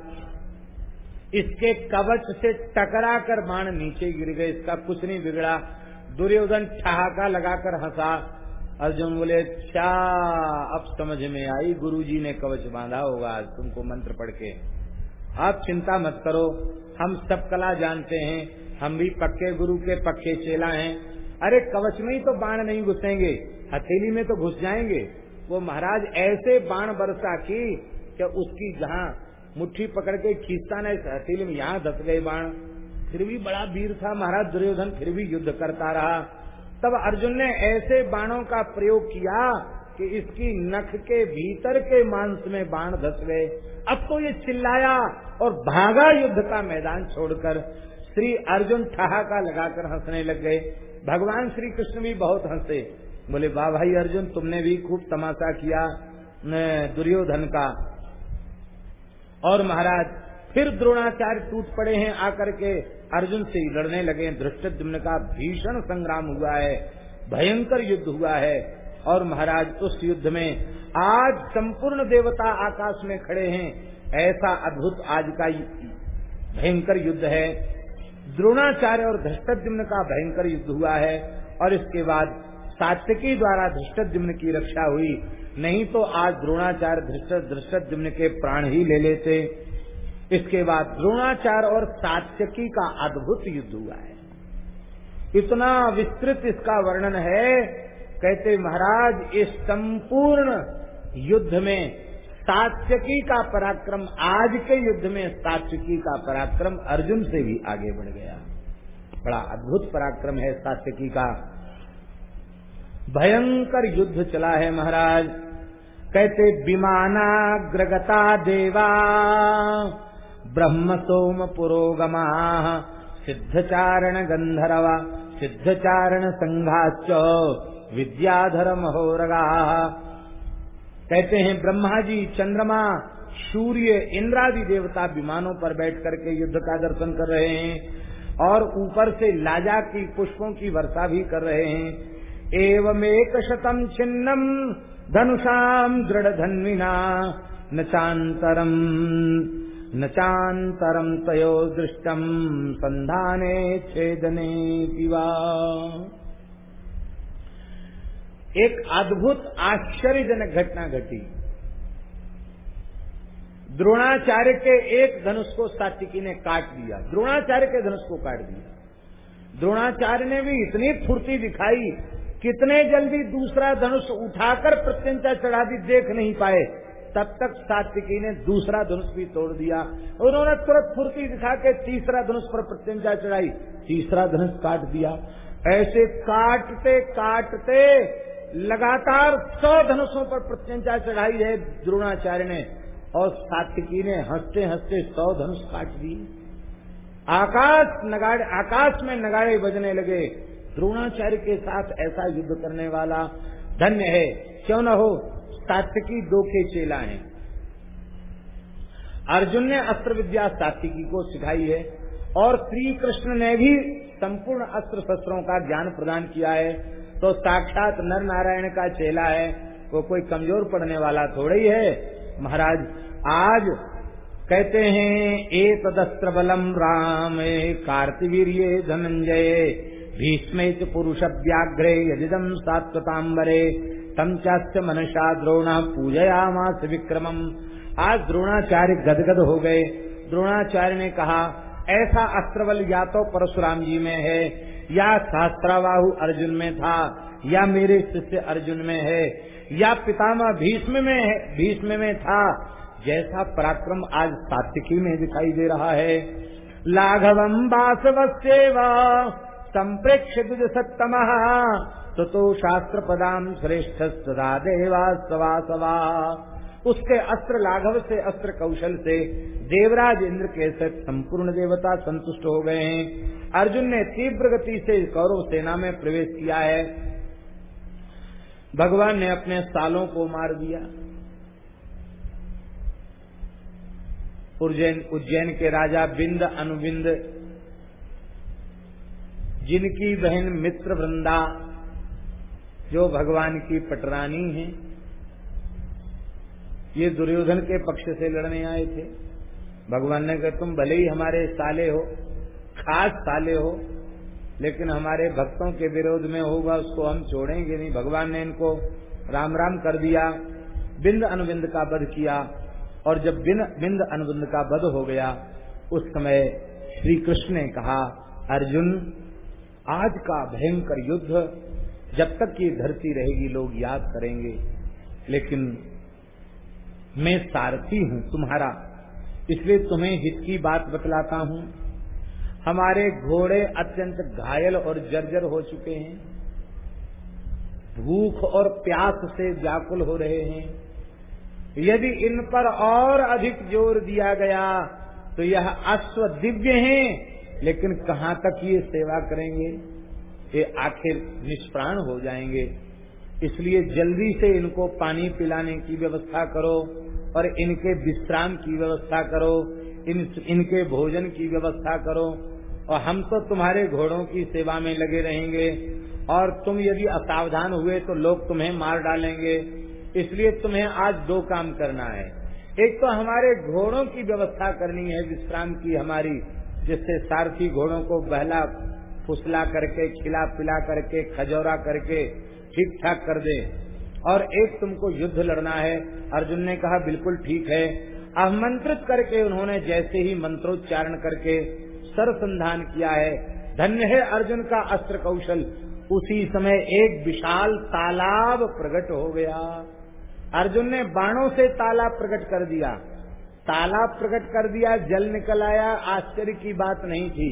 इसके कवच से टकरा कर बाण नीचे गिर गए। इसका कुछ नहीं बिगड़ा। दुर्योधन ठहाका लगाकर हंसा। अर्जुन बोले अच्छा अब समझ में आई। गुरुजी ने कवच बांधा होगा। आज तुमको मंत्र पढ़ के आप चिंता मत करो। हम सब कला जानते हैं। हम भी पक्के गुरु के पक्के चेला हैं। अरे, कवच में ही तो बाण नहीं घुसेंगे। हथेली में तो घुस जाएँगे। वो महाराज, ऐसे बाण बरसा की, कि उसकी जहाँ मुट्ठी पकड़ के खींचता न हथेली में यहाँ धस गए बाण। फिर भी बड़ा वीर था महाराज दुर्योधन, फिर भी युद्ध करता रहा। तब अर्जुन ने ऐसे बाणों का प्रयोग किया कि इसकी नख के भीतर के मांस में बाण धस गए। अब तो ये चिल्लाया और भागा युद्ध का मैदान छोड़कर। श्री अर्जुन ठहाका लगाकर हंसने लग गए। भगवान श्री कृष्ण भी बहुत हंसे। बोले, वाह भाई अर्जुन, तुमने भी खूब तमाशा किया दुर्योधन का। और महाराज, फिर द्रोणाचार्य टूट पड़े हैं आकर के। अर्जुन से लड़ने लगे धृष्टुम्न का भीषण संग्राम हुआ है, भयंकर युद्ध हुआ है। और महाराज, उस युद्ध में आज संपूर्ण देवता आकाश में खड़े हैं। ऐसा अद्भुत आज का भयंकर युद्ध है। द्रोणाचार्य और धृष्टुम्न का भयंकर युद्ध हुआ है। और इसके बाद सात्यकी द्वारा धृष्टुम्न की रक्षा हुई। नहीं तो आज द्रोणाचार्य धृष्टुम्न के प्राण ही ले लेते। इसके बाद द्रोणाचार और सात्यकी का अद्भुत युद्ध हुआ है। इतना विस्तृत इसका वर्णन है, कहते महाराज, इस संपूर्ण युद्ध में सात्यकी का पराक्रम, आज के युद्ध में सात्यकी का पराक्रम अर्जुन से भी आगे बढ़ गया। बड़ा अद्भुत पराक्रम है सात्यकी का। भयंकर युद्ध चला है महाराज। कहते विमानाग्रगता देवा, ब्रह्म सोम पुरोगमा सिद्धचारण गंधर्व सिद्धचारण संघाच विद्याधर महोरगा। कहते हैं, ब्रह्मा जी, चंद्रमा, सूर्य, इंद्रादि देवता विमानों पर बैठ करके युद्ध का दर्शन कर रहे हैं और ऊपर से लाजा की पुष्पों की वर्षा भी कर रहे हैं। एवं एक शतम छिन्नम धनुषाम दृढ़ धन्विना न चांतरम न चान्तरम् तयो दृष्टम् सन्धाने छेदने पिवा। एक अद्भुत आश्चर्यजनक घटना घटी। द्रोणाचार्य के एक धनुष को सात्विकी ने काट दिया। द्रोणाचार्य के धनुष को काट दिया। द्रोणाचार्य ने भी इतनी फुर्ती दिखाई कितने जल्दी दूसरा धनुष उठाकर प्रत्यंता चढ़ा दी देख नहीं पाए, तब तक सात्विकी ने दूसरा धनुष भी तोड़ दिया। उन्होंने तुरंत फुर्ती दिखा के तीसरा धनुष पर प्रत्यंचा चढ़ाई, तीसरा धनुष काट दिया। ऐसे काटते काटते लगातार सौ धनुषों पर प्रत्यंचा चढ़ाई है द्रोणाचार्य ने, और सात्विकी ने हँसते हँसते सौ धनुष काट दिए। आकाश नगाड़े, आकाश में नगाड़े बजने लगे। द्रोणाचार्य के साथ ऐसा युद्ध करने वाला धन्य है। क्यों न हो? सात्विकी दो के चेला है। अर्जुन ने अस्त्र विद्या सात्विकी को सिखाई है और श्री कृष्ण ने भी संपूर्ण अस्त्र शस्त्रों का ज्ञान प्रदान किया है। तो साक्षात नर नारायण का चेला है। वो कोई कमज़ोर पड़ने वाला थोड़ा ही है। महाराज, आज कहते हैं एक तदस्त्र बलम राम कार्तिवीर धनंजय। भीष्म पुरुष व्याघ्रे यदिदम सात्वतांबरे तम चास्य मनशा द्रोण पूजयामास विक्रमम। आज द्रोणाचार्य गदगद हो गए। द्रोणाचार्य ने कहा, ऐसा अस्त्रबल या तो परशुराम जी में है, या शास्त्राबाहु अर्जुन में था, या मेरे शिष्य अर्जुन में है, या पितामह भीष्म में है, भीष्म में था। जैसा पराक्रम आज सात्विकी में दिखाई दे रहा है। लाघवम बासवस्व संप्रेक्ष दुज सत्तम। तो शास्त्र पदाम श्रेष्ठ सदा देवा सवा सवा उसके अस्त्र लाघव से, अस्त्र कौशल से देवराज इंद्र के साथ संपूर्ण देवता संतुष्ट हो गए हैं। अर्जुन ने तीव्र गति से कौरव सेना में प्रवेश किया है। भगवान ने अपने सालों को मार दिया। उज्जैन के राजा बिंद अनुबिंद जिनकी बहन मित्र वृंदा, जो भगवान की पटरानी है, ये दुर्योधन के पक्ष से लड़ने आए थे। भगवान ने कहा, तुम भले ही हमारे साले हो, खास साले हो, लेकिन हमारे भक्तों के विरोध में होगा, उसको हम छोड़ेंगे नहीं। भगवान ने इनको राम राम कर दिया, बिंद अनुबिंद का वध किया, और जब बिंद अनुबिंद का वध हो गया, उस समय श्री कृष्ण ने कहा, अर्जुन आज का भयंकर युद्ध, जब तक ये धरती रहेगी, लोग याद करेंगे। लेकिन मैं सारथी हूँ तुम्हारा, इसलिए तुम्हें हित की बात बतलाता हूँ। हमारे घोड़े अत्यंत घायल और जर्जर हो चुके हैं। भूख और प्यास से व्याकुल हो रहे हैं। यदि इन पर और अधिक ज़ोर दिया गया तो यह अश्व दिव्य हैं। लेकिन कहाँ तक ये सेवा करेंगे? ये आखिर निष्प्राण हो जाएँगे। इसलिए जल्दी से इनको पानी पिलाने की व्यवस्था करो और इनके विश्राम की व्यवस्था करो, इन, इनके भोजन की व्यवस्था करो और हम तो तुम्हारे घोड़ों की सेवा में लगे रहेंगे और तुम यदि असावधान हुए तो लोग तुम्हें मार डालेंगे। इसलिए तुम्हें आज दो काम करना है। एक तो हमारे घोड़ों की व्यवस्था करनी है, विश्राम की हमारी। जिससे सारथी घोड़ों को बहला, फुसला करके, खिला पिला करके, खजौरा करके ठीक ठाक कर दे। और एक तुमको युद्ध लड़ना है। अर्जुन ने कहा, बिल्कुल ठीक है। आमंत्रित करके उन्होंने जैसे ही मंत्रोच्चारण करके सरसंधान किया है। धन्य है अर्जुन का अस्त्र कौशल। उसी समय एक विशाल तालाब प्रकट हो गया। अर्जुन ने बाणों से तालाब प्रकट कर दिया। तालाब प्रकट कर दिया, जल निकल आया, आश्चर्य की बात नहीं थी।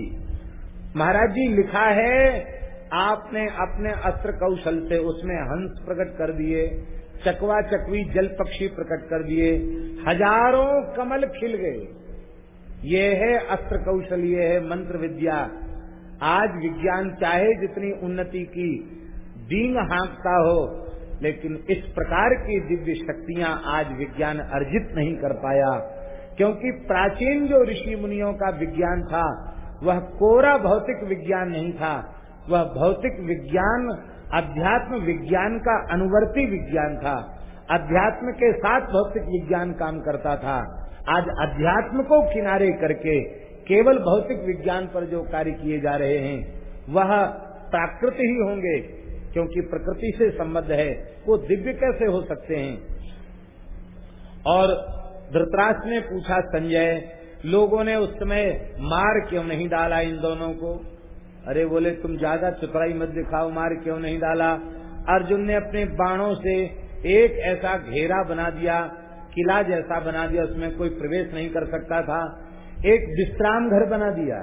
महाराज जी, लिखा है, आपने अपने अस्त्र कौशल से उसमें हंस प्रकट कर दिए, चकवा चकवी जल पक्षी प्रकट कर दिए, हज़ारों कमल खिल गए। ये है अस्त्र कौशल, ये है मंत्र विद्या। आज विज्ञान चाहे जितनी उन्नति की दींग हाँकता हो, लेकिन इस प्रकार की दिव्य शक्तियाँ आज विज्ञान अर्जित नहीं कर पाया। क्योंकि प्राचीन जो ऋषि मुनियों का विज्ञान था, वह कोरा भौतिक विज्ञान नहीं था। वह भौतिक विज्ञान, अध्यात्म विज्ञान का अनुवर्ती विज्ञान था। अध्यात्म के साथ भौतिक विज्ञान काम करता था। आज अध्यात्म को किनारे करके केवल भौतिक विज्ञान पर जो कार्य किए जा रहे हैं, वह प्राकृत ही होंगे, क्योंकि प्रकृति से संबद्ध है। वो दिव्य कैसे हो सकते हैं? और धृतराष्ट्र ने पूछा, संजय, लोगों ने उस समय मार क्यों नहीं डाला इन दोनों को? अरे बोले, तुम ज़्यादा चुतराई मत दिखाओ, मार क्यों नहीं डाला? अर्जुन ने अपने बाणों से एक ऐसा घेरा बना दिया, किला जैसा बना दिया, उसमें कोई प्रवेश नहीं कर सकता था। एक विश्राम घर बना दिया।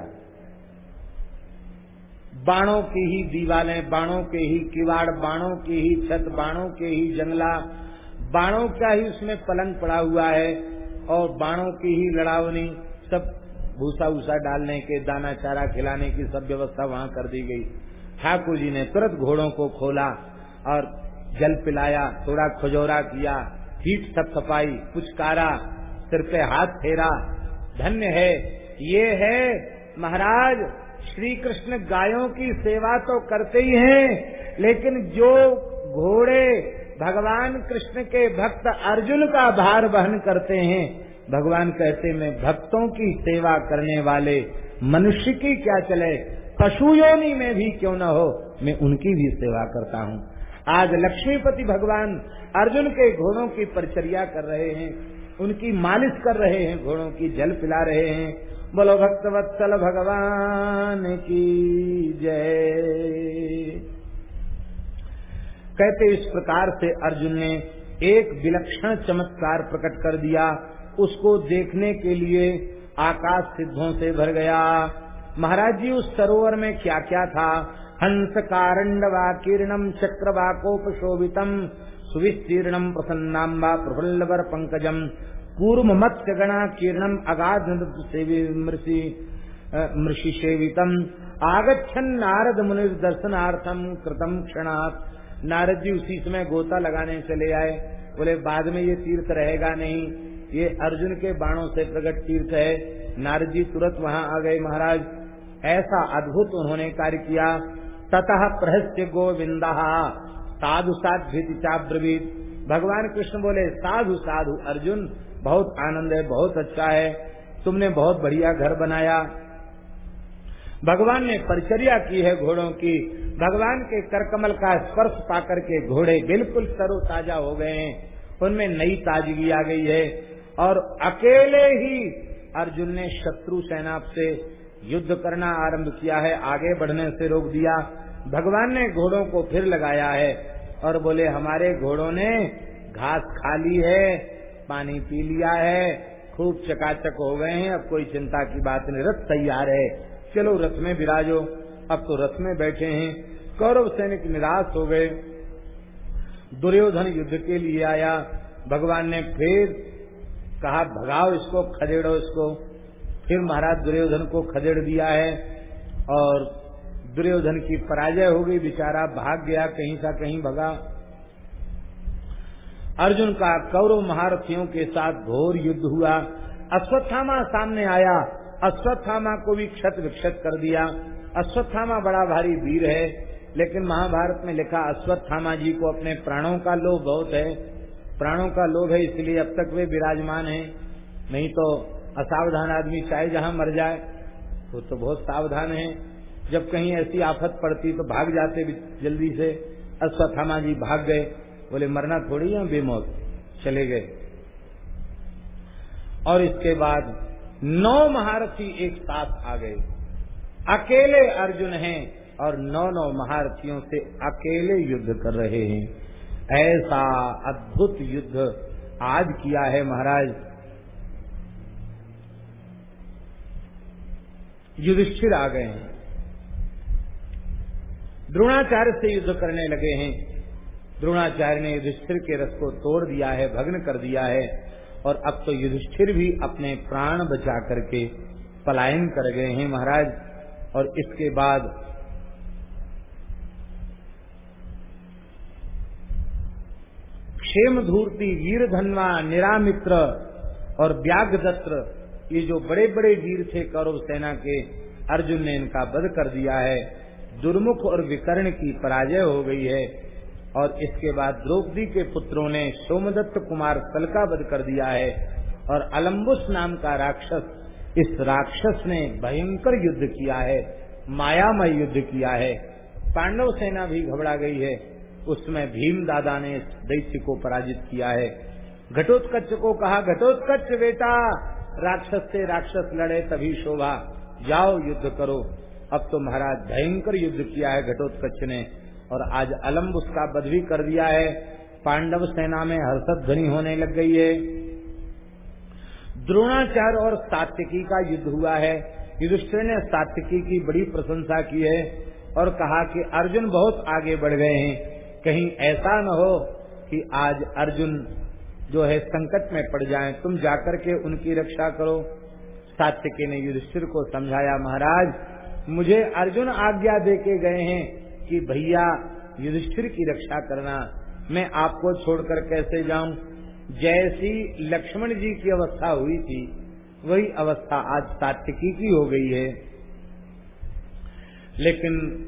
बाणों की ही दीवालें, बाणों के ही किवाड़, बाणों की ही छत, बाणों के ही जंगला, बाणों का ही उसमें पलंग पड़ा हुआ है। और बाणों की ही लड़ावनी, सब भूसा भूसा डालने के, दाना चारा खिलाने की सब व्यवस्था वहाँ कर दी गई। ठाकुर जी ने तुरंत घोड़ों को खोला और जल पिलाया, थोड़ा खजौरा किया, हीट थपथपाई पुचकारा, सिर पे हाथ फेरा। धन्य है, ये है महाराज श्री कृष्ण गायों की सेवा तो करते ही हैं, लेकिन जो घोड़े भगवान कृष्ण के भक्त अर्जुन का भार वहन करते हैं। भगवान कहते, मैं भक्तों की सेवा करने वाले मनुष्य की क्या चले? पशु योनि में भी क्यों न हो? मैं उनकी भी सेवा करता हूँ। आज लक्ष्मीपति भगवान अर्जुन के घोड़ों की परिचर्या कर रहे हैं। उनकी मालिश कर रहे हैं, घोड़ों की जल पिला रहे हैं। बोलो भक्तवत्सल भगवान की जय। कहते इस प्रकार से अर्जुन ने एक विलक्षण चमत्कार प्रकट कर दिया। उसको देखने के लिए आकाश सिद्धों से भर गया। महाराज जी, उस सरोवर में क्या क्या था? हंस कारंडवा किरणम चक्रवाकोपशोभितम सुविस्तीर्णम प्रसन्नाम्बा प्रफुल्लवर पंकजम पूर्व मत्स्य गणा किरणम अगाध मृषि मृषि सेवितम आगछन नारद मुनि दर्शनार्थम कृतम क्षणात। नारद जी उसी समय गोता लगाने चले आए। बोले, बाद में ये तीर्थ रहेगा नहीं। ये अर्जुन के बाणों से प्रकट तीर्थ है। नारद जी तुरंत वहाँ आ गए महाराज। ऐसा अद्भुत उन्होंने कार्य किया। ततः प्रहस्य गोविंदा। साधु साध्य चाब्रवीत। भगवान कृष्ण बोले, साधु साधु अर्जुन, बहुत आनंद है, बहुत अच्छा है। तुमने बहुत बढ़िया घर बनाया। भगवान ने परिचर्या की है घोड़ों की। भगवान के करकमल का स्पर्श पाकर के घोड़े बिल्कुल सरो ताज़ा हो गए हैं। उनमें नई ताजगी आ गई है और अकेले ही अर्जुन ने शत्रु सेना से युद्ध करना आरंभ किया है। आगे बढ़ने से रोक दिया। भगवान ने घोड़ों को फिर लगाया है और बोले, हमारे घोड़ों ने घास खा ली है, पानी पी लिया है, खूब चकाचक हो गए हैं, अब कोई चिंता की बात नहीं, रथ तैयार है। चलो रथ में विराजो। अब तो रथ में बैठे हैं। कौरव सैनिक निराश हो गए। दुर्योधन युद्ध के लिए आया। भगवान ने फिर कहा, भगाओ इसको, खदेड़ो इसको। फिर महाराज दुर्योधन को खदेड़ दिया है और दुर्योधन की पराजय हो गई। बेचारा भाग गया, कहीं सा कहीं भगा। अर्जुन का कौरव महारथियों के साथ घोर युद्ध हुआ। अश्वत्थामा सामने आया। अश्वत्थामा को भी क्षत विक्षत कर दिया। अश्वत्थामा बड़ा भारी वीर है, लेकिन महाभारत में लिखा अश्वत्थामा जी को अपने प्राणों का लोभ बहुत है। प्राणों का लोभ है, इसलिए अब तक वे विराजमान हैं। नहीं तो असावधान आदमी चाहे जहाँ मर जाए, वो तो बहुत सावधान है। जब कहीं ऐसी आफत पड़ती तो भाग जाते भी जल्दी से। अश्वत्थामा जी भाग गए, बोले, मरना थोड़ी है बेमौत। चले गए। और इसके बाद नौ महारथी एक साथ आ गए। अकेले अर्जुन हैं और नौ नौ महारथियों से अकेले युद्ध कर रहे हैं। ऐसा अद्भुत युद्ध आज किया है महाराज। युधिष्ठिर आ गए हैं। द्रोणाचार्य से युद्ध करने लगे हैं। द्रोणाचार्य ने युधिष्ठिर के रस को तोड़ दिया है, भग्न कर दिया है। और अब तो युधिष्ठिर भी अपने प्राण बचा करके पलायन कर गए हैं महाराज। और इसके बाद क्षेम धूर्ति वीर धनवा निरामित्र और व्याघदत्र ये जो बड़े बड़े वीर थे कौरव सेना के, अर्जुन ने इनका वध कर दिया है। दुर्मुख और विकर्ण की पराजय हो गई है। और इसके बाद द्रौपदी के पुत्रों ने सोमदत्त कुमार सल का वध कर दिया है और अलम्बुस नाम का राक्षस, इस राक्षस ने भयंकर युद्ध किया है, मायामय युद्ध किया है। पांडव सेना भी घबरा गई है। उसमें भीम दादा ने इस दैत्य को पराजित किया है। घटोत्कच को कहा, घटोत्कच बेटा, राक्षस से राक्षस लड़े तभी शोभा, जाओ युद्ध करो। अब तो महाराज भयंकर युद्ध किया है घटोत्कच ने। और आज अलम्ब उसका भी कर दिया है। पांडव सेना में हर्षद ध्वनि होने लग गई है। द्रोणाचार्य और सात्विकी का युद्ध हुआ है। युधिष्ठिर ने सात्विकी की बड़ी प्रशंसा की है और कहा कि अर्जुन बहुत आगे बढ़ गए हैं। कहीं ऐसा न हो कि आज अर्जुन जो है संकट में पड़ जाएँ। तुम जाकर के उनकी रक्षा करो। सात्विकी ने युधिष्ठिर को समझाया, महाराज, मुझे अर्जुन आज्ञा दे के गए हैं। कि भैया, युधिष्ठिर की रक्षा करना। मैं आपको छोड़कर कैसे जाऊँ? जैसी लक्ष्मण जी की अवस्था हुई थी, वही अवस्था आज सात्विकी की हो गई है। लेकिन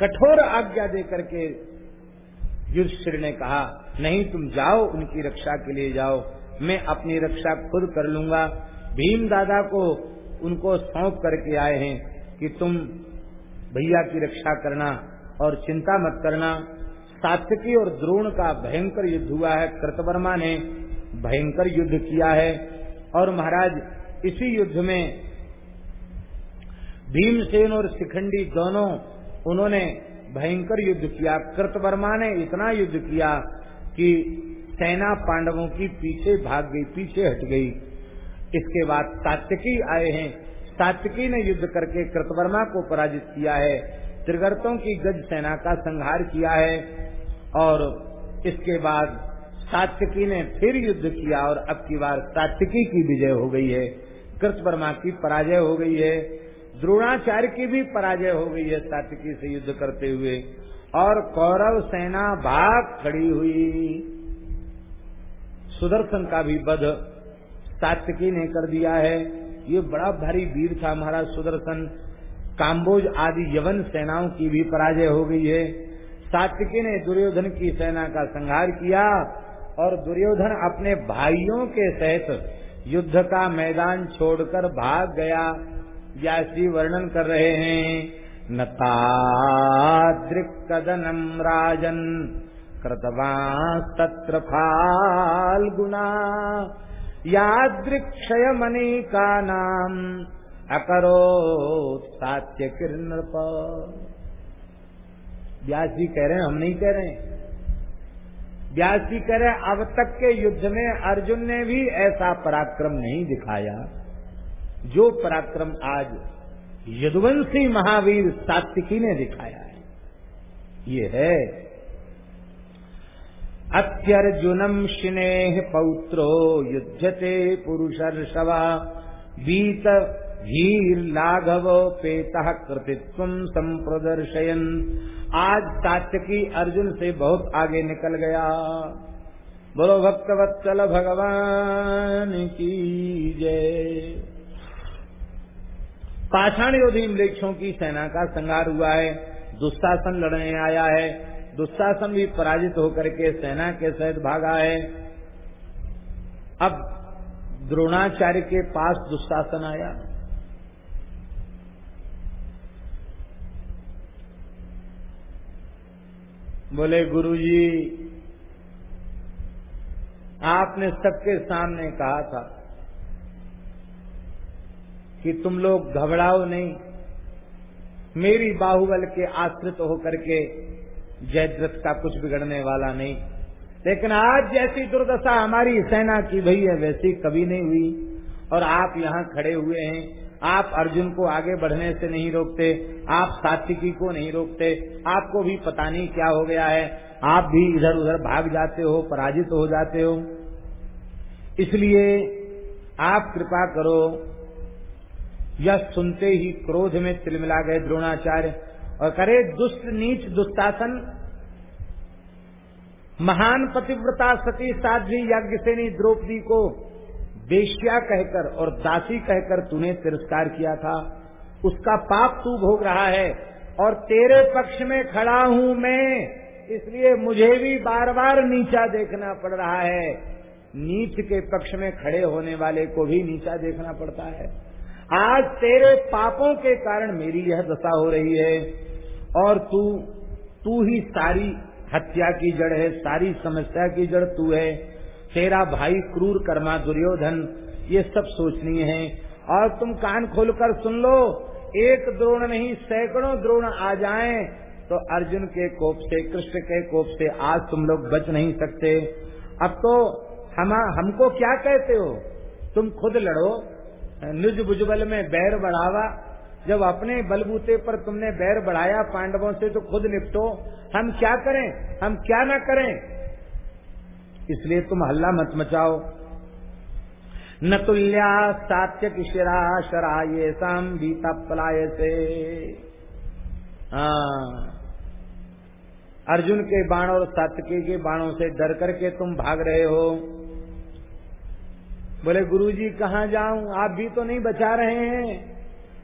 कठोर आज्ञा दे करके युधिष्ठिर ने कहा, नहीं, तुम जाओ, उनकी रक्षा के लिए जाओ। मैं अपनी रक्षा खुद कर लूँगा। भीम दादा को उनको सौंप करके आए हैं कि तुम भैया की रक्षा करना और चिंता मत करना। सात्यकी और द्रोण का भयंकर युद्ध हुआ है। कृतवर्मा ने भयंकर युद्ध किया है और महाराज, इसी युद्ध में भीमसेन और शिखंडी दोनों, उन्होंने भयंकर युद्ध किया। कृतवर्मा ने इतना युद्ध किया कि सेना पांडवों की पीछे भाग गई, पीछे हट गई। इसके बाद सात्यकी आए हैं। सात्यकी ने युद्ध करके कृतवर्मा को पराजित किया है। त्रिगर्तों की गज सेना का संहार किया है और इसके बाद सात्यकी ने फिर युद्ध किया और अब की बार सात्यकी की विजय हो गई है। कृतवर्मा की पराजय हो गई है। द्रोणाचार्य की भी पराजय हो गई है सात्यकी से युद्ध करते हुए और कौरव सेना भाग खड़ी हुई। सुदर्शन का भी वध सात्यकी ने कर दिया है। ये बड़ा भारी वीर था महाराज सुदर्शन। काम्बोज आदि यवन सेनाओं की भी पराजय हो गई है। सात्विकी ने दुर्योधन की सेना का संहार किया और दुर्योधन अपने भाइयों के सहित युद्ध का मैदान छोड़कर भाग गया। व्यासी वर्णन कर रहे हैं नतादृक्कदनम राजन, कृतवा तत्र फाल्गुना यादृक्षय मणि का नाम अकरो सात्य किरण व्यास जी कह रहे हैं, हम नहीं कह रहे व्यास जी कह रहे अब तक के युद्ध में अर्जुन ने भी ऐसा पराक्रम नहीं दिखाया। जो पराक्रम आज यदुवंशी महावीर सात्विकी ने दिखाया है, ये है अत्यर्जुनम स्नेह पौत्रो युद्धते पुरुषर्षवा। लाघव पेता कृतित्व संप्रदर्शयन आज सात्यकी अर्जुन से बहुत आगे निकल गया। बोलो, भक्तवत्सल भगवान की जय। पाषाण योधी मृक्षों की सेना का संगार हुआ है। दुस्शासन लड़ने आया है। दुस्शासन भी पराजित होकर के सेना के सहित भागा है अब द्रोणाचार्य के पास दुस्शासन आया। बोले, गुरुजी, आपने सबके सामने कहा था कि तुम लोग घबराओ नहीं। मेरी बाहुबल के आश्रित होकर के जयद्रथ का कुछ बिगड़ने वाला नहीं। लेकिन आज जैसी दुर्दशा हमारी सेना की भई है, वैसी कभी नहीं हुई। और आप यहाँ खड़े हुए हैं। आप अर्जुन को आगे बढ़ने से नहीं रोकते। आप सात्विकी को नहीं रोकते। आपको भी पता नहीं क्या हो गया है। आप भी इधर उधर भाग जाते हो, पराजित हो जाते हो। इसलिए आप कृपा करो, यह सुनते ही क्रोध में तिलमिला गए द्रोणाचार्य। और करे दुष्ट नीच दुस्तासन महान पतिव्रता सती साध्वी यज्ञ सेनी द्रौपदी को बेश्या कहकर और दासी कहकर तूने तिरस्कार किया था। उसका पाप तू भोग रहा है और तेरे पक्ष में खड़ा हूँ मैं। इसलिए मुझे भी बार बार नीचा देखना पड़ रहा है। नीच के पक्ष में खड़े होने वाले को भी नीचा देखना पड़ता है। आज तेरे पापों के कारण मेरी यह दशा हो रही है। और तू तू ही सारी हत्या की जड़ है, सारी समस्या की जड़ तू है। तेरा भाई क्रूर कर्मा दुर्योधन, ये सब सोचनीय है। और तुम कान खोलकर सुन लो, एक द्रोण नहीं, सैकड़ों द्रोण आ जाएँ। तो अर्जुन के कोप से, कृष्ण के कोप से आज तुम लोग बच नहीं सकते। अब तो हम, हमको क्या कहते हो? तुम खुद लड़ो, निज बुजबल में बैर बढ़ावा जब अपने बलबूते पर तुमने बैर बढ़ाया पांडवों से तो खुद निपटो। हम क्या करें? हम क्या ना करें? इसलिए तुम हल्ला मत मचाओ। न तुल्या सात्य किशरा शरा ये शाम बीता पलाय से। हाँ। अर्जुन के बाण और सात्यकी के बाणों से डर करके तुम भाग रहे हो। बोले, गुरुजी कहाँ जाऊँ? आप भी तो नहीं बचा रहे हैं।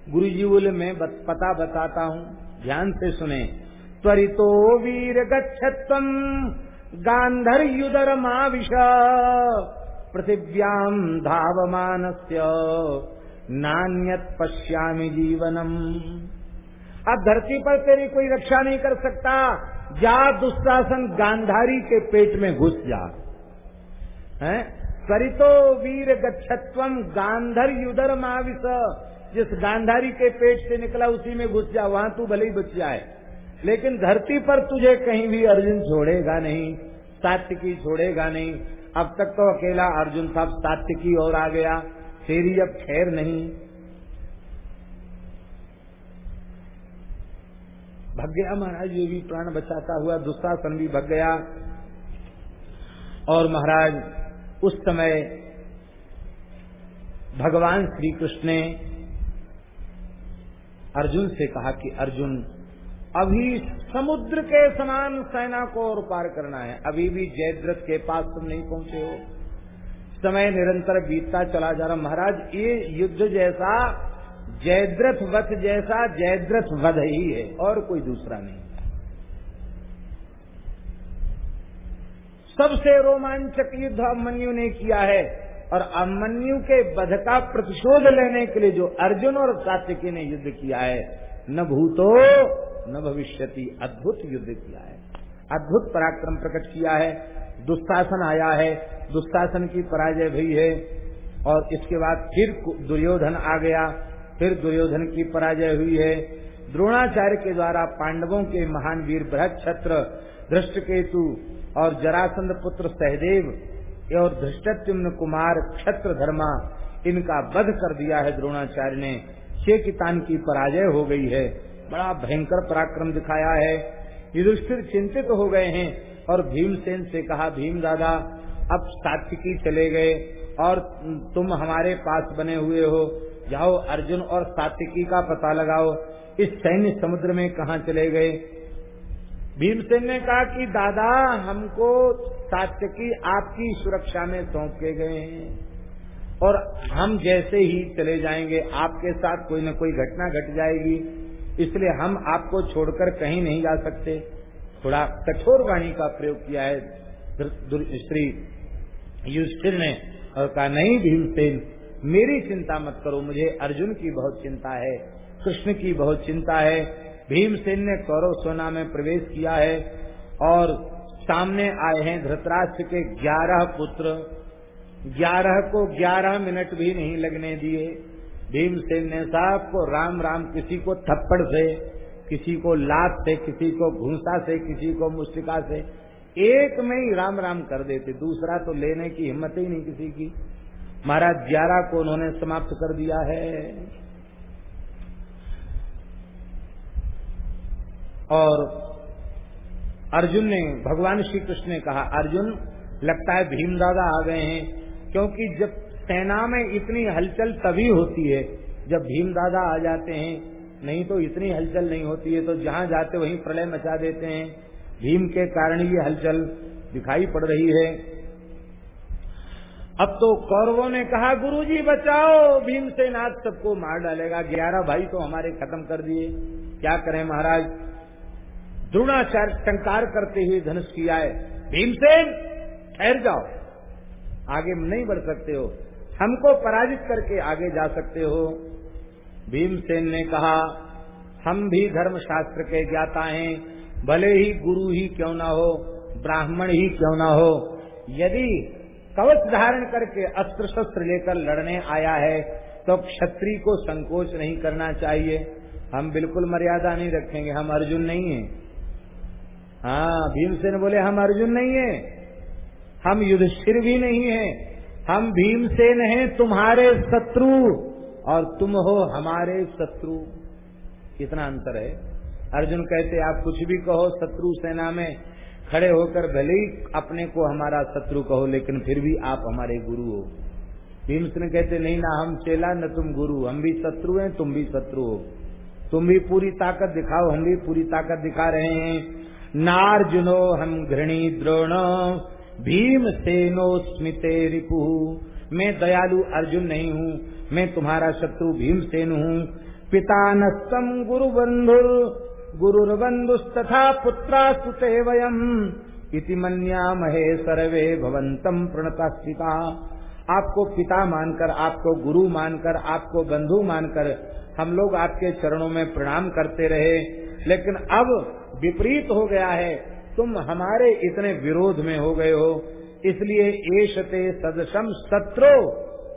गुरुजी बोले मैं बत, पता बताता हूँ ध्यान से सुने। त्वरितो वीर गच्छत्वम गांधर्युदर माविश पृथिव्याम धावमान नान्यत पश्यामि जीवनम। अब धरती पर तेरी कोई रक्षा नहीं कर सकता। जा दुशासन गांधारी के पेट में घुस जा। है? सरितो वीर गच्छत्वम गांधर युदर माविस जिस गांधारी के पेट से निकला, उसी में घुस जा। वहाँ तू भले ही बच जाए। लेकिन धरती पर तुझे कहीं भी अर्जुन छोड़ेगा नहीं, सात्विकी छोड़ेगा नहीं। अब तक तो अकेला अर्जुन साहब सात्विकी और आ गया। तेरी अब खैर नहीं। भग गया महाराज, ये भी प्राण बचाता हुआ दुस्साहसन भी भग गया। और महाराज, उस समय भगवान श्री कृष्ण ने अर्जुन से कहा कि अर्जुन, अभी समुद्र के समान सेना को और पार करना है। अभी भी जयद्रथ के पास तुम नहीं पहुँचे हो। समय निरंतर बीतता चला जा रहा। महाराज, ये युद्ध जैसा, जयद्रथ वध जैसा, जयद्रथ वध ही है, और कोई दूसरा नहीं। सबसे रोमांचक युद्ध अमन्यु ने किया है। और अमन्यु के वध का प्रतिशोध लेने के लिए जो अर्जुन और सात्विकी ने युद्ध किया है, न भूतो, न भविष्यति, अद्भुत युद्ध किया है। अद्भुत पराक्रम प्रकट किया है दुस्शासन आया है दुस्शासन की पराजय हुई है, और इसके बाद फिर दुर्योधन आ गया, फिर दुर्योधन की पराजय हुई है। द्रोणाचार्य के द्वारा पांडवों के महान वीर बृहद छत्र दृष्टकेतु और जरासंध पुत्र सहदेव और धृष्टुम्न कुमार क्षत्र धर्मा, इनका वध कर दिया है द्रोणाचार्य ने। कितान की पराजय हो गई है। बड़ा भयंकर पराक्रम दिखाया है। युधिष्ठिर चिंतित तो हो गए हैं और भीमसेन से कहा, भीम दादा, अब सात्विकी चले गए और तुम हमारे पास बने हुए हो। जाओ अर्जुन और सात्विकी का पता लगाओ। इस सैन्य समुद्र में कहा चले गए? भीमसेन ने कहा कि दादा, हमको सात्यकी आपकी सुरक्षा में सौंप गए हैं। और हम जैसे ही चले जाएँगे, आपके साथ कोई न कोई घटना घट गट जाएगी। इसलिए हम आपको छोड़कर कहीं नहीं जा सकते। थोड़ा कठोर वाणी का प्रयोग किया है श्री युष्ठिर ने और कहा, नहीं भीमसेन, मेरी चिंता मत करो, मुझे अर्जुन की बहुत चिंता है, कृष्ण की बहुत चिंता है भीमसेन ने कौरव सोना में प्रवेश किया है और सामने आए हैं धृतराष्ट्र के ग्यारह पुत्र। ग्यारह को ग्यारह मिनट भी नहीं लगने दिए। भीमसेन ने साहब को राम राम, किसी को थप्पड़ से, किसी को लात से, किसी को घूसा से, किसी को मुस्टिका से, एक में ही राम राम कर देते। दूसरा तो लेने की हिम्मत ही नहीं किसी की। महाराज, ग्यारह को उन्होंने समाप्त कर दिया है। और अर्जुन ने, भगवान श्री कृष्ण ने कहा, अर्जुन, लगता है भीम दादा आ गए हैं, क्योंकि जब सेना में इतनी हलचल तभी होती है, जब भीम दादा आ जाते हैं, नहीं तो इतनी हलचल नहीं होती है तो जहाँ जाते वहीं प्रलय मचा देते हैं। भीम के कारण ये हलचल दिखाई पड़ रही है। अब तो कौरवों ने कहा, गुरुजी, बचाओ भीमसेन आज सबको मार डालेगा, ग्यारह भाई तो हमारे खत्म कर दिए। क्या करें महाराज द्रोणाचार्य टंकार करते हुए धनुष की है भीमसेन, ठहर जाओ। आगे नहीं बढ़ सकते हो। हमको पराजित करके आगे जा सकते हो। भीमसेन ने कहा, हम भी धर्म शास्त्र के ज्ञाता हैं। भले ही गुरु ही क्यों ना हो, ब्राह्मण ही क्यों ना हो। यदि कवच धारण करके अस्त्र शस्त्र लेकर लड़ने आया है तो क्षत्रिय को संकोच नहीं करना चाहिए। हम बिल्कुल मर्यादा नहीं रखेंगे। हम अर्जुन नहीं हैं। हाँ भीमसेन बोले, हम अर्जुन नहीं है। हम युधिष्ठिर भी नहीं है। हम भीमसेन हैं तुम्हारे शत्रु और तुम हो हमारे शत्रु। कितना अंतर है। अर्जुन कहते, आप कुछ भी कहो, शत्रु सेना में खड़े होकर भले ही अपने को हमारा शत्रु कहो, लेकिन फिर भी आप हमारे गुरु हो। भीमसेन कहते, नहीं ना, हम चेला, न तुम गुरु। हम भी शत्रु हैं, तुम भी शत्रु हो। तुम भी पूरी ताकत दिखाओ, हम भी पूरी ताकत दिखा रहे हैं। नार्जुनो हम घृणी द्रोण, भीम सेनो स्मिते रिपु। मैं दयालु अर्जुन नहीं हूँ, मैं तुम्हारा शत्रु भीमसेन हूँ। पिता नस्तम गुरु बंधुर गुरुर्बंधुस्तथा पुत्रा सुते वयम। इति मन्या महे सर्वे भवंतम प्रणता आपको पिता मानकर, आपको गुरु मानकर, आपको बंधु मानकर हम लोग आपके चरणों में प्रणाम करते रहे। लेकिन अब विपरीत हो गया है। तुम हमारे इतने विरोध में हो गए हो। इसलिए एशते सदसम शत्रु।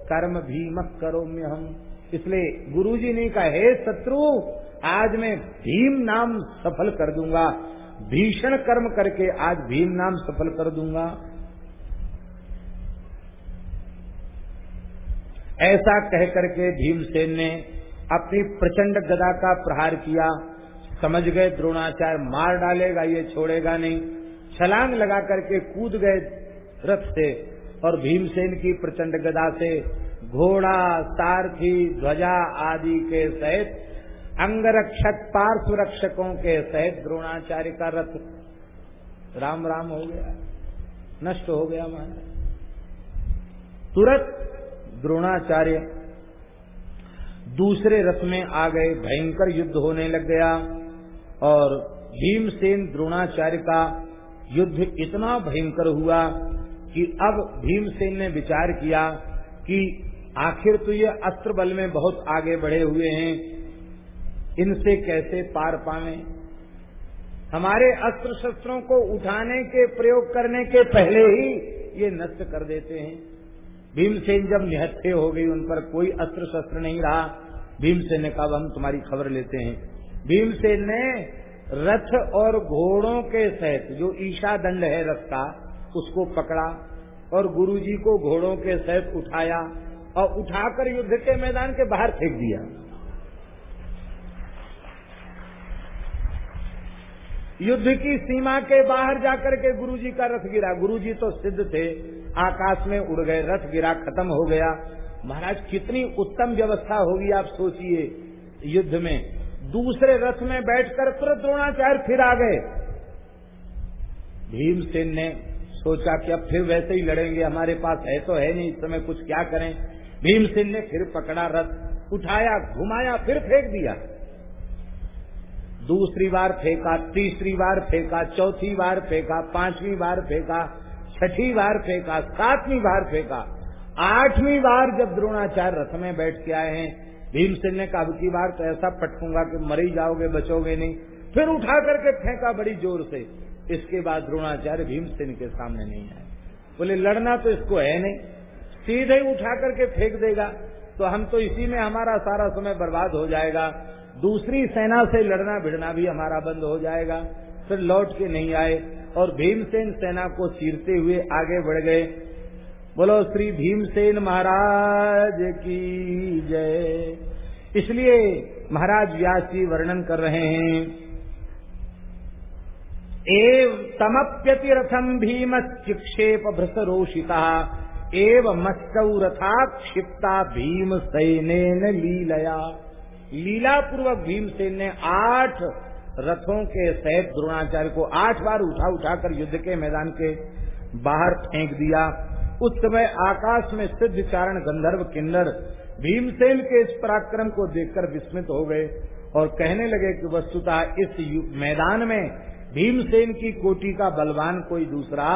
कर्म भीम करो में हम। इसलिए गुरुजी ने कहा, हे शत्रु, आज मैं भीम नाम सफल कर दूँगा। भीषण कर्म करके आज भीम नाम सफल कर दूँगा। ऐसा कह करके भीमसेन ने अपनी प्रचंड गदा का प्रहार किया। समझ गए, द्रोणाचार्य मार डालेगा, ये छोड़ेगा नहीं। छलांग लगा करके कूद गए रथ से और भीमसेन की प्रचंड गदा से घोड़ा, सारथी, ध्वजा आदि के सहित, अंगरक्षक पार्श्व रक्षकों के सहित द्रोणाचार्य का रथ राम राम हो गया, नष्ट हो गया महाराज। तुरंत द्रोणाचार्य दूसरे रथ में आ गए, भयंकर युद्ध होने लग गया। और भीमसेन द्रोणाचार्य का युद्ध इतना भयंकर हुआ कि अब भीमसेन ने विचार किया कि आखिर तो ये अस्त्र बल में बहुत आगे बढ़े हुए हैं, इनसे कैसे पार पावे? हमारे अस्त्र शस्त्रों को उठाने के, प्रयोग करने के पहले ही ये नष्ट कर देते हैं। भीमसेन जब निहत्थे हो गई, उन पर कोई अस्त्र शस्त्र नहीं रहा। भीमसेन ने कहा हम तुम्हारी खबर लेते हैं। भीमसेन ने रथ और घोड़ों के सहित जो ईशा दंड है रथ का, उसको पकड़ा और गुरुजी को घोड़ों के सहित उठाया और उठाकर युद्ध के मैदान के बाहर फेंक दिया। युद्ध की सीमा के बाहर जाकर के गुरुजी का रथ गिरा। गुरुजी तो सिद्ध थे, आकाश में उड़ गए, रथ गिरा, खत्म हो गया। महाराज, कितनी उत्तम व्यवस्था होगी आप सोचिए युद्ध में। दूसरे रथ में बैठकर तुरंत द्रोणाचार्य फिर आ गए। भीमसेन ने सोचा कि अब फिर वैसे ही लड़ेंगे, हमारे पास है तो है नहीं, इस समय कुछ क्या करें। भीमसेन ने फिर पकड़ा रथ, उठाया, घुमाया, फिर फेंक दिया। दूसरी बार फेंका, तीसरी बार फेंका, चौथी बार फेंका, पांचवी बार फेंका, छठी बार फेंका, सातवीं बार फेंका। आठवीं बार जब द्रोणाचार्य रथ में बैठ के आए हैं भीमसेन ने कहा की बार तो ऐसा पटकूँगा कि मरी जाओगे, बचोगे नहीं। फिर उठा करके फेंका बड़ी ज़ोर से। इसके बाद द्रोणाचार्य भीमसेन के सामने नहीं आए। बोले, लड़ना तो इसको है नहीं। सीधे उठा करके फेंक देगा तो हम तो इसी में हमारा सारा समय बर्बाद हो जाएगा। दूसरी सेना से लड़ना भिड़ना भी हमारा बंद हो जाएगा। फिर लौट के नहीं आए और भीमसेन सेना को चीरते हुए आगे बढ़ गए। बोलो, श्री भीमसेन महाराज की जय। इसलिए महाराज व्यास जी वर्णन कर रहे हैं। एव तमप्यति रथम भीम चिक्षेप भ्रस रोषिता एव मस्कौ रथा क्षिप्ता भीम सैन लीलया। लीला पूर्वक भीमसेन ने आठ रथों के सहित द्रोणाचार्य को आठ बार उठा उठाकर युद्ध के मैदान के बाहर फेंक दिया। उस समय आकाश में सिद्ध चारण गंधर्व किन्नर भीमसेन के इस पराक्रम को देखकर विस्मित हो गए और कहने लगे कि वस्तुतः इस मैदान में भीमसेन की कोटि का बलवान कोई दूसरा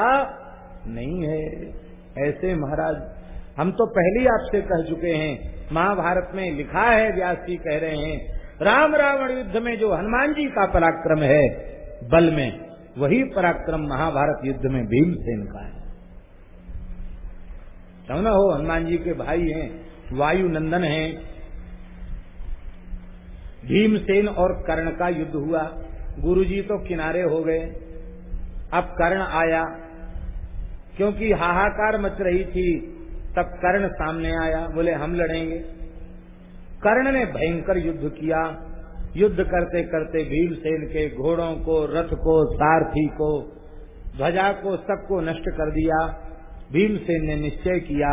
नहीं है। ऐसे महाराज, हम तो पहले आपसे कह चुके हैं। महाभारत में लिखा है, व्यास जी कह रहे हैं, राम रावण युद्ध में जो हनुमान जी का पराक्रम है, बल में, वही पराक्रम महाभारत युद्ध में भीमसेन का है। क्यों ना हो, हनुमान जी के भाई हैं, वायु नंदन है। भीमसेन और कर्ण का युद्ध हुआ। गुरुजी तो किनारे हो गए। अब कर्ण आया। क्योंकि हाहाकार मच रही थी, तब कर्ण सामने आया, बोले, हम लड़ेंगे। कर्ण ने भयंकर युद्ध किया। युद्ध करते करते भीमसेन के घोड़ों को, रथ को, सारथी को, ध्वजा को सबको नष्ट कर दिया। भीमसेन ने निश्चय किया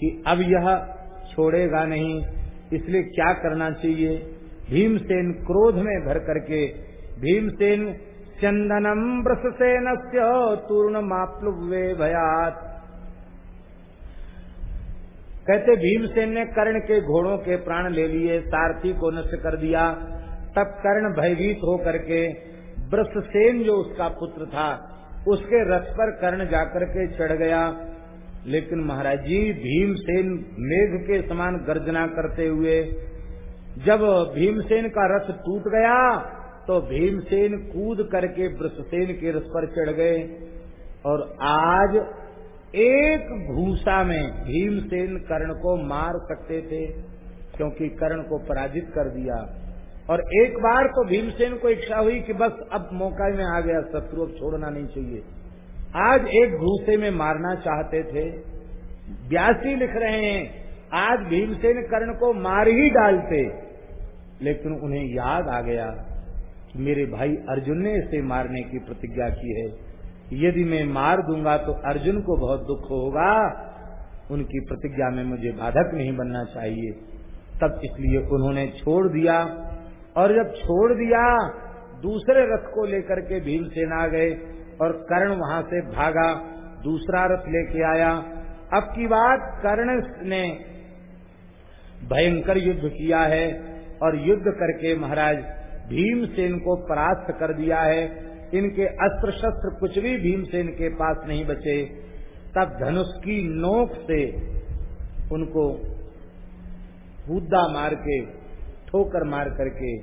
कि अब यह छोड़ेगा नहीं, इसलिए क्या करना चाहिए? भीमसेन क्रोध में भर करके, भीमसेन चंदनम ब्रससेन तूर्ण माप्लुवे भयात। कहते भीमसेन ने कर्ण के घोड़ों के प्राण ले लिए, सारथी को नष्ट कर दिया। तब कर्ण भयभीत होकर के, ब्रससेन जो उसका पुत्र था उसके रथ पर कर्ण जाकर के चढ़ गया। लेकिन महाराज जी, भीमसेन मेघ के समान गर्जना करते हुए, जब भीमसेन का रथ टूट गया तो भीमसेन कूद करके ब्रससेन के रथ पर चढ़ गए। और आज एक भूसा में भीमसेन कर्ण को मार सकते थे, क्योंकि कर्ण को पराजित कर दिया। और एक बार तो भीमसेन को इच्छा हुई कि बस अब मौका में आ गया, शत्रु अब छोड़ना नहीं चाहिए। आज एक घूसे में मारना चाहते थे। व्यासी लिख रहे हैं, आज भीमसेन कर्ण को मार ही डालते। लेकिन उन्हें याद आ गया कि मेरे भाई अर्जुन ने इसे मारने की प्रतिज्ञा की है। यदि मैं मार दूँगा तो अर्जुन को बहुत दुख होगा। उनकी प्रतिज्ञा में मुझे बाधक नहीं बनना चाहिए। तब इसलिए उन्होंने छोड़ दिया। और जब छोड़ दिया, दूसरे रथ को लेकर के भीमसेन आ गए और कर्ण वहाँ से भागा, दूसरा रथ लेके आया। अब की बात, कर्ण ने भयंकर युद्ध किया है और युद्ध करके महाराज भीमसेन को परास्त कर दिया है। इनके अस्त्र शस्त्र कुछ भी भीमसेन के पास नहीं बचे। तब धनुष की नोक से उनको हुद्दा मार के ठोकर मार करके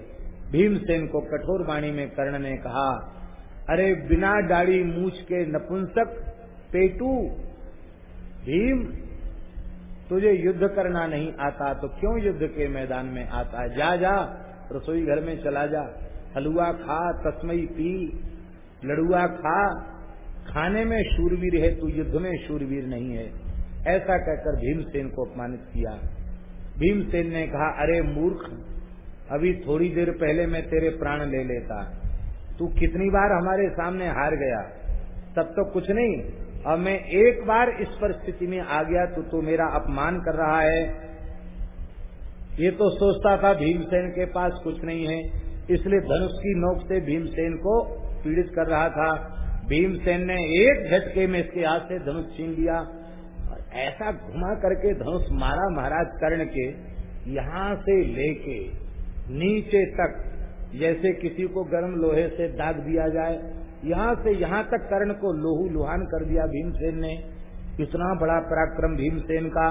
भीमसेन को कठोर वाणी में कर्ण ने कहा, अरे, बिना दाढ़ी मूछ के नपुंसक पेटू। भीम, तुझे युद्ध करना नहीं आता तो क्यों युद्ध के मैदान में आता? जा जा, रसोई घर में चला जा। हलुआ खा, तस्मई पी, लड़ुआ खा। खाने में शूरवीर है, तू युद्ध में शूरवीर नहीं है। ऐसा कहकर भीमसेन को अपमानित किया। भीमसेन ने कहा, अरे, मूर्ख अभी थोड़ी देर पहले मैं तेरे प्राण ले लेता। तू कितनी बार हमारे सामने हार गया? तब तो कुछ नहीं। और मैं एक बार इस परिस्थिति में आ गया तो तू मेरा अपमान कर रहा है। ये तो सोचता था भीमसेन के पास कुछ नहीं है, इसलिए धनुष की नोक से भीमसेन को पीड़ित कर रहा था। भीमसेन ने एक झटके में इसके हाथ से धनुष छीन लिया। ऐसा घुमा करके धनुष मारा महाराज कर्ण के, यहाँ से लेके नीचे तक जैसे किसी को गर्म लोहे से दाग दिया जाए, यहाँ से यहाँ तक कर्ण को लोहू लुहान कर दिया भीमसेन ने। इतना बड़ा पराक्रम भीमसेन का।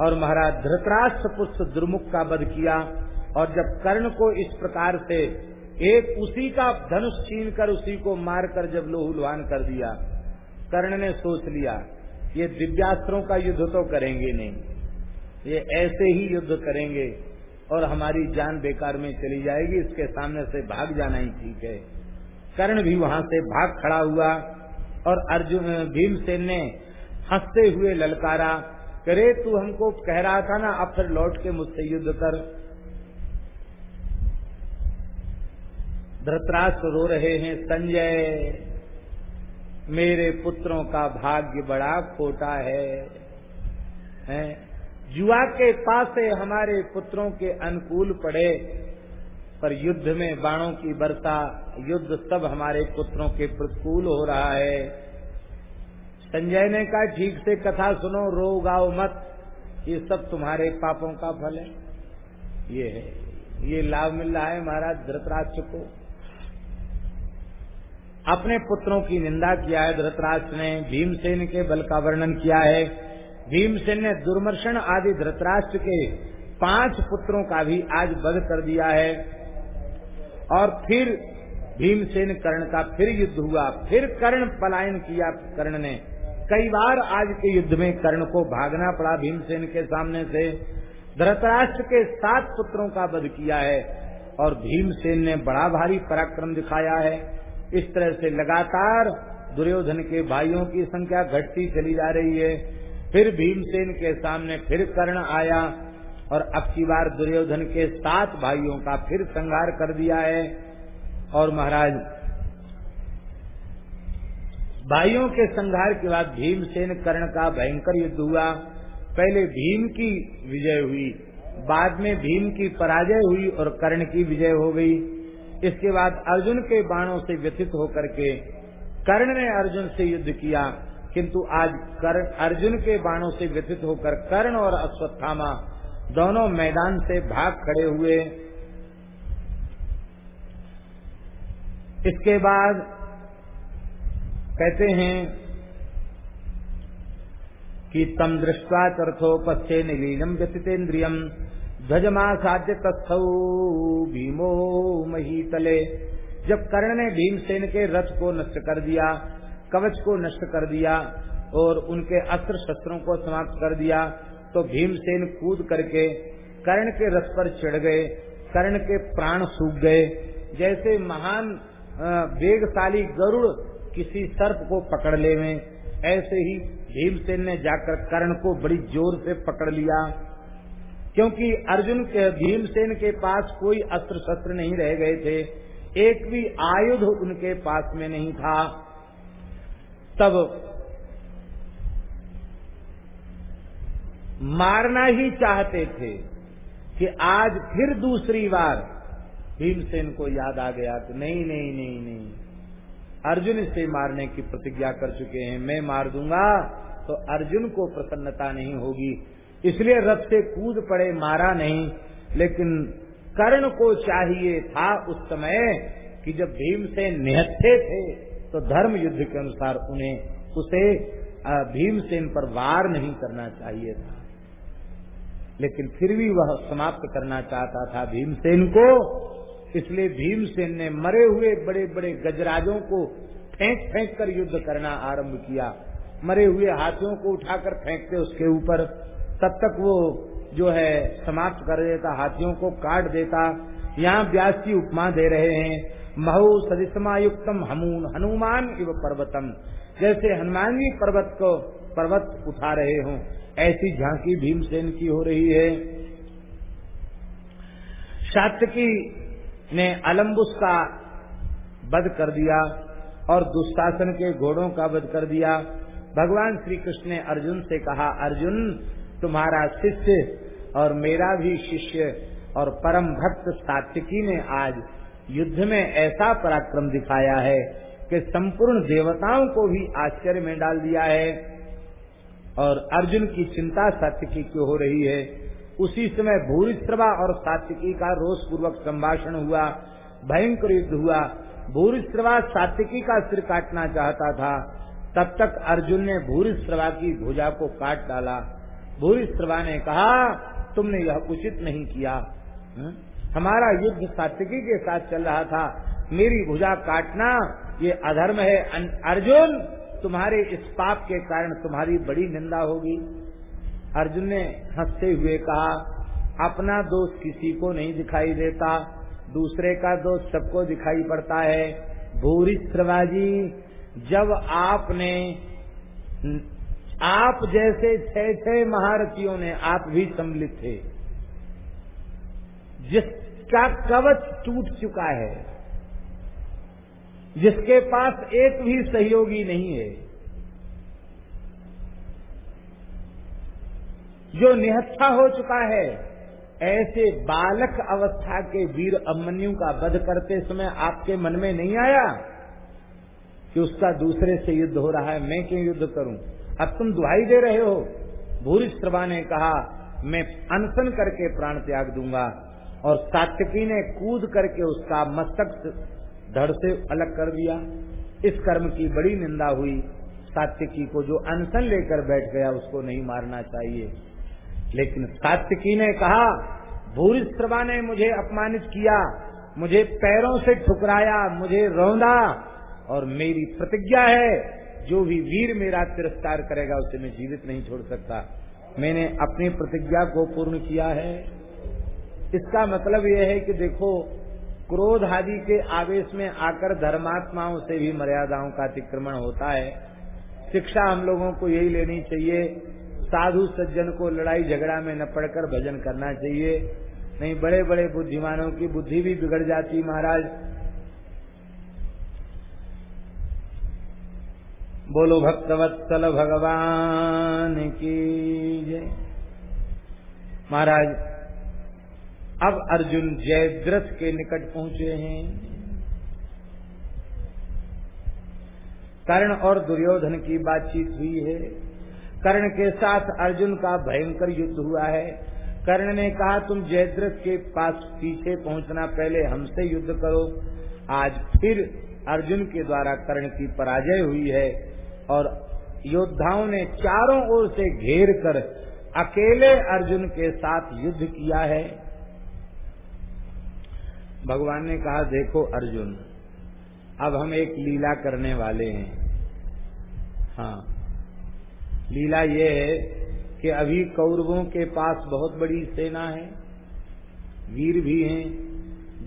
और महाराज धृतराष्ट्र पुष्प दुर्मुख का वध किया, और जब कर्ण को इस प्रकार से एक उसी का धनुष छीन कर उसी को मारकर जब लोहू लुहान कर दिया, कर्ण ने सोच लिया, ये दिव्यास्त्रों का युद्ध तो करेंगे नहीं, ये ऐसे ही युद्ध करेंगे और हमारी जान बेकार में चली जाएगी इसके सामने से भाग जाना ही ठीक है कर्ण भी वहाँ से भाग खड़ा हुआ और अर्जुन भीमसेन ने हँसते हुए ललकारा करे तू हमको कह रहा था ना अब फिर लौट के मुझसे युद्ध कर धृतराष्ट्र रो रहे हैं संजय मेरे पुत्रों का भाग्य बड़ा खोटा है, है? जुआ के पास हमारे पुत्रों के अनुकूल पड़े, पर युद्ध में बाणों की वर्षा युद्ध सब हमारे पुत्रों के प्रतिकूल हो रहा है। संजय ने कहा, ठीक से कथा सुनो रो गाओ मत, ये सब तुम्हारे पापों का फल है। ये है, ये लाभ मिल रहा है महाराज धृतराष्ट्र को। अपने पुत्रों की निंदा किया है, धृतराष्ट्र ने भीमसेन के बल का वर्णन किया है। भीमसेन ने दुर्मर्शन आदि धृतराष्ट्र के पाँच पुत्रों का भी आज वध कर दिया है। और फिर भीमसेन कर्ण का फिर युद्ध हुआ, फिर कर्ण पलायन किया कर्ण ने। कई बार आज के युद्ध में कर्ण को भागना पड़ा भीमसेन के सामने से। धृतराष्ट्र के सात पुत्रों का वध किया है और भीमसेन ने बड़ा भारी पराक्रम दिखाया है। इस तरह से लगातार दुर्योधन के भाइयों की संख्या घटती चली जा रही है। फिर भीमसेन के सामने फिर कर्ण आया और अब की बार दुर्योधन के सात भाइयों का फिर संहार कर दिया है। और महाराज, भाइयों के संहार के बाद भीमसेन कर्ण का भयंकर युद्ध हुआ। पहले भीम की विजय हुई, बाद में भीम की पराजय हुई और कर्ण की विजय हो गई। इसके बाद अर्जुन के बाणों से व्यथित होकर के कर्ण ने अर्जुन से युद्ध किया। किंतु आज कर्ण अर्जुन के बाणों से व्यथित होकर कर्ण और अश्वत्थामा दोनों मैदान से भाग खड़े हुए। इसके बाद कहते हैं कि तम दृष्टवा चरथोपस्थे निलीनम व्यतीतेन्द्रियम ध्वजमासाध्य तत्सौ भीमो महीतले। जब कर्ण ने भीमसेन के रथ को नष्ट कर दिया कवच को नष्ट कर दिया और उनके अस्त्र शस्त्रों को समाप्त कर दिया तो भीमसेन कूद करके कर्ण के रथ पर चढ़ गए, कर्ण के प्राण सूख गए। जैसे महान वेगशाली गरुड़ किसी सर्प को पकड़ ले में, ऐसे ही भीमसेन ने जाकर कर्ण को बड़ी ज़ोर से पकड़ लिया। क्योंकि अर्जुन के, भीमसेन के पास कोई अस्त्र शस्त्र नहीं रह गए थे, एक भी आयुध उनके पास में नहीं था। तब मारना ही चाहते थे कि आज फिर दूसरी बार भीमसेन को याद आ गया कि नहीं नहीं नहीं नहीं। अर्जुन इसे मारने की प्रतिज्ञा कर चुके हैं। मैं मार दूँगा तो अर्जुन को प्रसन्नता नहीं होगी। इसलिए रथ से कूद पड़े, मारा नहीं। लेकिन कर्ण को चाहिए था उस समय कि जब भीम से निहत्थे थे तो धर्म युद्ध के अनुसार उन्हें उसे भीमसेन पर वार नहीं करना चाहिए था। लेकिन फिर भी वह समाप्त करना चाहता था भीमसेन को। इसलिए भीमसेन ने मरे हुए बड़े बड़े गजराजों को फेंक फेंक कर युद्ध करना आरंभ किया। मरे हुए हाथियों को उठाकर फेंकते उसके ऊपर। तब तक वो जो है, समाप्त कर देता, हाथियों को काट देता। यहाँ व्यास की उपमा दे रहे हैं महु सदिसमायुक्तम हमून, हनुमान इव पर्वतम। जैसे हनुमान जी पर्वत को, पर्वत उठा रहे हों, ऐसी झांकी भीमसेन की हो रही है। सात्यकी ने अलम्बुस का वध कर दिया और दुशासन के घोड़ों का वध कर दिया। भगवान श्री कृष्ण ने अर्जुन से कहा, अर्जुन, तुम्हारा शिष्य और मेरा भी शिष्य और परम भक्त सात्विकी ने आज युद्ध में ऐसा पराक्रम दिखाया है कि संपूर्ण देवताओं को भी आश्चर्य में डाल दिया है। और अर्जुन की चिंता सात्विकी की हो रही है। उसी समय भूरिश्रवा और सात्विकी का रोष पूर्वक संभाषण हुआ, भयंकर युद्ध हुआ। भूरिश्रवा सात्विकी का सिर काटना चाहता था। तब तक अर्जुन ने भूरिश्रवा की भुजा को काट डाला। भूरिश्रवा ने कहा, तुमने यह उचित नहीं किया। हुँ? हमारा युद्ध सात्विकी के साथ चल रहा था। मेरी भुजा काटना, ये अधर्म है। अर्जुन, तुम्हारे इस पाप के कारण तुम्हारी बड़ी निंदा होगी। अर्जुन ने हँसते हुए कहा, अपना दोष किसी को नहीं दिखाई देता। दूसरे का दोष सबको दिखाई पड़ता है। भूरी श्रवाजी जब आपने, आप जैसे छह छह महारथियों ने आप भी सम्मिलित थे। जिसका कवच टूट चुका है, जिसके पास एक भी सहयोगी नहीं है, जो निहत्था हो चुका है, ऐसे बालक अवस्था के वीर अमन्यु का वध करते समय आपके मन में नहीं आया कि उसका दूसरे से युद्ध हो रहा है, मैं क्यों युद्ध करूँ? अब तुम दुहाई दे रहे हो। भूरिश्रवा ने कहा, मैं अनशन करके प्राण त्याग दूँगा और सात्यकी ने कूद करके उसका मस्तक धड़ से अलग कर दिया। इस कर्म की बड़ी निंदा हुई। सात्यकी को जो अनशन लेकर बैठ गया, उसको नहीं मारना चाहिए। लेकिन सात्यकी ने कहा भूरिश्रवा ने मुझे अपमानित किया, मुझे पैरों से ठुकराया, मुझे रौंदा, और मेरी प्रतिज्ञा है, जो भी वीर मेरा तिरस्कार करेगा, उसे मैं जीवित नहीं छोड़ सकता। मैंने अपनी प्रतिज्ञा को पूर्ण किया है। इसका मतलब यह है कि देखो, क्रोध आदि के आवेश में आकर धर्मात्माओं से भी मर्यादाओं का अतिक्रमण होता है। शिक्षा हम लोगों को यही लेनी चाहिए। साधु सज्जन को लड़ाई झगड़ा में न पड़कर भजन करना चाहिए। नहीं बड़े बड़े बुद्धिमानों की बुद्धि भी बिगड़ जाती महाराज। बोलो, भक्तवत्सल भगवान की जय। महाराज अब अर्जुन जयद्रथ के निकट पहुँचे हैं। कर्ण और दुर्योधन की बातचीत हुई है। कर्ण के साथ अर्जुन का भयंकर युद्ध हुआ है। कर्ण ने कहा, तुम जयद्रथ के पास पीछे पहुँचना पहले हमसे युद्ध करो। आज फिर अर्जुन के द्वारा कर्ण की पराजय हुई है और योद्धाओं ने चारों ओर से घेर कर अकेले अर्जुन के साथ युद्ध किया है। भगवान ने कहा, देखो अर्जुन, अब हम एक लीला करने वाले हैं। हाँ। लीला ये है कि अभी कौरवों के पास बहुत बड़ी सेना है, वीर भी हैं,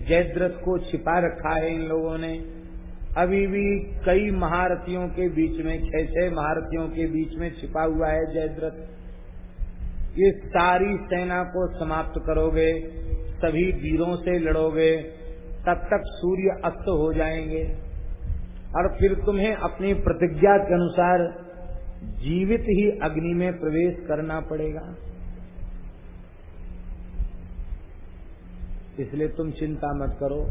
जयद्रथ को छिपा रखा है इन लोगों ने। अभी भी कई महारथियों के बीच में छह छह महारथियों के बीच में छिपा हुआ है जयद्रथ। ये सारी सेना को समाप्त करोगे सभी वीरों से लड़ोगे, तब तक सूर्य अस्त हो जाएँगे। और फिर तुम्हें अपनी प्रतिज्ञा के अनुसार जीवित ही अग्नि में प्रवेश करना पड़ेगा। इसलिए तुम चिंता मत करो।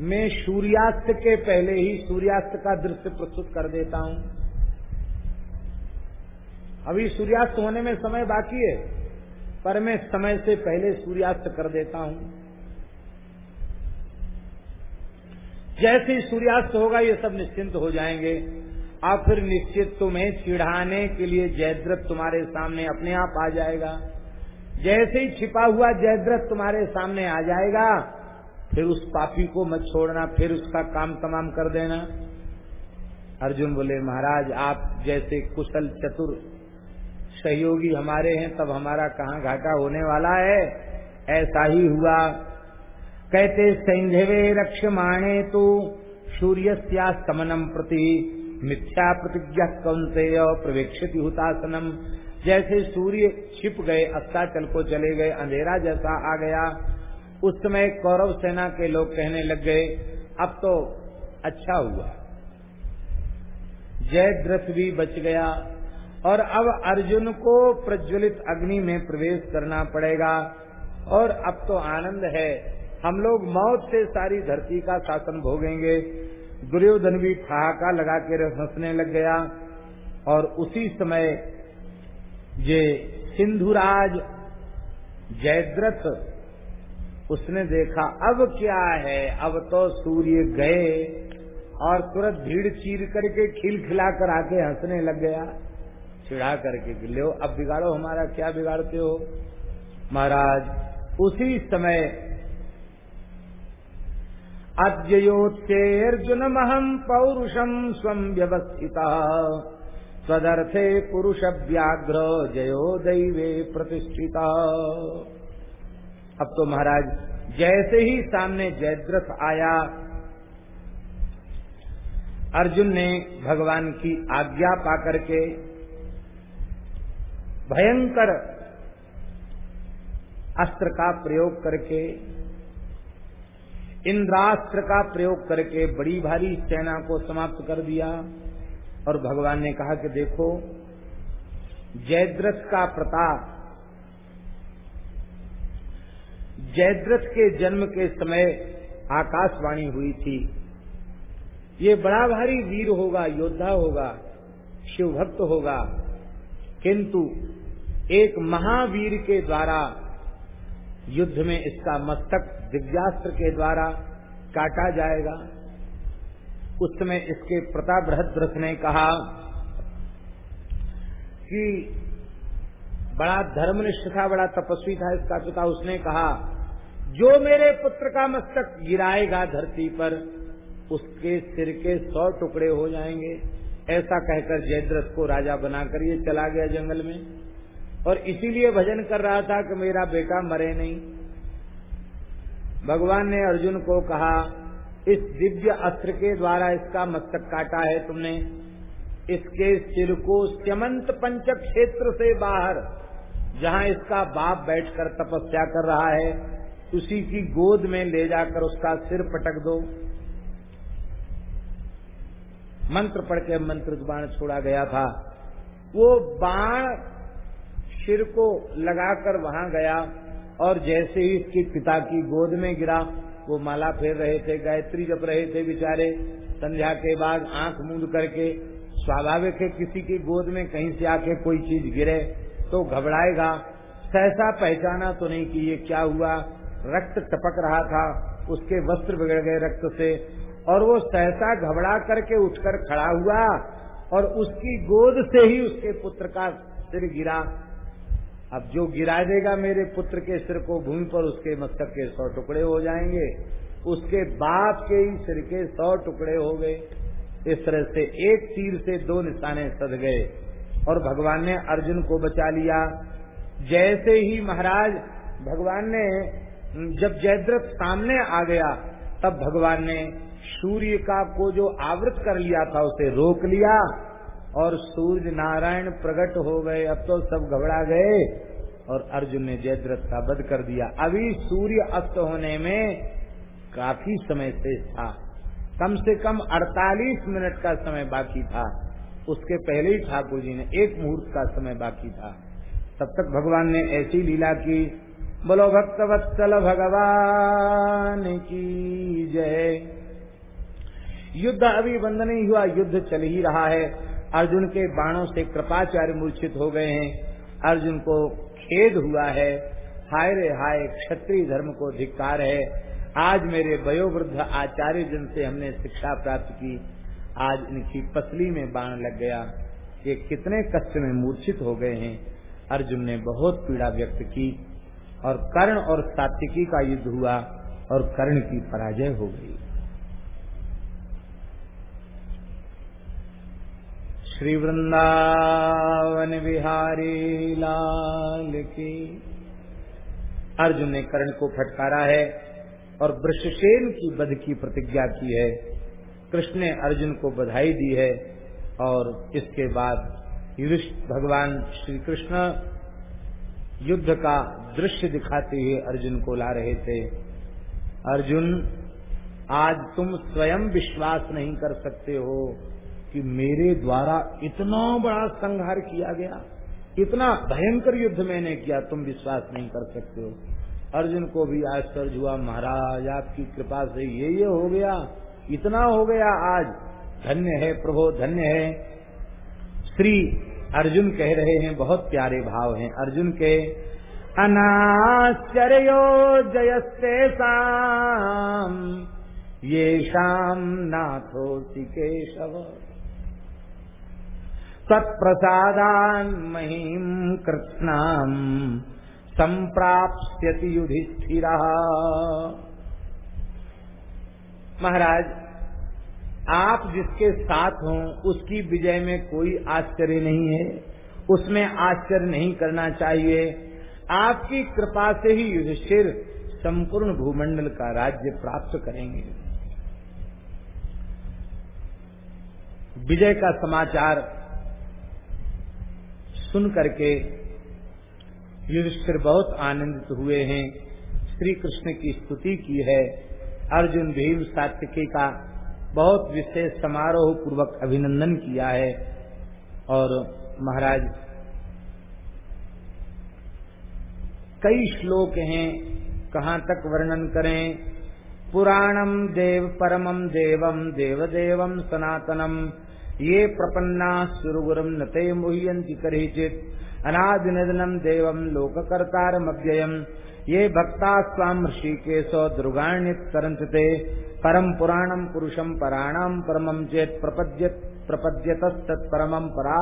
मैं सूर्यास्त के पहले ही सूर्यास्त का दृश्य प्रस्तुत कर देता हूँ। अभी सूर्यास्त होने में समय बाकी है। पर मैं समय से पहले सूर्यास्त कर देता हूँ। जैसे ही सूर्यास्त होगा, ये सब निश्चिंत हो जाएँगे। अब फिर निश्चित तुम्हें चिढ़ाने के लिए जयद्रथ तुम्हारे सामने अपने आप आ जाएगा। जैसे ही छिपा हुआ जयद्रथ तुम्हारे सामने आ जाएगा, फिर उस पापी को मत छोड़ना, फिर उसका काम तमाम कर देना। अर्जुन बोले, महाराज, आप जैसे कुशल चतुर सहयोगी हमारे हैं, तब हमारा कहाँ घाटा होने वाला है? ऐसा ही हुआ। कहते संघवे रक्षमाणे तो सूर्य समनम प्रति मिथ्या प्रतिज्ञा कौनते प्रवेक्षित हुतासनम। जैसे सूर्य छिप गए, अस्ताचल को चले गए, अंधेरा जैसा आ गया। उस समय कौरव सेना के लोग कहने लग गए, अब तो अच्छा हुआ। जयद्रथ भी बच गया। और अब अर्जुन को प्रज्वलित अग्नि में प्रवेश करना पड़ेगा। और अब तो आनंद है। हम लोग मौत से सारी धरती का शासन भोगेंगे। दुर्योधन भी ठहाका लगा के हंसने लग गया। और उसी समय ये सिंधुराज जयद्रथ, उसने देखा, अब क्या है? अब तो सूर्य गए और तुरंत भीड़ चीर करके खिल खिला कर आके हंसने लग गया। चिढ़ा करके लो, अब बिगाड़ो हमारा, क्या बिगाड़ते हो? महाराज, उसी समय अद्योत्से अर्जुन महम पौरुषम स्वम व्यवस्थिता। स्वदर्थे पुरुष व्याघ्र जयो दैवे प्रतिष्ठिता। अब तो महाराज, जैसे ही सामने जयद्रथ आया, अर्जुन ने भगवान की आज्ञा पाकर के भयंकर अस्त्र का प्रयोग करके, इंद्रास्त्र का प्रयोग करके बड़ी भारी सेना को समाप्त कर दिया। और भगवान ने कहा कि देखो, जयद्रथ का प्रताप, जयद्रथ के जन्म के समय आकाशवाणी हुई थी। ये बड़ा भारी वीर होगा, योद्धा होगा शिव भक्त होगा, किंतु एक महावीर के द्वारा युद्ध में इसका मस्तक दिव्यास्त्र के द्वारा काटा जाएगा। उस समय इसके प्रताप बृहद्रथ ने कहा कि बड़ा धर्मनिष्ठ था, बड़ा तपस्वी था इसका पिता। उसने कहा, जो मेरे पुत्र का मस्तक गिराएगा धरती पर, उसके सिर के सौ टुकड़े हो जाएँगे। ऐसा कहकर जयद्रथ को राजा बनाकर ये चला गया जंगल में। और इसीलिए भजन कर रहा था कि मेरा बेटा मरे नहीं। भगवान ने अर्जुन को कहा, इस दिव्य अस्त्र के द्वारा इसका मस्तक काटा है तुमने। इसके सिर को स्यमंत पंच क्षेत्र से बाहर, जहाँ इसका बाप बैठकर तपस्या कर रहा है, उसी की गोद में ले जाकर उसका सिर पटक दो। मंत्र पढ़ के मंत्र बाण छोड़ा गया था। वो बाण सिर को लगाकर वहाँ गया और जैसे ही इसके पिता की गोद में गिरा, वो माला फेर रहे थे, गायत्री जप रहे थे बेचारे। संध्या के बाद आँख मूंद करके, स्वाभाविक है किसी की गोद में कहीं से आके कोई चीज़ गिरे तो घबराएगा। सहसा पहचाना तो नहीं कि ये क्या हुआ। रक्त टपक रहा था, उसके वस्त्र बिगड़ गए रक्त से, और वो सहसा घबरा करके उठकर खड़ा हुआ और उसकी गोद से ही उसके पुत्र का सिर गिरा। अब जो गिरा देगा मेरे पुत्र के सिर को भूमि पर, उसके मस्तक के सौ टुकड़े हो जाएँगे। उसके बाप के ही सिर के सौ टुकड़े हो गए। इस तरह से एक तीर से दो निशाने सद गए और भगवान ने अर्जुन को बचा लिया। जैसे ही महाराज भगवान ने, जब जयद्रथ सामने आ गया, तब भगवान ने सूर्य का को जो आवृत कर लिया था, उसे रोक लिया। और सूर्य नारायण प्रकट हो गए, अब तो सब घबरा गए। और अर्जुन ने जयद्रथ का वध कर दिया। अभी सूर्य अस्त होने में काफ़ी समय से था। कम से कम 48 मिनट का समय बाकी था। उसके पहले ही ठाकुर जी ने एक मुहूर्त का समय बाकी था। तब तक भगवान ने ऐसी लीला की, बोलो भक्त भक्तवत्सल भगवान की जय। युद्ध अभी बंद नहीं हुआ, युद्ध चल ही रहा है। अर्जुन के बाणों से कृपाचार्य मूर्छित हो गए हैं। अर्जुन को खेद हुआ है। हाय रे हाय, क्षत्रिय धर्म को धिक्कार है। आज मेरे वयोवृद्ध आचार्य जन से हमने शिक्षा प्राप्त की। आज इनकी पसली में बाण लग गया। ये कितने कष्ट में मूर्छित हो गए हैं। अर्जुन ने बहुत पीड़ा व्यक्त की और कर्ण और सात्विकी का युद्ध हुआ और कर्ण की पराजय हो गई। श्री वृंदावन बिहारी लाल की। अर्जुन ने कर्ण को फटकारा है और वृषसेन की बध की प्रतिज्ञा की है। कृष्ण ने अर्जुन को बधाई दी है और इसके बाद भगवान श्री कृष्ण युद्ध का दृश्य दिखाते हुए अर्जुन को ला रहे थे। अर्जुन, आज तुम स्वयं विश्वास नहीं कर सकते हो। कि मेरे द्वारा इतना बड़ा संहार किया गया, इतना भयंकर युद्ध मैंने किया, तुम विश्वास नहीं कर सकते हो। अर्जुन को भी आश्चर्य हुआ, महाराज, आपकी कृपा से ये ये हो गया, इतना हो गया आज। धन्य है प्रभो, धन्य है। श्री अर्जुन कह रहे हैं, बहुत प्यारे भाव हैं। अर्जुन के, अनाश्चर्यो जयस्ते शाम ये शाम नाथो केशव। तत्प्रसादान महीम कृष्णाम संप्राप्यति युधिष्ठिरा। महाराज, आप जिसके साथ हों, उसकी विजय में कोई आश्चर्य नहीं है। उसमें आश्चर्य नहीं करना चाहिए। आपकी कृपा से ही युधिष्ठिर संपूर्ण भूमंडल का राज्य प्राप्त करेंगे। विजय का समाचार सुन करके युधिष्ठिर बहुत आनंदित हुए हैं। श्री कृष्ण की स्तुति की है। अर्जुन भीम सात्विकी का बहुत विशेष समारोह पूर्वक अभिनंदन किया है। और महाराज, कई श्लोक हैं, कहाँ तक वर्णन करें? पुराणम देव परमम देवम देव देवम सनातनम। ये प्रपन्ना सुरगुरम नते मुह्यंति करीचित अनादिनदनम देवम लोककर्तारमव्ययम। ये भक्ता स्वाम ऋषिकेशो दुर्गाण्य तरंचते परम पुराणम पुरुषम पराणाम परमम चेत प्रपद्यत प्रपद्यत तत्परम परा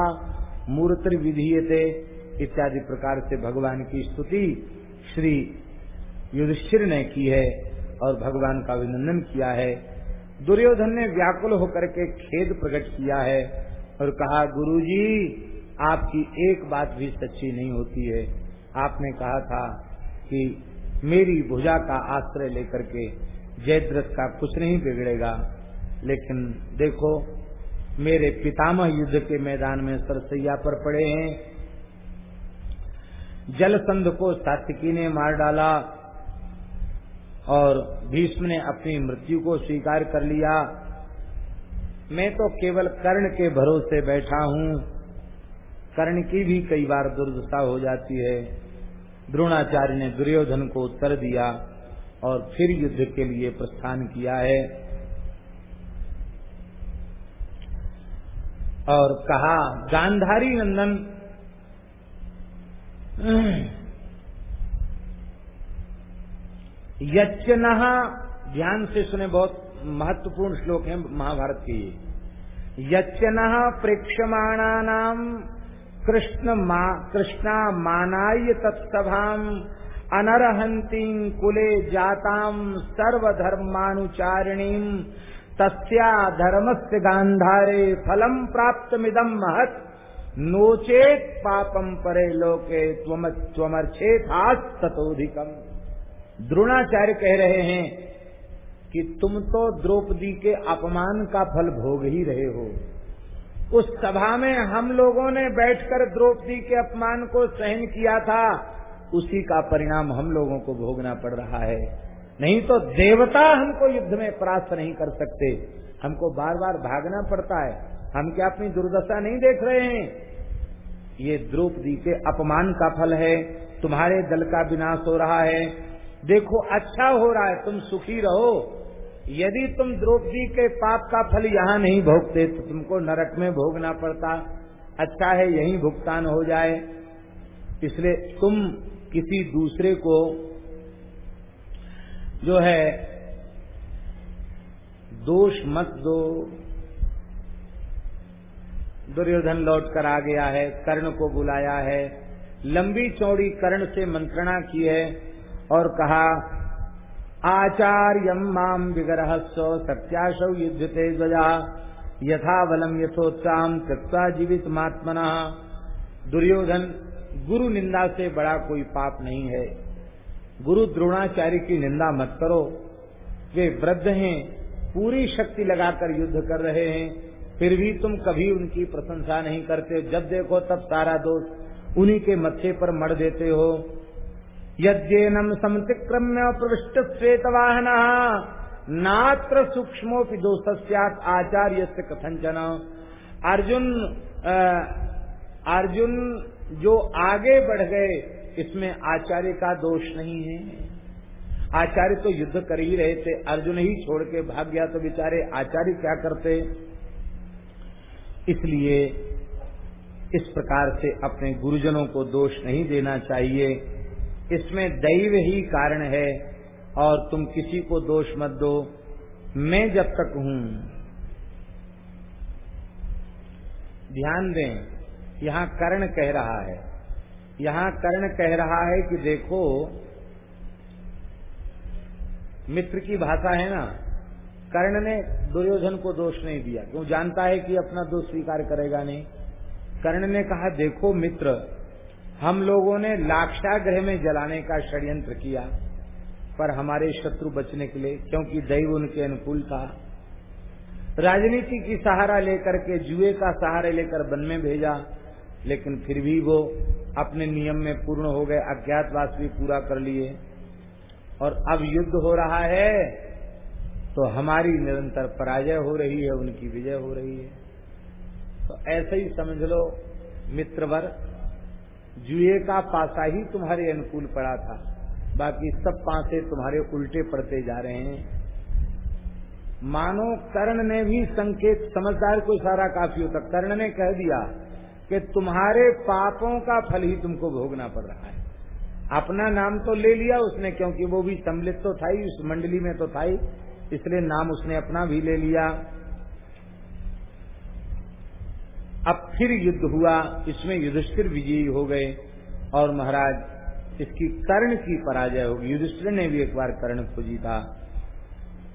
मूर्ति विधीयते इत्यादि प्रकार से भगवान की स्तुति श्री युधिष्ठिर ने की है और भगवान का अभिनंदन किया है। दुर्योधन ने व्याकुल होकर के खेद प्रकट किया है और कहा, गुरुजी, आपकी एक बात भी सच्ची नहीं होती है। आपने कहा था कि मेरी भुजा का आश्रय लेकर के जयद्रथ का कुछ नहीं बिगड़ेगा, लेकिन देखो, मेरे पितामह युद्ध के मैदान में सरसैया पर पड़े हैं। जलसंध को सात्विकी ने मार डाला और भीष्म ने अपनी मृत्यु को स्वीकार कर लिया। मैं तो केवल कर्ण के भरोसे बैठा हूँ। कर्ण की भी कई बार दुर्दशा हो जाती है। द्रोणाचार्य ने दुर्योधन को उत्तर दिया और फिर युद्ध के लिए प्रस्थान किया है। और कहा, गांधारी नंदन यच्चन। ध्यान से सुने, बहुत महत्वपूर्ण श्लोक है महाभारत के ये। यच्चन प्रेक्षमाणा कृष्ण कृष्णा मानाय तत्सभाम अनरहंती कुले जाताम सर्वधर्मानुचारिणी, तस्या धर्मस्य गांधारे फलम प्राप्त मिदम महत नोचेत पापम परे लोके त्वमर्चेत तथोधिकम द्रोणाचार्य कह रहे हैं कि तुम तो द्रौपदी के अपमान का फल भोग ही रहे हो। उस सभा में हम लोगों ने बैठकर द्रौपदी के अपमान को सहन किया था, उसी का परिणाम हम लोगों को भोगना पड़ रहा है। नहीं तो देवता हमको युद्ध में परास्त नहीं कर सकते। हमको बार बार भागना पड़ता है। हम क्या अपनी दुर्दशा नहीं देख रहे हैं? ये द्रौपदी के अपमान का फल है। तुम्हारे दल का विनाश हो रहा है। देखो अच्छा हो रहा है, तुम सुखी रहो। यदि तुम द्रौपदी के पाप का फल यहाँ नहीं भोगते तो तुमको नरक में भोगना पड़ता। अच्छा है, यही भुगतान हो जाए। इसलिए तुम किसी दूसरे को जो है, दोष मत दो। दुर्योधन लौट कर आ गया है, कर्ण को बुलाया है। लंबी चौड़ी कर्ण से मंत्रणा की है। और कहा आचार्यम माम विग्रह सत्याशौ युद्धते ध्वजा यथा बलम यथोत्साह त्यक्ता जीवित महात्मना दुर्योधन, गुरु निंदा से बड़ा कोई पाप नहीं है। गुरु द्रोणाचार्य की निंदा मत करो। वे वृद्ध हैं, पूरी शक्ति लगाकर युद्ध कर रहे हैं। फिर भी तुम कभी उनकी प्रशंसा नहीं करते। जब देखो तब सारा दोष उन्हीं के मत्थे पर मर देते हो। यज्ञेनम समतिक्रम्य प्रविष्ट श्वेत वाहन नात्र सूक्ष्मोपि दोष आचार्य से कथंचन अर्जुन आ, अर्जुन जो आगे बढ़ गए इसमें आचार्य का दोष नहीं है। आचार्य तो युद्ध कर ही रहे थे अर्जुन ही छोड़ के भाग गया तो बेचारे आचार्य क्या करते? इसलिए इस प्रकार से अपने गुरुजनों को दोष नहीं देना चाहिए। इसमें दैव ही कारण है, और तुम किसी को दोष मत दो। मैं जब तक हूँ। ध्यान दें, यहाँ कर्ण कह रहा है। यहाँ कर्ण कह रहा है कि देखो, मित्र की भाषा है ना? कर्ण ने दुर्योधन को दोष नहीं दिया। क्यों? जानता है कि अपना दोष स्वीकार करेगा नहीं। कर्ण ने कहा, देखो मित्र हम लोगों ने लाक्षाग्रह में जलाने का षड्यंत्र किया, पर हमारे शत्रु बचने के लिए, क्योंकि दैव उनके अनुकूल था। राजनीति की सहारा लेकर के, जुए का सहारा लेकर वन में भेजा, लेकिन फिर भी वो अपने नियम में पूर्ण हो गए, अज्ञातवास भी पूरा कर लिए। और अब युद्ध हो रहा है तो हमारी निरंतर पराजय हो रही है, उनकी विजय हो रही है। तो ऐसे ही समझ लो, मित्रवर जुए का पासा ही तुम्हारे अनुकूल पड़ा था। बाकी सब पासे तुम्हारे उल्टे पड़ते जा रहे हैं। मानो कर्ण ने भी संकेत समझदार को इशारा काफ़ी होता कर्ण ने कह दिया कि तुम्हारे पापों का फल ही तुमको भोगना पड़ रहा है। अपना नाम तो ले लिया उसने, क्योंकि वो भी सम्मिलित तो था ही, उस मंडली में तो था ही। इसलिए नाम उसने अपना भी ले लिया। अब फिर युद्ध हुआ, इसमें युधिष्ठिर विजयी हो गए और महाराज, इसकी कर्ण की पराजय होगी। युधिष्ठिर ने भी एक बार कर्ण को जीता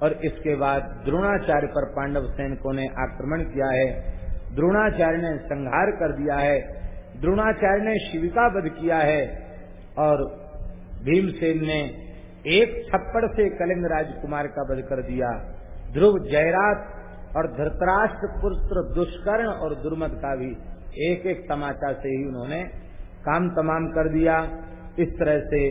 और इसके बाद द्रोणाचार्य पर पांडव सैनिकों ने आक्रमण किया है। द्रोणाचार्य ने संहार कर दिया है। द्रोणाचार्य ने शिविका वध किया है और भीमसेन ने एक छप्पड़ से कलिंग राजकुमार का वध कर दिया। ध्रुव जयरात और धृतराष्ट्र पुत्र दुष्कर्ण और दुर्मद का भी एक एक तमाचा से ही उन्होंने काम तमाम कर दिया। इस तरह से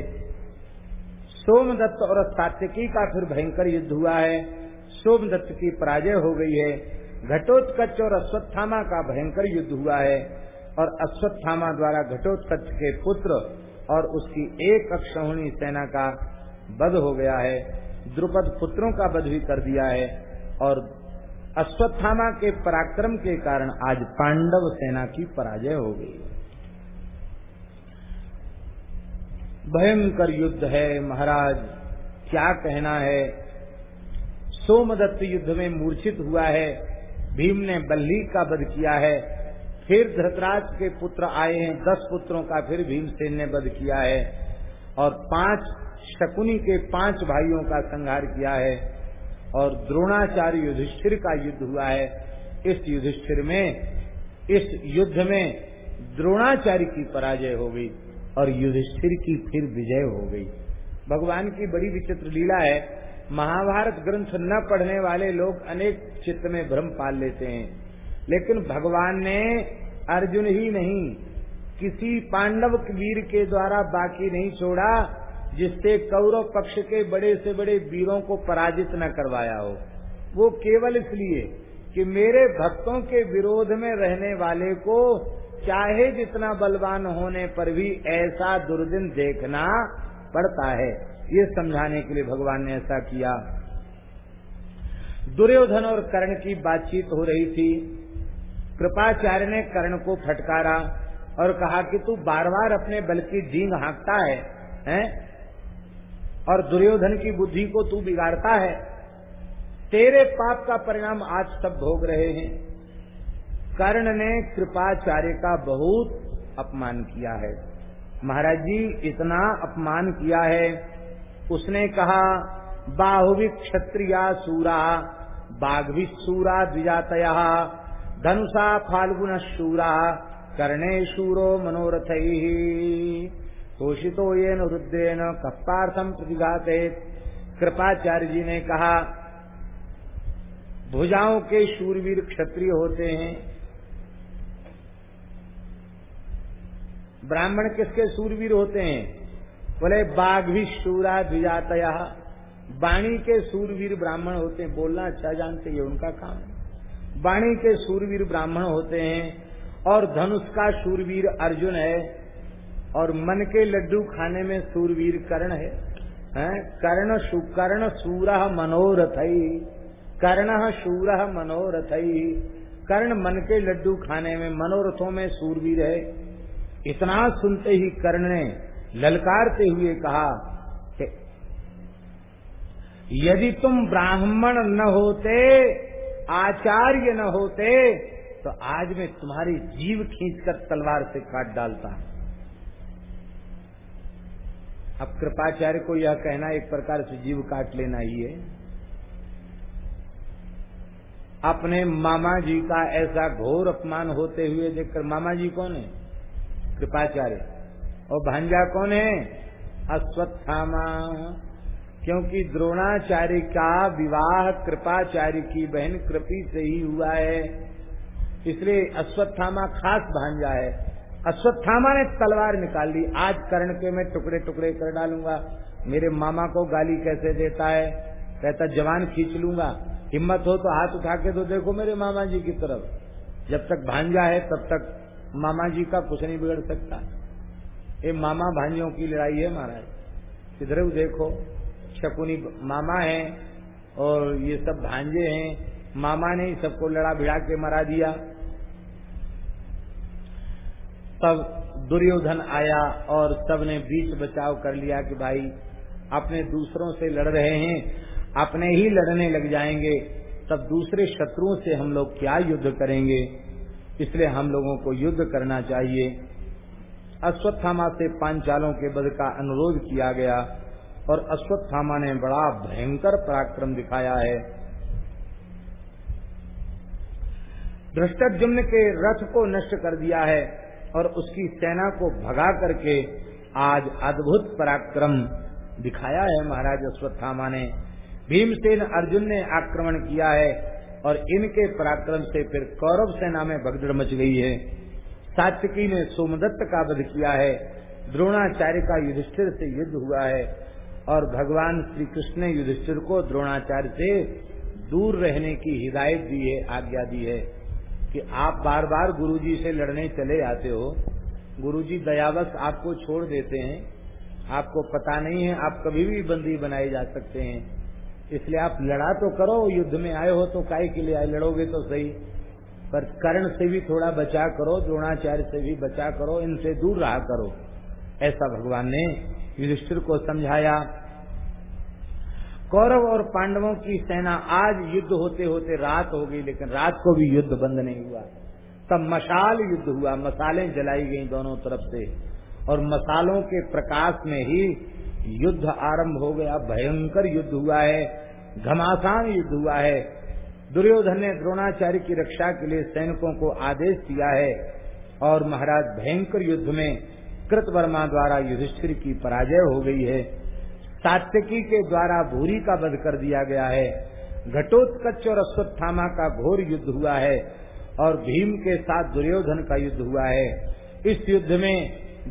सोमदत्त और सात्यकी का फिर भयंकर युद्ध हुआ है। सोमदत्त की पराजय हो गई है। घटोत्कच और अश्वत्थामा का भयंकर युद्ध हुआ है और अश्वत्थामा द्वारा घटोत्कच के पुत्र और उसकी एक अक्षौणी सेना का वध हो गया है। द्रुपद पुत्रों का वध भी कर दिया है और अश्वत्थामा के पराक्रम के कारण आज पांडव सेना की पराजय हो गई। भयंकर युद्ध है, महाराज, क्या कहना है? सोमदत्त युद्ध में मूर्छित हुआ है, भीम ने बल्ली का वध किया है, फिर धृतराज के पुत्र आए हैं, दस पुत्रों का फिर भीमसेन ने वध किया है, और पाँच शकुनी के पाँच भाइयों का संहार किया है। और द्रोणाचार्य युधिष्ठिर का युद्ध हुआ है। इस युधिष्ठिर में, इस युद्ध में द्रोणाचार्य की पराजय हो गई और युधिष्ठिर की फिर विजय हो गई। भगवान की बड़ी विचित्र लीला है। महाभारत ग्रंथ न पढ़ने वाले लोग अनेक चित्त में भ्रम पाल लेते हैं। लेकिन भगवान ने अर्जुन ही नहीं, किसी पांडव वीर के द्वारा बाकी नहीं छोड़ा। जिससे कौरव पक्ष के बड़े से बड़े वीरों को पराजित न करवाया हो। वो केवल इसलिए कि मेरे भक्तों के विरोध में रहने वाले को चाहे जितना बलवान होने पर भी ऐसा दुर्दिन देखना पड़ता है। ये समझाने के लिए भगवान ने ऐसा किया। दुर्योधन और कर्ण की बातचीत हो रही थी। कृपाचार्य ने कर्ण को फटकारा और कहा कि तू बार बार अपने बल की डींग हाँकता है, हैं? और दुर्योधन की बुद्धि को तू बिगाड़ता है, तेरे पाप का परिणाम आज सब भोग रहे हैं। कर्ण ने कृपाचार्य का बहुत अपमान किया है। महाराज जी, इतना अपमान किया है। उसने कहा, बाहुवी क्षत्रिया सूरा, बाघवी सूरा द्विजातया, धनुषा फाल्गुन शूरा कर्णे शूरो मनोरथ। तोषितो ये रुद्रेन कप्पार्थम प्रतिघाते कृपाचार्य जी ने कहा, भुजाओं के शूरवीर क्षत्रिय होते हैं। ब्राह्मण किसके सूरवीर होते हैं? बोले, बाघ भी शूरा द्विजातया वाणी के सूरवीर ब्राह्मण होते हैं। बोलना अच्छा जानते ये उनका काम है। वाणी के सूरवीर ब्राह्मण होते हैं और धनुष का सूरवीर अर्जुन है। और मन के लड्डू खाने में सूरवीर कर्ण है, है? कर्ण कर्ण सूर मनोरथ कर्ण सूर मनोरथ। कर्ण मन के लड्डू खाने में मनोरथों में सूरवीर है। इतना सुनते ही कर्ण ने ललकारते हुए कहा यदि तुम ब्राह्मण न होते आचार्य न होते तो आज मैं तुम्हारी जीव खींचकर तलवार से काट डालता अब कृपाचार्य को यह कहना एक प्रकार से जीव काट लेना ही है। अपने मामा जी का ऐसा घोर अपमान होते हुए देखकर, मामा जी कौन है? कृपाचार्य। और भांजा कौन है? अश्वत्थामा क्योंकि द्रोणाचार्य का विवाह कृपाचार्य की बहन कृपी से ही हुआ है, इसलिए अश्वत्थामा खास भांजा है। अश्वत्थामा ने तलवार निकाल ली। आज कर्ण के मैं टुकड़े टुकड़े कर डालूँगा। मेरे मामा को गाली कैसे देता है? कहता, जवान खींच लूँगा। हिम्मत हो तो हाथ उठा के तो देखो मेरे मामा जी की तरफ़। जब तक भांजा है, तब तक मामा जी का कुछ नहीं बिगड़ सकता। ये मामा भांजियों की लड़ाई है महाराज। किधर देखो, शकुनी मामा है और ये सब भांजे हैं। मामा ने सबको लड़ा भिड़ा के मरा दिया। तब दुर्योधन आया और सबने बीच बचाव कर लिया कि भाई, अपने दूसरों से लड़ रहे हैं, अपने ही लड़ने लग जाएँगे, तब दूसरे शत्रुओं से हम लोग क्या युद्ध करेंगे? इसलिए हम लोगों को युद्ध करना चाहिए। अश्वत्थामा से पांचालों के बध का अनुरोध किया गया और अश्वत्थामा ने बड़ा भयंकर पराक्रम दिखाया है। भ्रष्टजुम्न के रथ को नष्ट कर दिया है। और उसकी सेना को भगा करके आज अद्भुत पराक्रम दिखाया है महाराज अश्वत्थामा ने। भीमसेन अर्जुन ने आक्रमण किया है और इनके पराक्रम से फिर कौरव सेना में भगदड़ मच गई है। सात्विकी ने सोमदत्त का वध किया है। द्रोणाचार्य का युधिष्ठिर से युद्ध हुआ है और भगवान श्री कृष्ण ने युधिष्ठिर को द्रोणाचार्य से दूर रहने की हिदायत दी है, आज्ञा दी है। कि आप बार बार गुरुजी से लड़ने चले आते हो, गुरुजी दयावश आपको छोड़ देते हैं, आपको पता नहीं है, आप कभी भी बंदी बनाए जा सकते हैं। इसलिए आप लड़ा तो करो, युद्ध में आए हो तो काय के लिए आए, लड़ोगे तो सही। पर कर्ण से भी थोड़ा बचा करो, द्रोणाचार्य से भी बचा करो, इनसे दूर रहा करो। ऐसा भगवान ने युधिष्ठिर को समझाया। कौरव और पांडवों की सेना आज युद्ध होते होते रात हो गई, लेकिन रात को भी युद्ध बंद नहीं हुआ। तब मशाल युद्ध हुआ मसालें जलाई गई दोनों तरफ़ से, और मसालों के प्रकाश में ही युद्ध आरंभ हो गया। भयंकर युद्ध हुआ है, घमासान युद्ध हुआ है। दुर्योधन ने द्रोणाचार्य की रक्षा के लिए सैनिकों को आदेश दिया है, और महाराज भयंकर युद्ध में कृतवर्मा द्वारा युधिष्ठिर की पराजय हो गई है। सात्यकी के द्वारा भूरी का वध कर दिया गया है। घटोत्कच और अश्वत्थामा का घोर युद्ध हुआ है और भीम के साथ दुर्योधन का युद्ध हुआ है। इस युद्ध में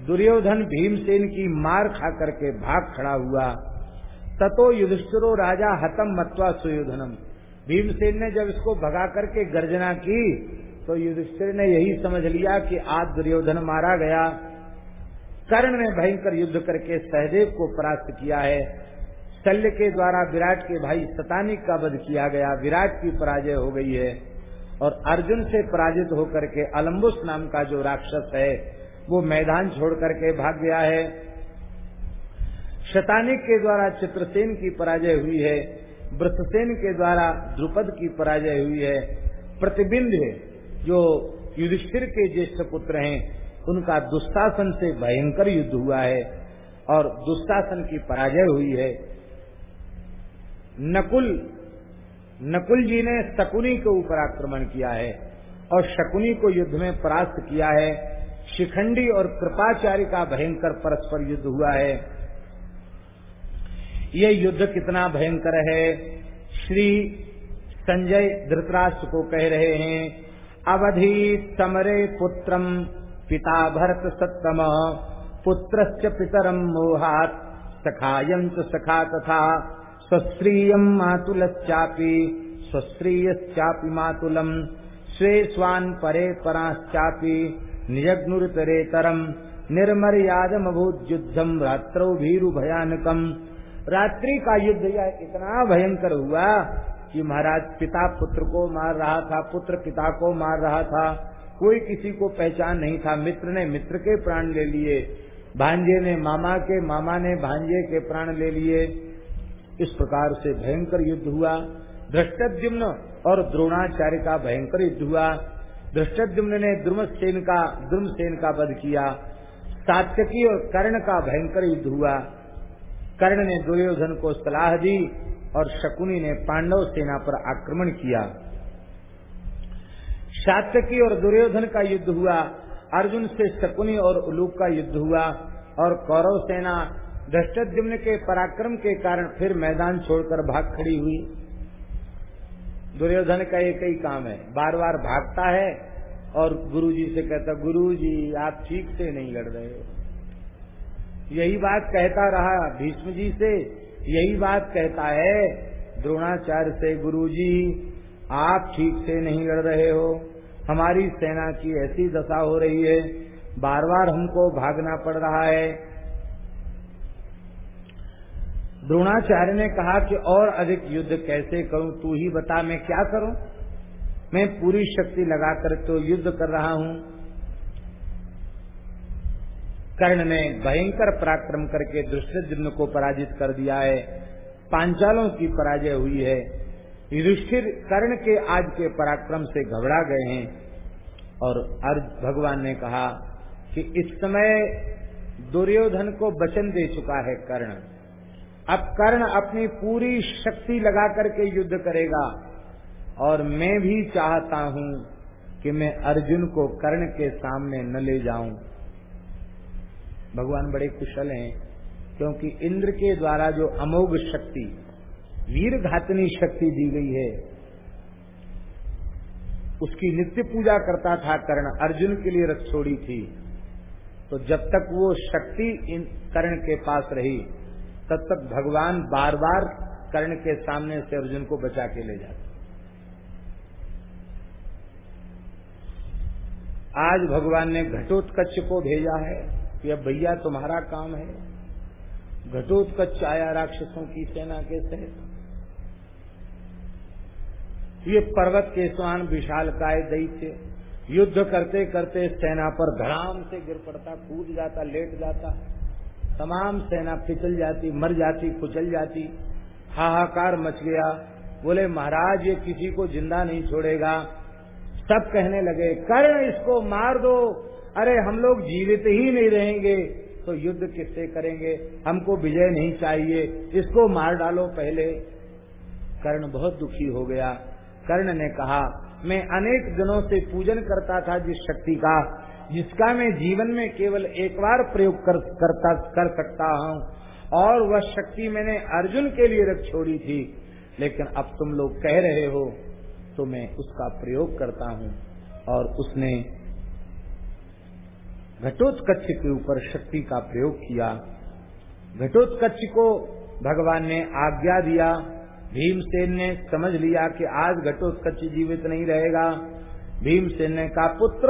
दुर्योधन भीमसेन की मार खा करके भाग खड़ा हुआ। ततो युधिष्ठिरो राजा हतम मत्वा सुयोधनम। भीमसेन ने जब इसको भगा करके गर्जना की तो युधिष्ठिर ने यही समझ लिया कि आज दुर्योधन मारा गया। कर्ण ने भयंकर युद्ध करके सहदेव को परास्त किया है। शल्य के द्वारा विराट के भाई सतानिक का वध किया गया। विराट की पराजय हो गई है और अर्जुन से पराजित होकर के अलम्बुस नाम का जो राक्षस है, वो मैदान छोड़ करके भाग गया है। शतानिक के द्वारा चित्रसेन की पराजय हुई है। वृतसेन के द्वारा द्रुपद की पराजय हुई है। प्रतिबिंध जो युधिष्ठिर के ज्येष्ठ पुत्र हैं। उनका दुस्शासन से भयंकर युद्ध हुआ है और दुस्शासन की पराजय हुई है। नकुल नकुल जी ने शकुनी के ऊपर आक्रमण किया है और शकुनी को युद्ध में परास्त किया है। शिखंडी और कृपाचार्य का भयंकर परस्पर युद्ध हुआ है। ये युद्ध कितना भयंकर है। श्री संजय धृतराष्ट्र को कह रहे हैं, अवधि समरे पुत्रम पिता भरत सत्तम पुत्र पितरम मोहात, सखायं सखा तथा स्वश्रीयम मातुलश्चापि स्वश्रीयश्चापि मातुलम स्वे स्वान परे पराश्चापि निजग्नुतरेतरम निर्मर्यादमभूत युद्धम रात्रौ भीरु भयानकम रात्रि का युद्ध यह इतना भयंकर हुआ कि महाराज पिता पुत्र को मार रहा था, पुत्र पिता को मार रहा था। कोई किसी को पहचान नहीं था। मित्र ने मित्र के प्राण ले लिए, भांजे ने मामा के, मामा ने भांजे के प्राण ले लिए। इस प्रकार से भयंकर युद्ध हुआ। भ्रष्टद्युम्न और द्रोणाचार्य का भयंकर युद्ध हुआ। भ्रष्टद्युम्न ने द्रुमसेन का द्रुमसेन का वध किया। सात्यकी और कर्ण का भयंकर युद्ध हुआ। कर्ण ने दुर्योधन को सलाह दी और शकुनी ने पांडव सेना पर आक्रमण किया। शातकी और दुर्योधन का युद्ध हुआ, अर्जुन से शकुनी और उलूक का युद्ध हुआ, और कौरव सेना दृष्टद्युम्न के पराक्रम के कारण फिर मैदान छोड़कर भाग खड़ी हुई। दुर्योधन का एक ही काम है बार बार भागता है और गुरुजी से कहता, गुरुजी, आप ठीक से नहीं लड़ रहे हो। यही बात कहता रहा भीष्म जी से, यही बात कहता है द्रोणाचार्य से, गुरुजी, आप ठीक से नहीं लड़ रहे हो। हमारी सेना की ऐसी दशा हो रही है। बार बार हमको भागना पड़ रहा है। द्रोणाचार्य ने कहा कि और अधिक युद्ध कैसे करूँ? तू ही बता, मैं क्या करूँ? मैं पूरी शक्ति लगाकर तो युद्ध कर रहा हूँ। कर्ण ने भयंकर पराक्रम करके दुष्टद्युम्न को पराजित कर दिया है। पांचालों की पराजय हुई है। युधिष्ठिर कर्ण के आज के पराक्रम से घबरा गए हैं और अर्ज़ भगवान ने कहा कि इस समय दुर्योधन को वचन दे चुका है कर्ण। अब कर्ण अपनी पूरी शक्ति लगा करके युद्ध करेगा और मैं भी चाहता हूँ कि मैं अर्जुन को कर्ण के सामने न ले जाऊँ। भगवान बड़े कुशल हैं, क्योंकि इंद्र के द्वारा जो अमोघ शक्ति वीर घातनी शक्ति दी गई है। उसकी नित्य पूजा करता था कर्ण। अर्जुन के लिए रथ छोड़ी थी। तो जब तक वो शक्ति इन कर्ण के पास रही, तब तक भगवान बार बार कर्ण के सामने से अर्जुन को बचा के ले जाते। आज भगवान ने घटोत्कच को भेजा है कि अब भैया तुम्हारा काम है। घटोत्कच आया राक्षसों की सेना के सहित ये पर्वत के स्वान विशाल काय दैत्य। युद्ध करते करते सेना पर धड़ाम से गिर पड़ता, कूद जाता, लेट जाता। तमाम सेना फिसल जाती, मर जाती, कुचल जाती। हाहाकार मच गया। बोले, महाराज, ये किसी को ज़िंदा नहीं छोड़ेगा। सब कहने लगे, कर्ण इसको मार दो। अरे, हम लोग जीवित ही नहीं रहेंगे। तो युद्ध किससे करेंगे? हमको विजय नहीं चाहिए। इसको मार डालो पहले। कर्ण बहुत दुखी हो गया। कर्ण ने कहा मैं अनेक दिनों से पूजन करता था जिस शक्ति का जिसका मैं जीवन में केवल एक बार प्रयोग कर, करता कर सकता हूँ और वह शक्ति मैंने अर्जुन के लिए रख छोड़ी थी। लेकिन अब तुम लोग कह रहे हो तो मैं उसका प्रयोग करता हूँ। और उसने घटोत्कच के ऊपर शक्ति का प्रयोग किया। घटोत्कच को भगवान ने आज्ञा दिया भीमसेन ने समझ लिया कि आज घटोत्कच जीवित नहीं रहेगा। भीमसेन ने कहा, पुत्र,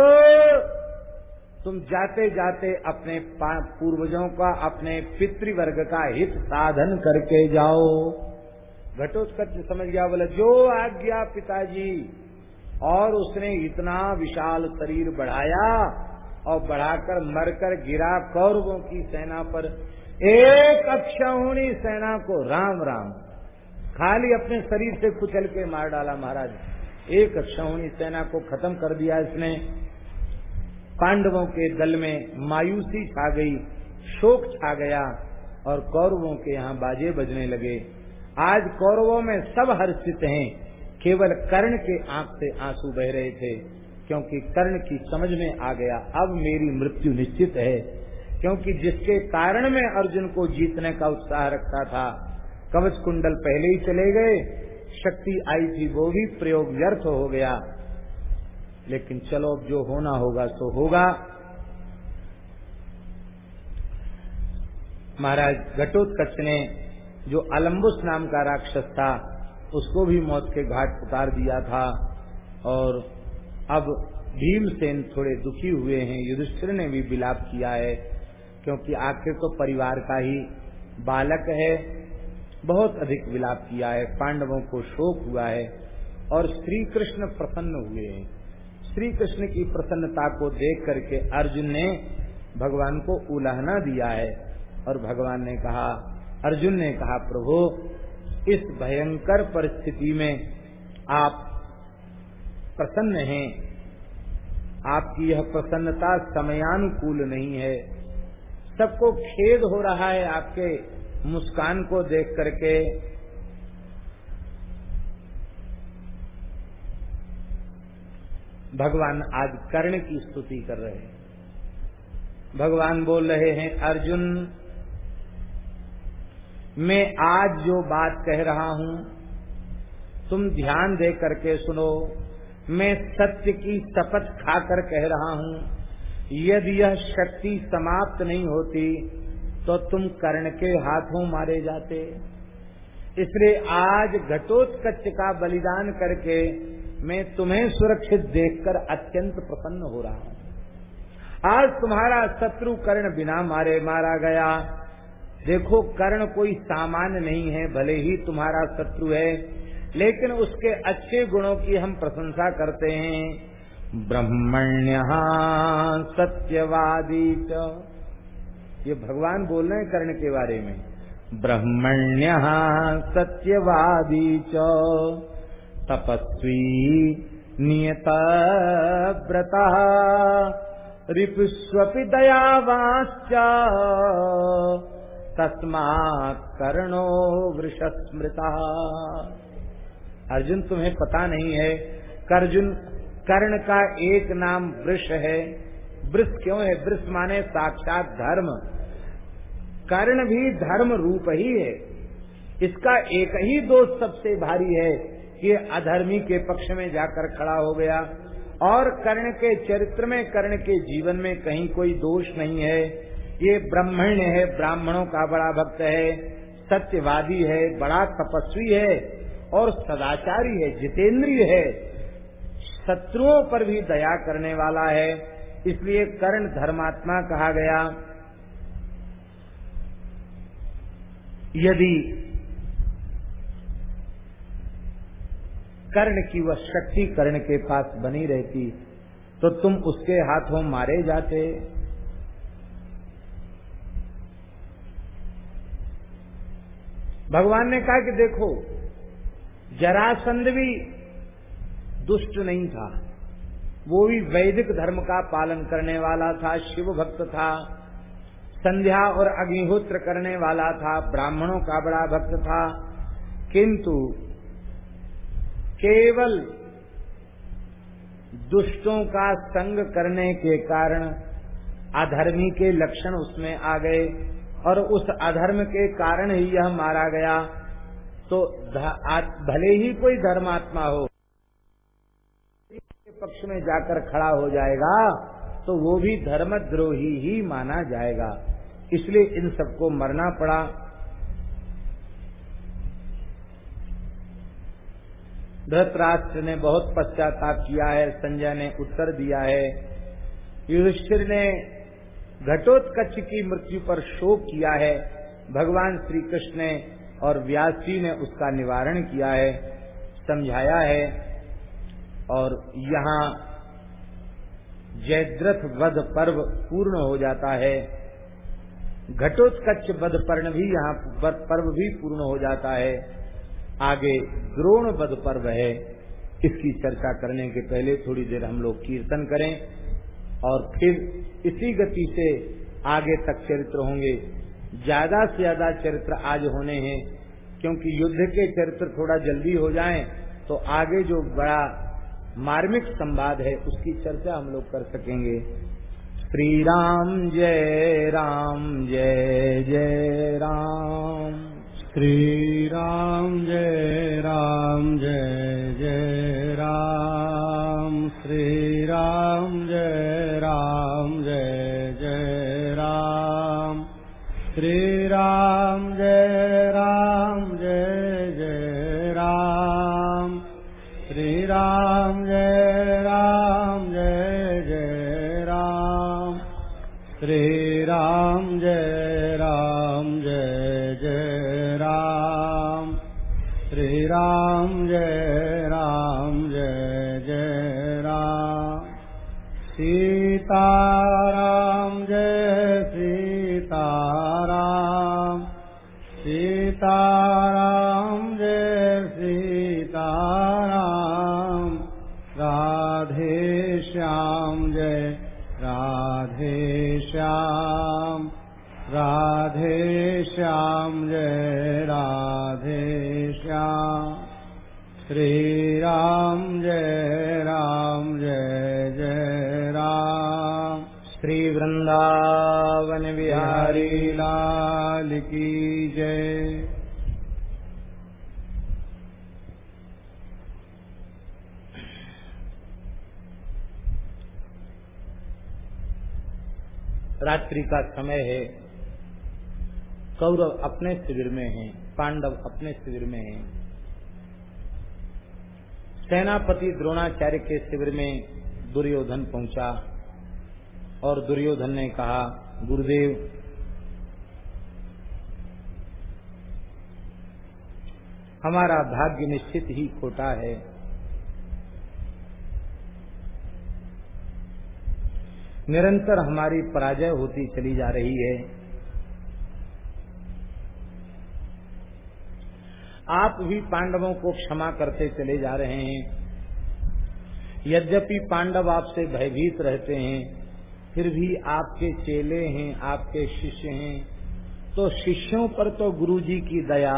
तुम जाते जाते अपने पूर्वजों का, अपने पितृवर्ग का हित साधन करके जाओ। घटोत्कच समझ गया, बोला, जो आज्ञा पिताजी। और उसने इतना विशाल शरीर बढ़ाया और बढ़ाकर मरकर गिरा कौरवों की सेना पर। एक अक्षौणी सेना को राम राम खाली अपने शरीर से कुचल के मार डाला महाराज। एक अक्षौणी सेना को खत्म कर दिया इसने। पांडवों के दल में मायूसी छा गई, शोक छा गया और कौरवों के यहाँ बाजे बजने लगे। आज कौरवों में सब हर्षित हैं। केवल कर्ण के आँख से आँसू बह रहे थे, क्योंकि कर्ण की समझ में आ गया, अब मेरी मृत्यु निश्चित है। क्योंकि जिसके कारण में अर्जुन को जीतने का उत्साह रखता था कवच कुंडल पहले ही चले गए, शक्ति आई थी, वो भी प्रयोग व्यर्थ हो गया। लेकिन चलो, अब जो होना होगा, सो होगा। महाराज घटोत्कच ने जो अलम्बुस नाम का राक्षस था, उसको भी मौत के घाट उतार दिया था। और अब भीमसेन थोड़े दुखी हुए हैं, युधिष्ठिर ने भी विलाप किया है, क्योंकि आखिर तो परिवार का ही बालक है। बहुत अधिक विलाप किया है, पांडवों को शोक हुआ है और श्री कृष्ण प्रसन्न हुए हैं। श्री कृष्ण की प्रसन्नता को देख करके अर्जुन ने भगवान को उलाहना दिया है और भगवान ने कहा, अर्जुन ने कहा, प्रभु, इस भयंकर परिस्थिति में आप प्रसन्न हैं। आपकी यह प्रसन्नता समयानुकूल नहीं है। सबको खेद हो रहा है आपके मुस्कान को देख करके भगवान आज कर्ण की स्तुति कर रहे हैं। भगवान बोल रहे हैं, अर्जुन, मैं आज जो बात कह रहा हूँ, तुम ध्यान दे करके सुनो। मैं सत्य की शपथ खाकर कह रहा हूँ, यदि यह शक्ति समाप्त नहीं होती तो तुम कर्ण के हाथों मारे जाते। इसलिए आज घटोत्कच का बलिदान करके मैं तुम्हें सुरक्षित देखकर अत्यंत प्रसन्न हो रहा हूँ। आज तुम्हारा शत्रु कर्ण बिना मारे मारा गया। देखो, कर्ण कोई सामान्य नहीं है, भले ही तुम्हारा शत्रु है, लेकिन उसके अच्छे गुणों की हम प्रशंसा करते हैं। ब्रह्मण्य सत्यवादी च ये भगवान बोल रहे हैं कर्ण के बारे में। ब्रह्मण्य सत्यवादी च। तपस्वी नियत व्रता। रिपुस्वपि दयावाश्च। तस्मात् कर्णो वृषस्मृता। अर्जुन, तुम्हें पता नहीं है, कर्जुन, कर्ण का एक नाम वृष है। वृष क्यों है? वृष माने साक्षात धर्म। कर्ण भी धर्म रूप ही है। इसका एक ही दोष सबसे भारी है कि अधर्मी के पक्ष में जाकर खड़ा हो गया। और कर्ण के चरित्र में, कर्ण के जीवन में कहीं कोई दोष नहीं है। ये ब्राह्मण है, ब्राह्मणों का बड़ा भक्त है, सत्यवादी है, बड़ा तपस्वी है और सदाचारी है, जितेंद्रीय है। शत्रुओं पर भी दया करने वाला है। इसलिए कर्ण धर्मात्मा कहा गया, यदि कर्ण की वह शक्ति कर्ण के पास बनी रहती तो तुम उसके हाथों मारे जाते। भगवान ने कहा कि देखो, जरासंध भी दुष्ट नहीं था। वो भी वैदिक धर्म का पालन करने वाला था शिव भक्त था, संध्या और अग्निहोत्र करने वाला था, ब्राह्मणों का बड़ा भक्त था। किंतु केवल दुष्टों का संग करने के कारण अधर्मी के लक्षण उसमें आ गए और उस अधर्म के कारण ही यह मारा गया। तो भले ही कोई धर्मात्मा हो पक्ष में जाकर खड़ा हो जाएगा तो वो भी धर्मद्रोही ही माना जाएगा। इसलिए इन सबको मरना पड़ा। धृतराष्ट्र ने बहुत पश्चाताप किया है, संजय ने उत्तर दिया है। युधिष्ठिर ने घटोत्कच की मृत्यु पर शोक किया है। भगवान श्री कृष्ण ने और व्यास जी ने उसका निवारण किया है। समझाया है। और यहाँ जयद्रथ वध पर्व पूर्ण हो जाता है। घटोत्कच वध पर्व भी यहाँ पर्व भी पूर्ण हो जाता है। आगे द्रोण वध पर्व है। इसकी चर्चा करने के पहले थोड़ी देर हम लोग कीर्तन करें और फिर इसी गति से आगे तक चरित्र होंगे। ज़्यादा से ज़्यादा चरित्र आज होने हैं, क्योंकि युद्ध के चरित्र थोड़ा जल्दी हो जाएँ तो आगे जो बड़ा मार्मिक संवाद है, उसकी चर्चा हम लोग कर सकेंगे। श्री राम जय राम, जय जय राम। श्री राम जय राम, जय जय राम। श्री राम जय राधे श्याम, जय राधे श्याम। श्री राम जय राम, जय जय राम। श्री वृंदावन बिहारी लाल की जय। रात्रि का समय है। कौरव अपने शिविर में हैं, पांडव अपने शिविर में हैं। सेनापति द्रोणाचार्य के शिविर में दुर्योधन पहुँचा और दुर्योधन ने कहा, गुरुदेव, हमारा भाग्य निश्चित ही खोटा है। निरंतर हमारी पराजय होती चली जा रही है। आप भी पांडवों को क्षमा करते चले जा रहे हैं। यद्यपि पांडव आपसे भयभीत रहते हैं, फिर भी आपके चेले हैं, आपके शिष्य हैं तो शिष्यों पर तो गुरु जी की दया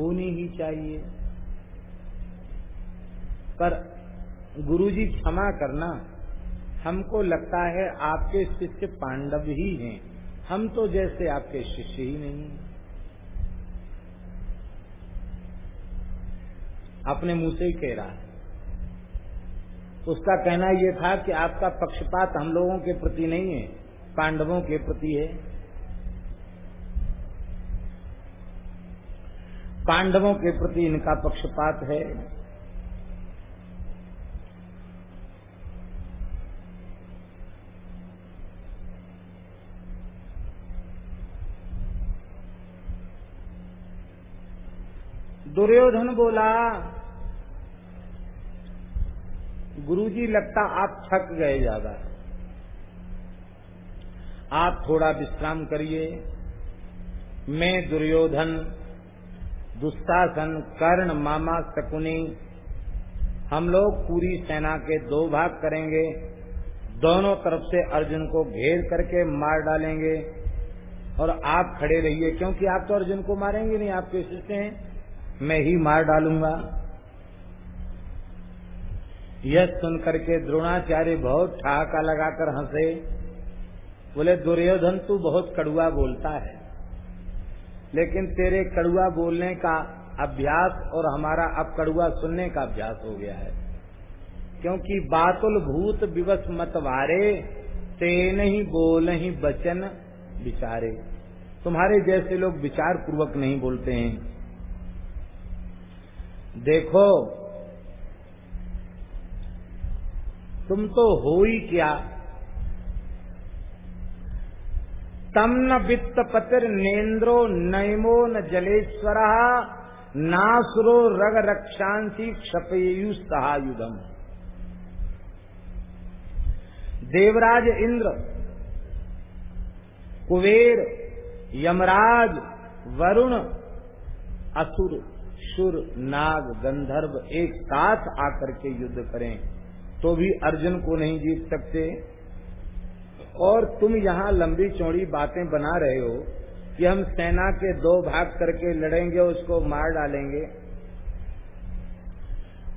होनी ही चाहिए। पर गुरु जी क्षमा करना, हमको लगता है आपके शिष्य पांडव ही हैं। हम तो जैसे आपके शिष्य ही नहीं। अपने मुँह से ही कह रहा है। उसका कहना यह था कि आपका पक्षपात हम लोगों के प्रति नहीं है, पांडवों के प्रति है। पांडवों के प्रति इनका पक्षपात है। दुर्योधन बोला गुरुजी लगता आप थक गए ज़्यादा। आप थोड़ा विश्राम करिए। मैं दुर्योधन दुस्शासन कर्ण, मामा, शकुनी, हम लोग पूरी सेना के दो भाग करेंगे। दोनों तरफ़ से अर्जुन को घेर करके मार डालेंगे। और आप खड़े रहिए, क्योंकि आप तो अर्जुन को मारेंगे नहीं, आपके शिष्य हैं। मैं ही मार डालूँगा। यह सुन करके द्रोणाचार्य बहुत ठहाका लगाकर हंसे। बोले, दुर्योधन, तू बहुत कड़ुआ बोलता है। लेकिन तेरे कड़ुआ बोलने का अभ्यास और हमारा अब कड़ुआ सुनने का अभ्यास हो गया है। क्योंकि बातुल भूत विवश मतवारे ते नहीं बोल ही बचन विचारे तुम्हारे जैसे लोग विचार पूर्वक नहीं बोलते हैं। देखो तुम तो हो ही क्या? तम न वित्त पतिर नेन्द्रो नयमो न जलेश्वर, नासुरो रग रक्षांसी क्षपेयु सहायुधम देवराज इंद्र, कुबेर, यमराज, वरुण, असुर सुर नाग, गंधर्व एक साथ आकर के युद्ध करें। तो भी अर्जुन को नहीं जीत सकते। और तुम यहाँ लंबी चौड़ी बातें बना रहे हो कि हम सेना के दो भाग करके लड़ेंगे, उसको मार डालेंगे।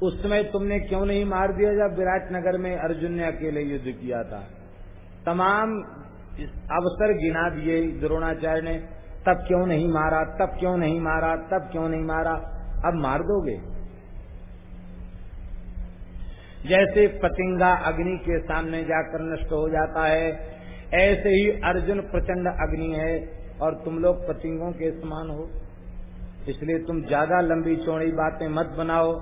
उस समय तुमने क्यों नहीं मार दिया? जब विराटनगर में अर्जुन ने अकेले युद्ध किया था। तमाम अवसर गिना दिए द्रोणाचार्य ने, तब क्यों नहीं मारा? तब क्यों नहीं मारा? तब क्यों नहीं मारा? अब मार दोगे? जैसे पतिंगा अग्नि के सामने जाकर नष्ट हो जाता है, ऐसे ही अर्जुन प्रचंड अग्नि है और तुम लोग पतिंगों के समान हो। इसलिए तुम ज़्यादा लंबी चौड़ी बातें मत बनाओ।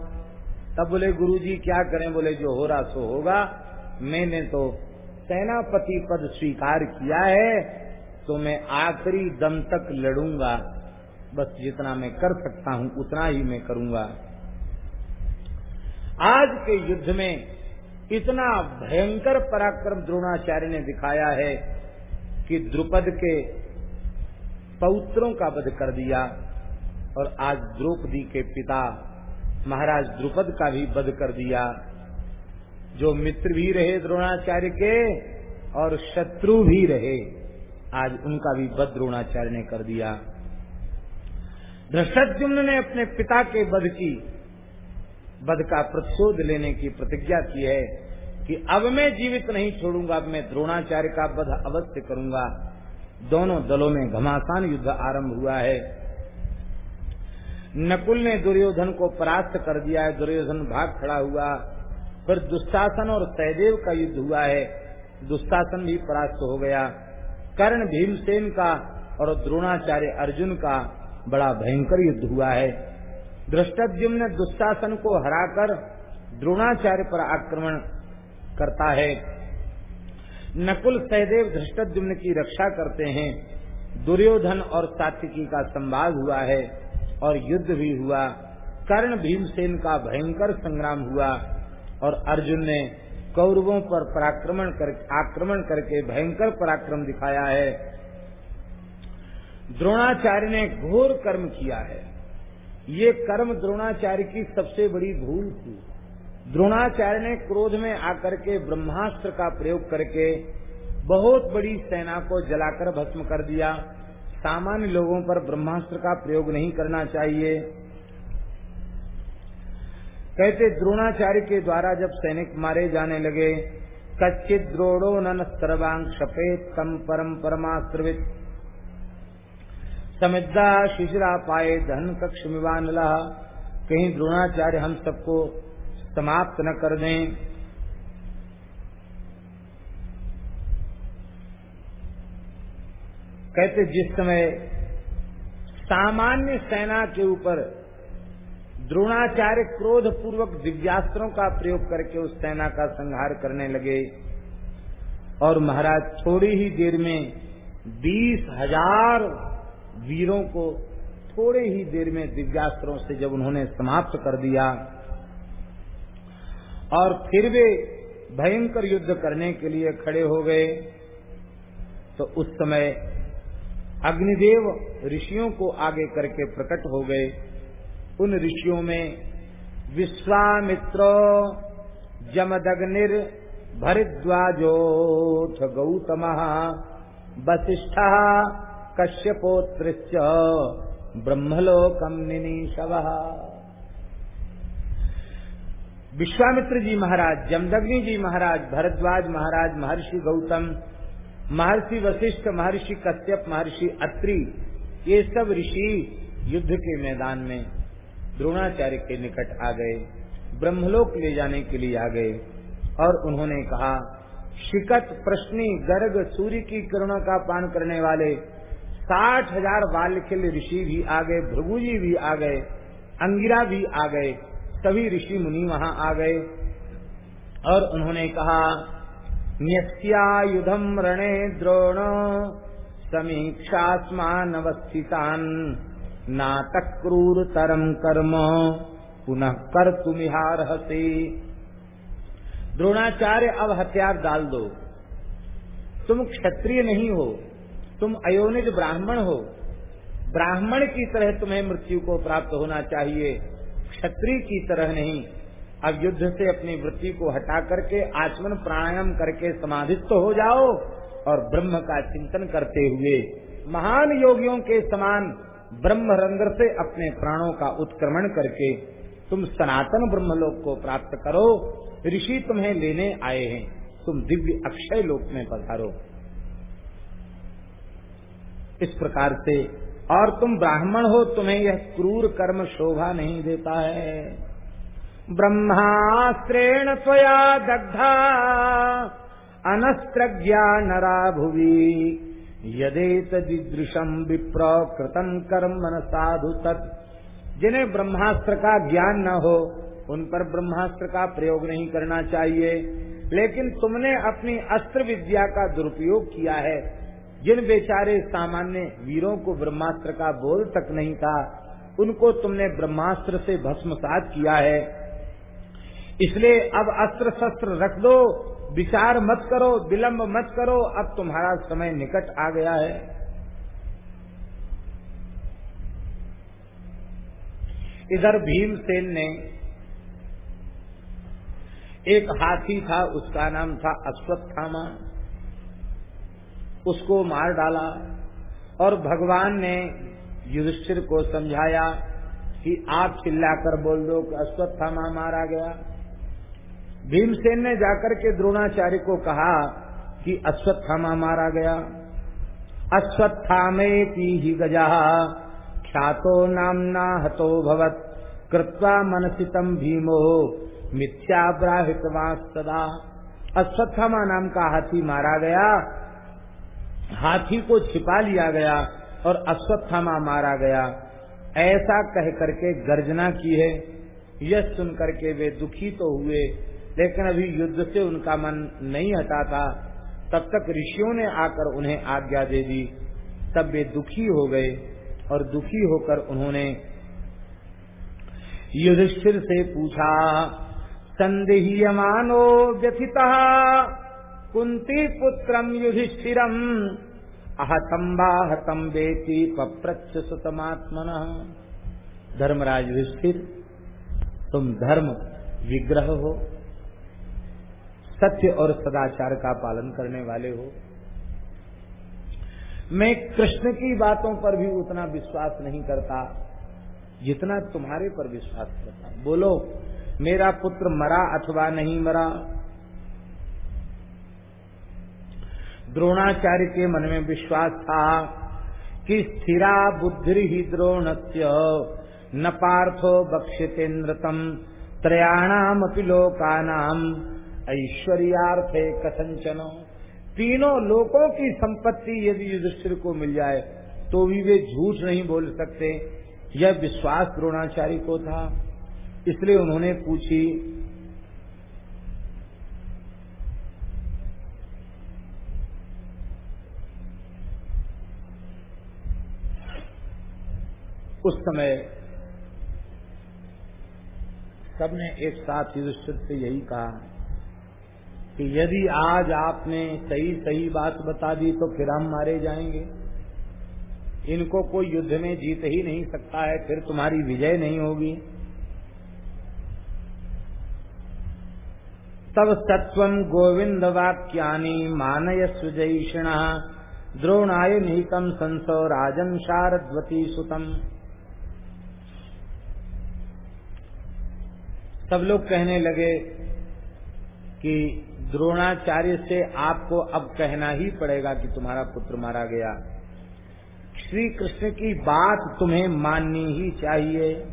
तब बोले, गुरुजी, क्या करें? बोले, जो हो रहा सो होगा। मैंने तो सेनापति पद स्वीकार किया है तो मैं आखिरी दम तक लड़ूँगा। बस जितना मैं कर सकता हूँ, उतना ही मैं करूँगा। आज के युद्ध में इतना भयंकर पराक्रम द्रोणाचार्य ने दिखाया है कि द्रुपद के पौत्रों का वध कर दिया और आज द्रौपदी के पिता महाराज द्रुपद का भी वध कर दिया। जो मित्र भी रहे द्रोणाचार्य के और शत्रु भी रहे, आज उनका भी वध द्रोणाचार्य ने कर दिया। धृष्टुम्न ने अपने पिता के वध की वध का प्रतिशोध लेने की प्रतिज्ञा की है कि अब मैं जीवित नहीं छोड़ूँगा, अब मैं द्रोणाचार्य का वध अवश्य करूँगा। दोनों दलों में घमासान युद्ध आरंभ हुआ है। नकुल ने दुर्योधन को परास्त कर दिया है। दुर्योधन भाग खड़ा हुआ। फिर दुस्शासन और सहदेव का युद्ध हुआ है। दुस्शासन भी परास्त हो गया। कर्ण भीमसेन का और द्रोणाचार्य अर्जुन का बड़ा भयंकर युद्ध हुआ है। दृष्टद्युम ने दुस्शासन को हराकर द्रोणाचार्य पर आक्रमण करता है। नकुल सहदेव धृष्टद्युम्न की रक्षा करते हैं। दुर्योधन और सात्विकी का संवाद हुआ है और युद्ध भी हुआ। कर्ण भीमसेन का भयंकर संग्राम हुआ और अर्जुन ने कौरवों पर पराक्रमण कर, आक्रमण करके भयंकर पराक्रम दिखाया है। द्रोणाचार्य ने घोर कर्म किया है। ये कर्म द्रोणाचार्य की सबसे बड़ी भूल थी। द्रोणाचार्य ने क्रोध में आकर के ब्रह्मास्त्र का प्रयोग करके बहुत बड़ी सेना को जलाकर भस्म कर दिया। सामान्य लोगों पर ब्रह्मास्त्र का प्रयोग नहीं करना चाहिए। कहते, द्रोणाचार्य के द्वारा जब सैनिक मारे जाने लगे कच्चित द्रोड़ो नन सर्वांग सफ़ेद तम परम परमाश्रवित। समिद्धा शिशिरा पाए धन कक्ष मिवान कहीं द्रोणाचार्य हम सबको समाप्त न कर दें। कहते जिस समय सामान्य सेना के ऊपर द्रोणाचार्य क्रोध पूर्वक दिव्यास्त्रों का प्रयोग करके उस सेना का संहार करने लगे और महाराज थोड़ी ही देर में बीस हज़ार वीरों को थोड़े ही देर में दिव्यास्त्रों से जब उन्होंने समाप्त कर दिया और फिर वे भयंकर युद्ध करने के लिए खड़े हो गए तो उस समय अग्निदेव ऋषियों को आगे करके प्रकट हो गए। उन ऋषियों में विश्वामित्र, जमदग्निर भरिद्वाजोथ गौतम वशिष्ठ कश्यपोत्र ब्रह्मलोकम निनीशव। विश्वामित्र जी महाराज जमदग्नि जी महाराज, भरद्वाज महाराज, महर्षि गौतम, महर्षि वशिष्ठ, महर्षि कश्यप, महर्षि अत्रि, ये सब ऋषि युद्ध के मैदान में द्रोणाचार्य के निकट आ गए, ब्रह्मलोक ले जाने के लिए आ गए और उन्होंने कहा शिकत प्रश्नी गर्ग सूर्य की करुणा का पान करने वाले साठ हज़ार बाल्यखिल ऋषि भी आ गए भृगु भी आ गए, अंगिरा भी आ गए, सभी ऋषि मुनि वहाँ आ गए। और उन्होंने कहा न्यस्यायुधम रणे द्रोण समीक्षास्मान अवस्थितान नाटक क्रूर तरम कर्म पुनः कर तुमिहार हसे द्रोणाचार्य, अब हथियार डाल दो। तुम क्षत्रिय नहीं हो। तुम अयोनिज ब्राह्मण हो। ब्राह्मण की तरह तुम्हें मृत्यु को प्राप्त होना चाहिए। क्षत्रिय की तरह नहीं। अब युद्ध से अपनी वृत्ति को हटा करके आचमन प्राणायाम करके समाधिस्थ हो जाओ और ब्रह्म का चिंतन करते हुए महान योगियों के समान ब्रह्म रंग से अपने प्राणों का उत्क्रमण करके तुम सनातन ब्रह्मलोक को प्राप्त करो। ऋषि तुम्हें लेने आए हैं। तुम दिव्य अक्षय लोक में पधारो। इस प्रकार से। और तुम ब्राह्मण हो, तुम्हें यह क्रूर कर्म शोभा नहीं देता है। ब्रह्मास्त्रेण त्वया दग्धा, अनस्त्रज्ञा नरा भुवि। यदेत दृशम विप्र कृतम कर्म मन साधु तत्। जिन्हें ब्रह्मास्त्र का ज्ञान न हो, उन पर ब्रह्मास्त्र का प्रयोग नहीं करना चाहिए। लेकिन तुमने अपनी अस्त्र विद्या का दुरुपयोग किया है। जिन बेचारे सामान्य वीरों को ब्रह्मास्त्र का बोध तक नहीं था, उनको तुमने ब्रह्मास्त्र से भस्मसात किया है। इसलिए अब अस्त्र शस्त्र रख दो, विचार मत करो, विलंब मत करो, अब तुम्हारा समय निकट आ गया है। इधर भीमसेन ने एक हाथी था, उसका नाम था अश्वत्थामा। उसको मार डाला और भगवान ने युधिष्ठिर को समझाया कि आप चिल्लाकर बोल दो कि अश्वत्थामा मारा गया। भीमसेन ने जाकर के द्रोणाचार्य को कहा कि अश्वत्थामा मारा गया। अश्वत्थामे की ही गजा, ख्यातो नामना हतो भवत, कृत्वा मनसितम भीमो मिथ्याब्राहित सदा अश्वत्थामा नाम का हाथी मारा गया हाथी को छिपा लिया गया और अश्वत्थामा मारा गया। ऐसा कह करके गर्जना की है। यह सुन करके वे दुखी तो हुए, लेकिन अभी युद्ध से उनका मन नहीं हटा था। तब तक ऋषियों ने आकर उन्हें आज्ञा दे दी। तब वे दुखी हो गए और दुखी होकर उन्होंने युधिष्ठिर से पूछा संदेहमानो व्यथिता कुंती पुत्रम युधिष्ठिरम। अहतम बाहतम बेती पप्रच्छ सुतमात्मन। धर्मराज युधिष्ठिर, तुम धर्म विग्रह हो, सत्य और सदाचार का पालन करने वाले हो। मैं कृष्ण की बातों पर भी उतना विश्वास नहीं करता, जितना तुम्हारे पर विश्वास करता। बोलो, मेरा पुत्र मरा अथवा नहीं मरा द्रोणाचार्य के मन में विश्वास था कि स्थिरा बुद्धि ही द्रोणस्य, न पार्थो बक्षितेन्द्रतम त्रयाणाम लोकानाम। ऐश्वर्यार्थ कथंचन तीनों लोकों की संपत्ति यदि युधिष्ठिर को मिल जाए तो भी वे झूठ नहीं बोल सकते। यह विश्वास द्रोणाचार्य को था। इसलिए उन्होंने पूछी उस समय सबने एक साथ युधिष्ठिर से यही कहा कि यदि आज आपने सही सही बात बता दी तो फिर हम मारे जाएँगे। इनको कोई युद्ध में जीत ही नहीं सकता है, फिर तुम्हारी विजय नहीं होगी। तब सत्व गोविंद वाक्यानि मानय सुजयिषिण द्रोणाय निहितम संसो राजन शारद्वती सुतम। सब लोग कहने लगे कि द्रोणाचार्य से आपको अब कहना ही पड़ेगा कि तुम्हारा पुत्र मारा गया। श्री कृष्ण की बात तुम्हें माननी ही चाहिए।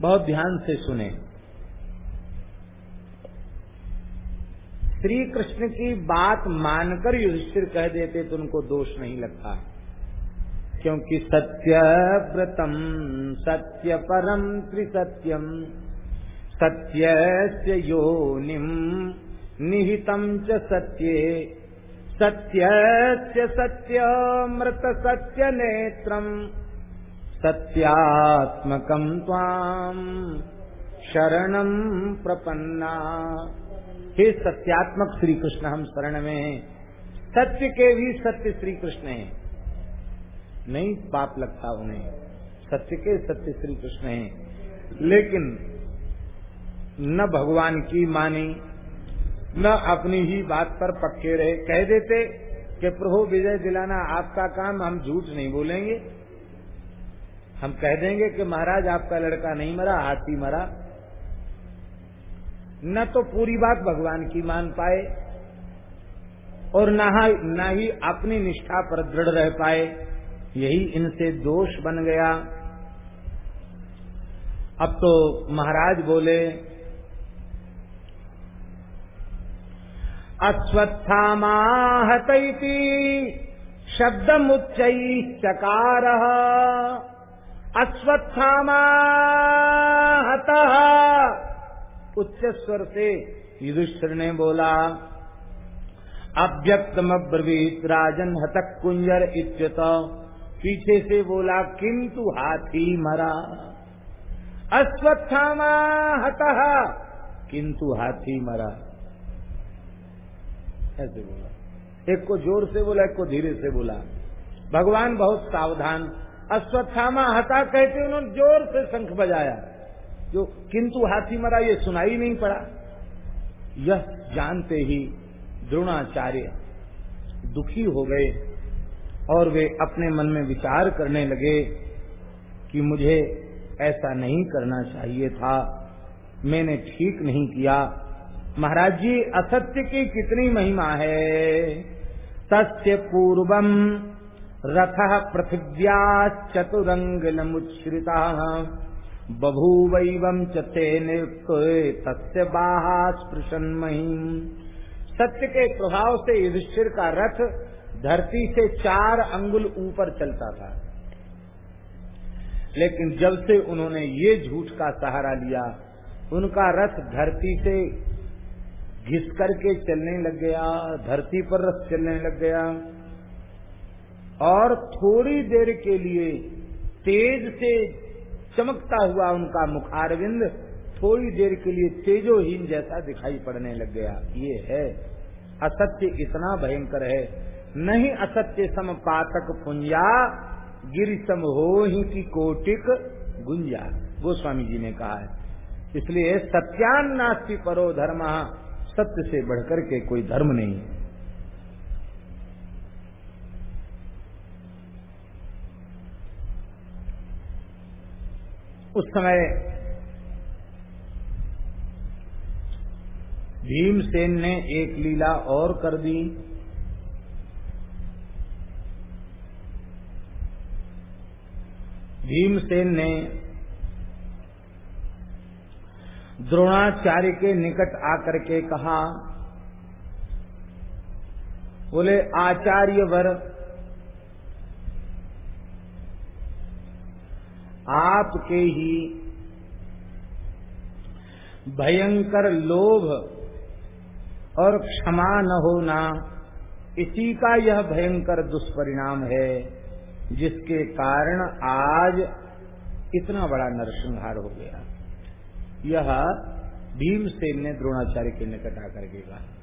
बहुत ध्यान से सुने। श्री कृष्ण की बात मानकर युधिष्ठिर कह देते तो उनको दोष नहीं लगता। क्योंकि सत्य व्रतम सत्य परम त्रिसत्यम। सत्यस्य योनिम निहितं च सत्ये। सत्यस्य सत्यमृत सत्य नेत्रम् सत्यात्मकं त्वाम् शरणं प्रपन्ना। हे सत्यात्मक श्री कृष्ण हम शरण में सत्य के भी सत्य श्री कृष्ण हैं। नहीं पाप लगता उन्हें। सत्य के सत्य श्री कृष्ण हैं। लेकिन न भगवान की मानी, न अपनी ही बात पर पक्के रहे। कह देते कि प्रभु विजय दिलाना आपका काम, हम झूठ नहीं बोलेंगे। हम कह देंगे कि महाराज, आपका लड़का नहीं मरा, हाथी मरा। न तो पूरी बात भगवान की मान पाए, और न ही अपनी निष्ठा पर दृढ़ रह पाए। यही इनसे दोष बन गया। अब तो महाराज बोले अश्वत्थामाहत शब्दमुच्च चकार अश्वत्थामाहत। उच्च स्वर से युधिष्ठिर ने बोला अव्यक्तम ब्रवीत राजन हतक कुंजर इत्यत। पीछे से बोला, किंतु हाथी मरा। अश्वत्थामा हत किंतु हाथी मरा। ऐसे बोला एक को ज़ोर से बोला, एक को धीरे से बोला। भगवान बहुत सावधान। अश्वत्थामा हता कहते उन्होंने ज़ोर से शंख बजाया। जो किंतु हाथी मरा, ये सुनाई नहीं पड़ा। यह जानते ही द्रोणाचार्य दुखी हो गए और वे अपने मन में विचार करने लगे कि मुझे ऐसा नहीं करना चाहिए था। मैंने ठीक नहीं किया। महाराज जी, असत्य की कितनी महिमा है। तस्य पूर्वम रथ पृथिव्या चतुरंग नमुच्छ्रिता बभूवैवं च तस्य बाहा स्पृशन महिम सत्य के प्रभाव से युधिष्ठिर का रथ धरती से चार अंगुल ऊपर चलता था। लेकिन जब से उन्होंने ये झूठ का सहारा लिया, उनका रथ धरती से घिस करके चलने लग गया, धरती पर रस चलने लग गया। और थोड़ी देर के लिए तेज से चमकता हुआ उनका मुखारविंद थोड़ी देर के लिए तेजोहीन जैसा दिखाई पड़ने लग गया। ये है। असत्य इतना भयंकर है। नहीं असत्य सम पातक पुंजा गिर सम हो ही की कोटिक गुंजा। गोस्वामी जी ने कहा है। इसलिए सत्यान नास्ति परो धर्म। सत्य से बढ़कर के कोई धर्म नहीं है। उस समय भीमसेन ने एक लीला और कर दी। भीमसेन ने द्रोणाचार्य के निकट आकर के कहा, बोले आचार्य वर आपके ही भयंकर लोभ और क्षमा न होना, इसी का यह भयंकर दुष्परिणाम है, जिसके कारण आज इतना बड़ा नरसंहार हो गया। यह भीमसेन ने द्रोणाचार्य के निकट आकर के कहा।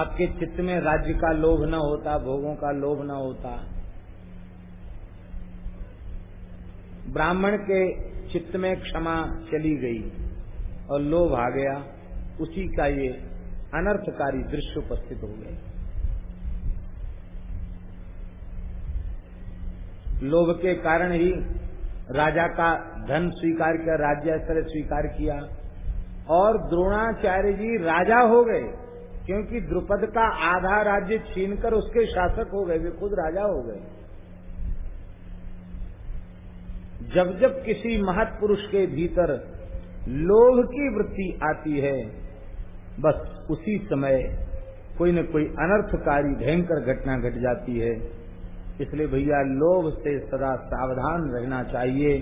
आपके चित्त में राज्य का लोभ न होता, भोगों का लोभ न होता। ब्राह्मण के चित्त में क्षमा चली गई और लोभ आ गया। उसी का ये अनर्थकारी दृश्य उपस्थित हो गए लोभ के कारण ही राजा का धन स्वीकार किया राज्य स्तर स्वीकार किया। और द्रोणाचार्य जी राजा हो गए, क्योंकि द्रुपद का आधा राज्य छीनकर उसके शासक हो गए, वे खुद राजा हो गए। जब जब किसी महत्पुरुष के भीतर लोभ की वृत्ति आती है, बस उसी समय कोई न कोई अनर्थकारी, भयंकर घटना घट जाती है। इसलिए भैया लोभ से सदा सावधान रहना चाहिए।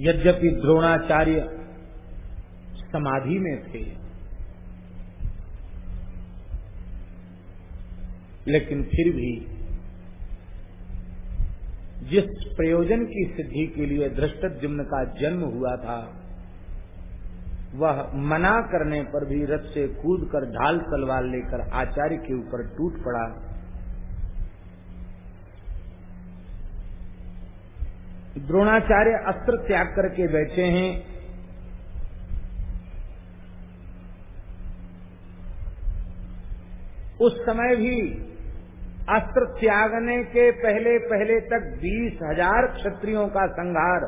यद्यपि द्रोणाचार्य समाधि में थे, लेकिन फिर भी जिस प्रयोजन की सिद्धि के लिए धृष्टद्युम्न का जन्म हुआ था वह मना करने पर भी रथ से कूद कर ढाल तलवार लेकर आचार्य के ऊपर टूट पड़ा। द्रोणाचार्य अस्त्र त्याग करके बैठे हैं। उस समय भी अस्त्र त्यागने के पहले पहले तक बीस हज़ार क्षत्रियों का संहार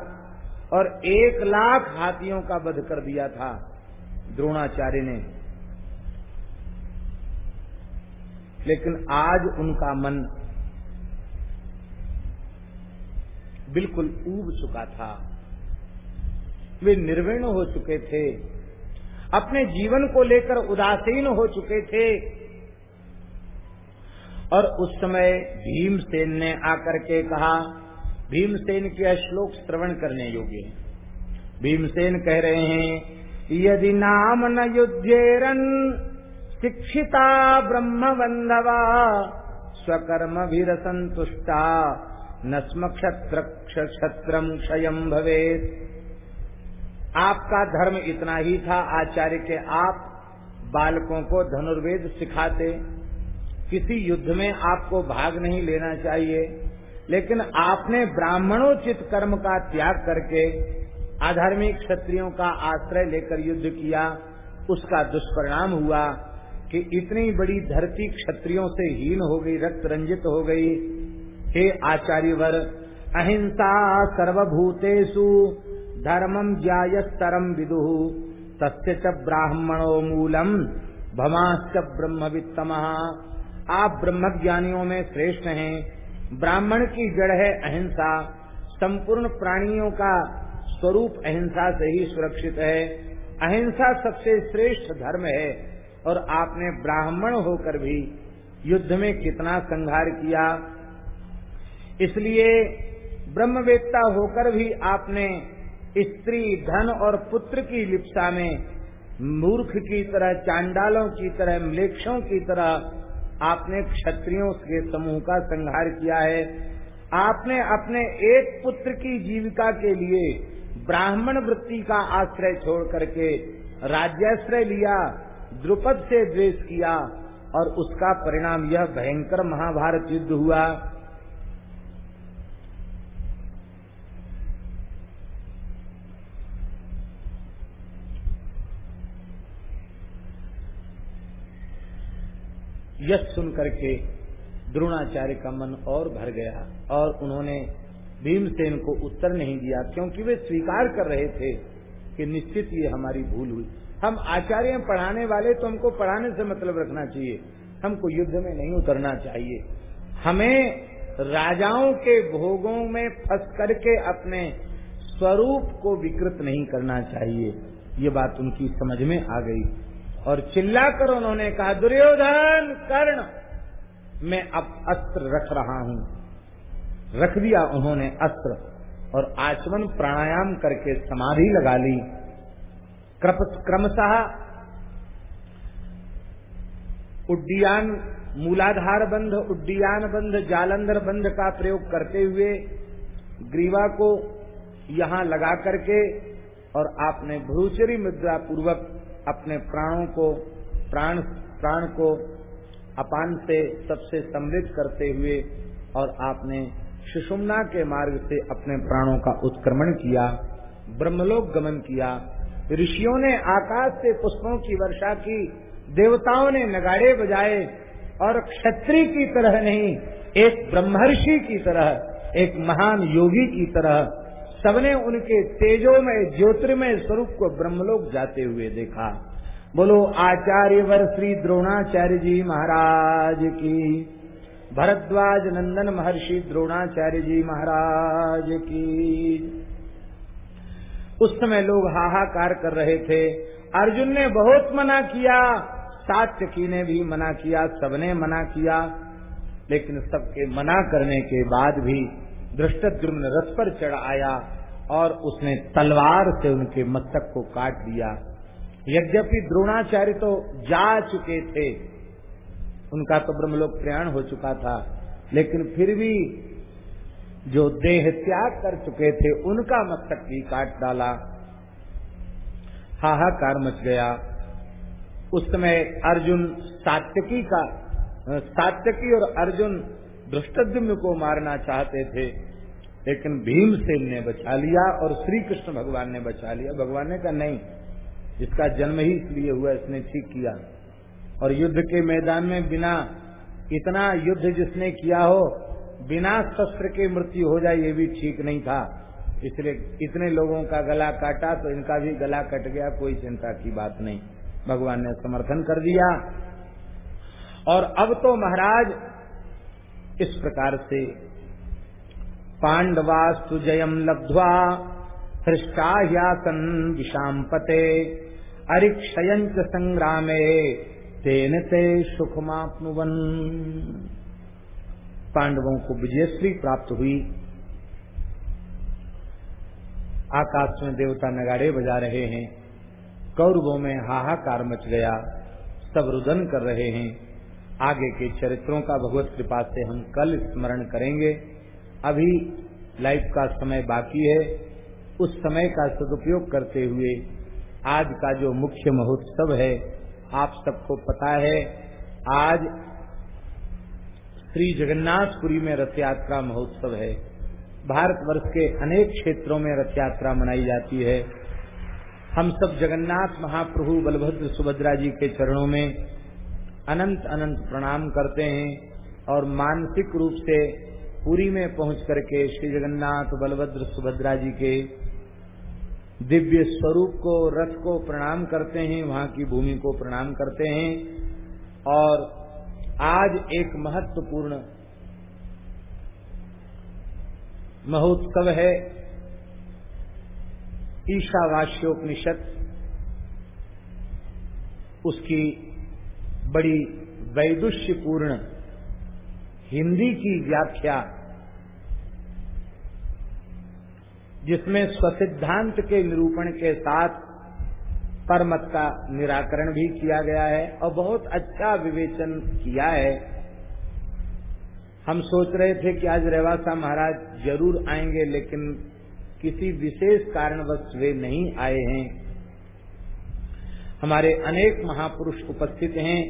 और एक लाख हाथियों का वध कर दिया था, द्रोणाचार्य ने। लेकिन आज उनका मन बिल्कुल ऊब चुका था। वे निर्वीण हो चुके थे। अपने जीवन को लेकर उदासीन हो चुके थे। और उस समय भीमसेन ने आकर के कहा भीमसेन के श्लोक श्रवण करने योग्य है। भीमसेन कह रहे हैं, यदि नाम न युद्धेरन शिक्षिता ब्रह्म बंधवा स्वकर्म भीर संतुष्टा नस्म क्षत्र क्षत्रम क्षयम भवे आपका धर्म इतना ही था, आचार्य के आप बालकों को धनुर्वेद सिखाते। किसी युद्ध में आपको भाग नहीं लेना चाहिए। लेकिन आपने ब्राह्मणोचित कर्म का त्याग करके आधार्मिक क्षत्रियों का आश्रय लेकर युद्ध किया, उसका दुष्परिणाम हुआ कि इतनी बड़ी धरती क्षत्रियों से हीन हो गई, रक्त रंजित हो गई। हे आचार्यवर, अहिंसा सर्वभूतेषु धर्मम ज्यायस्तरम विदु, तस्य ब्राह्मणो मूलम भमाश्च ब्रह्म आप ब्रह्मज्ञानियों में श्रेष्ठ हैं ब्राह्मण की जड़ है अहिंसा, संपूर्ण प्राणियों का स्वरूप अहिंसा से ही सुरक्षित है। अहिंसा सबसे श्रेष्ठ धर्म है और आपने ब्राह्मण होकर भी युद्ध में कितना संघार किया। इसलिए ब्रह्मवेत्ता होकर भी आपने स्त्री, धन और पुत्र की लिप्सा में मूर्ख की तरह, चांडालों की तरह, मलेक्षों की तरह आपने क्षत्रियों के समूह का संहार किया है। आपने अपने एक पुत्र की जीविका के लिए ब्राह्मण वृत्ति का आश्रय छोड़ करके राज्याश्रय लिया, द्रुपद से द्वेष किया और उसका परिणाम यह भयंकर महाभारत युद्ध हुआ। यश सुन करके द्रोणाचार्य का मन और भर गया और उन्होंने भीमसेन को उत्तर नहीं दिया, क्योंकि वे स्वीकार कर रहे थे कि निश्चित ये हमारी भूल हुई। हम आचार्य पढ़ाने वाले तो हमको पढ़ाने से मतलब रखना चाहिए। हमको युद्ध में नहीं उतरना चाहिए। हमें राजाओं के भोगों में फंस करके अपने स्वरूप को विकृत नहीं करना चाहिए। ये बात उनकी समझ में आ गई। और चिल्लाकर उन्होंने कहा, दुर्योधन, कर्ण, मैं अब अस्त्र रख रहा हूँ। रख दिया उन्होंने अस्त्र और आचमन प्राणायाम करके समाधि लगा ली। क्रमशः उड्डीयान, मूलाधार बंध, उड्डीयान बंध, जालंधर बंध का प्रयोग करते हुए ग्रीवा को यहाँ लगा करके और आपने भ्रूचरी मुद्रा पूर्वक अपने प्राणों को, प्राण प्राण को अपान से सबसे समृद्ध करते हुए और आपने सुषुम्ना के मार्ग से अपने प्राणों का उत्क्रमण किया, ब्रह्मलोक गमन किया, ऋषियों ने आकाश से पुष्पों की वर्षा की, देवताओं ने नगाड़े बजाए और क्षत्रिय की तरह नहीं, एक ब्रह्मर्षि की तरह, एक महान योगी की तरह सबने उनके तेजो तेजोमय, ज्योतिर्मय स्वरूप को ब्रह्मलोक जाते हुए देखा। बोलो, आचार्य वर श्री द्रोणाचार्य जी महाराज की। भरद्वाज नंदन महर्षि द्रोणाचार्य जी महाराज की। उस समय लोग हाहाकार कर रहे थे। अर्जुन ने बहुत मना किया सात्यकी ने भी मना किया, सबने मना किया। लेकिन सबके मना करने के बाद भी दृष्टद्रुम्न रथ पर चढ़ आया और उसने तलवार से उनके मस्तक को काट दिया। यद्यपि द्रोणाचार्य तो जा चुके थे, उनका तो ब्रह्मलोक प्रयाण हो चुका था, लेकिन फिर भी जो देह त्याग कर चुके थे, उनका मस्तक भी काट डाला। हाहाकार मच गया। उस समय अर्जुन सात्यकी का, सात्यकी और अर्जुन दृष्टद्युम्न को मारना चाहते थे। लेकिन भीमसेन ने बचा लिया और श्री कृष्ण भगवान ने बचा लिया। भगवान ने कहा, नहीं इसका जन्म ही इसलिए हुआ, इसने ठीक किया। और युद्ध के मैदान में बिना इतना युद्ध जिसने किया हो, बिना शस्त्र के मृत्यु हो जाए, ये भी ठीक नहीं था। इसलिए इतने लोगों का गला काटा तो इनका भी गला कट गया, कोई चिंता की बात नहीं। भगवान ने समर्थन कर दिया। और अब तो महाराज इस प्रकार से पांडवास्तु जयम लब्ध्वा हृष्टाह्यासन पते अरिक्षयंच संग्रामे तेन ते सुखमापनुवन। पांडवों को विजयश्री प्राप्त हुई। आकाश में देवता नगाड़े बजा रहे हैं। कौरवों में हाहाकार मच गया। सब रुदन कर रहे हैं। आगे के चरित्रों का भगवत कृपा से हम कल स्मरण करेंगे। अभी लाइफ का समय बाकी है, उस समय का सदुपयोग करते हुए आज का जो मुख्य महोत्सव है, आप सबको पता है, आज श्री जगन्नाथपुरी में रथ यात्रा महोत्सव है। भारतवर्ष के अनेक क्षेत्रों में रथ यात्रा मनाई जाती है। हम सब जगन्नाथ महाप्रभु बलभद्र सुभद्रा जी के चरणों में अनंत अनंत प्रणाम करते हैं और मानसिक रूप से पुरी में पहुँच करके श्री जगन्नाथ बलभद्र सुभद्रा जी के दिव्य स्वरूप को, रथ को प्रणाम करते हैं, वहाँ की भूमि को प्रणाम करते हैं। और आज एक महत्वपूर्ण महोत्सव है, ईशावास्योपनिषद। उसकी बड़ी वैदुष्यपूर्ण हिंदी की व्याख्या जिसमें स्वसिद्धांत के निरूपण के साथ परमत का निराकरण भी किया गया है और बहुत अच्छा विवेचन किया है। हम सोच रहे थे कि आज रेवासा महाराज ज़रूर आएँगे, लेकिन किसी विशेष कारणवश वे नहीं आए हैं। हमारे अनेक महापुरुष उपस्थित हैं।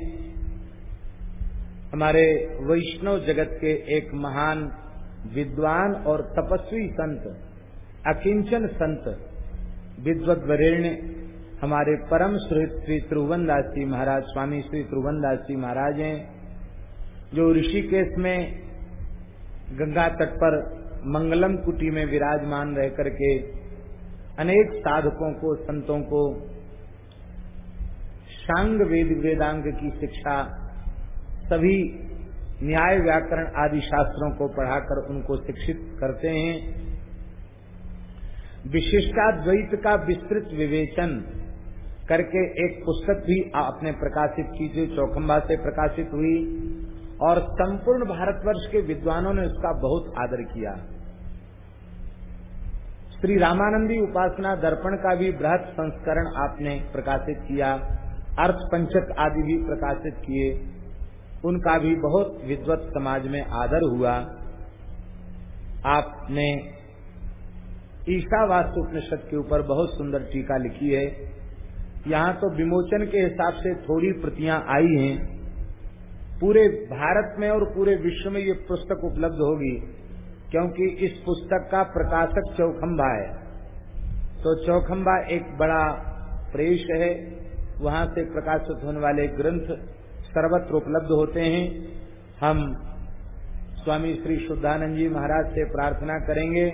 हमारे वैष्णव जगत के एक महान विद्वान और तपस्वी संत, अकिंचन संत विद्वत वरेण्य हमारे परम श्री त्रिभुवनदास जी महाराज, स्वामी श्री त्रिभुवनदास जी महाराज हैं, जो ऋषिकेश में गंगा तट पर मंगलम कुटी में विराजमान रह करके अनेक साधकों को, संतों को, सांग वेद, वेदांग की शिक्षा सभी न्याय व्याकरण आदि शास्त्रों को पढ़ाकर उनको शिक्षित करते हैं। विशिष्टाद्वैत का विस्तृत विवेचन करके एक पुस्तक भी आपने प्रकाशित की जो चौखम्बा से प्रकाशित हुई और संपूर्ण भारतवर्ष के विद्वानों ने उसका बहुत आदर किया। श्री रामानंदी उपासना दर्पण का भी बृहद संस्करण आपने प्रकाशित किया, अर्थ पंचक आदि भी प्रकाशित किए। उनका भी बहुत विद्वत समाज में आदर हुआ। आपने ईशावास्तु उपनिषद के ऊपर बहुत सुंदर टीका लिखी है। यहाँ तो विमोचन के हिसाब से थोड़ी प्रतियाँ आई हैं। पूरे भारत में और पूरे विश्व में ये पुस्तक उपलब्ध होगी, क्योंकि इस पुस्तक का प्रकाशक चौखम्बा है। तो चौखम्बा एक बड़ा प्रेस है। वहाँ से प्रकाशित होने वाले ग्रंथ सर्वत्र उपलब्ध होते हैं। हम स्वामी श्री शुद्धानंद जी महाराज से प्रार्थना करेंगे।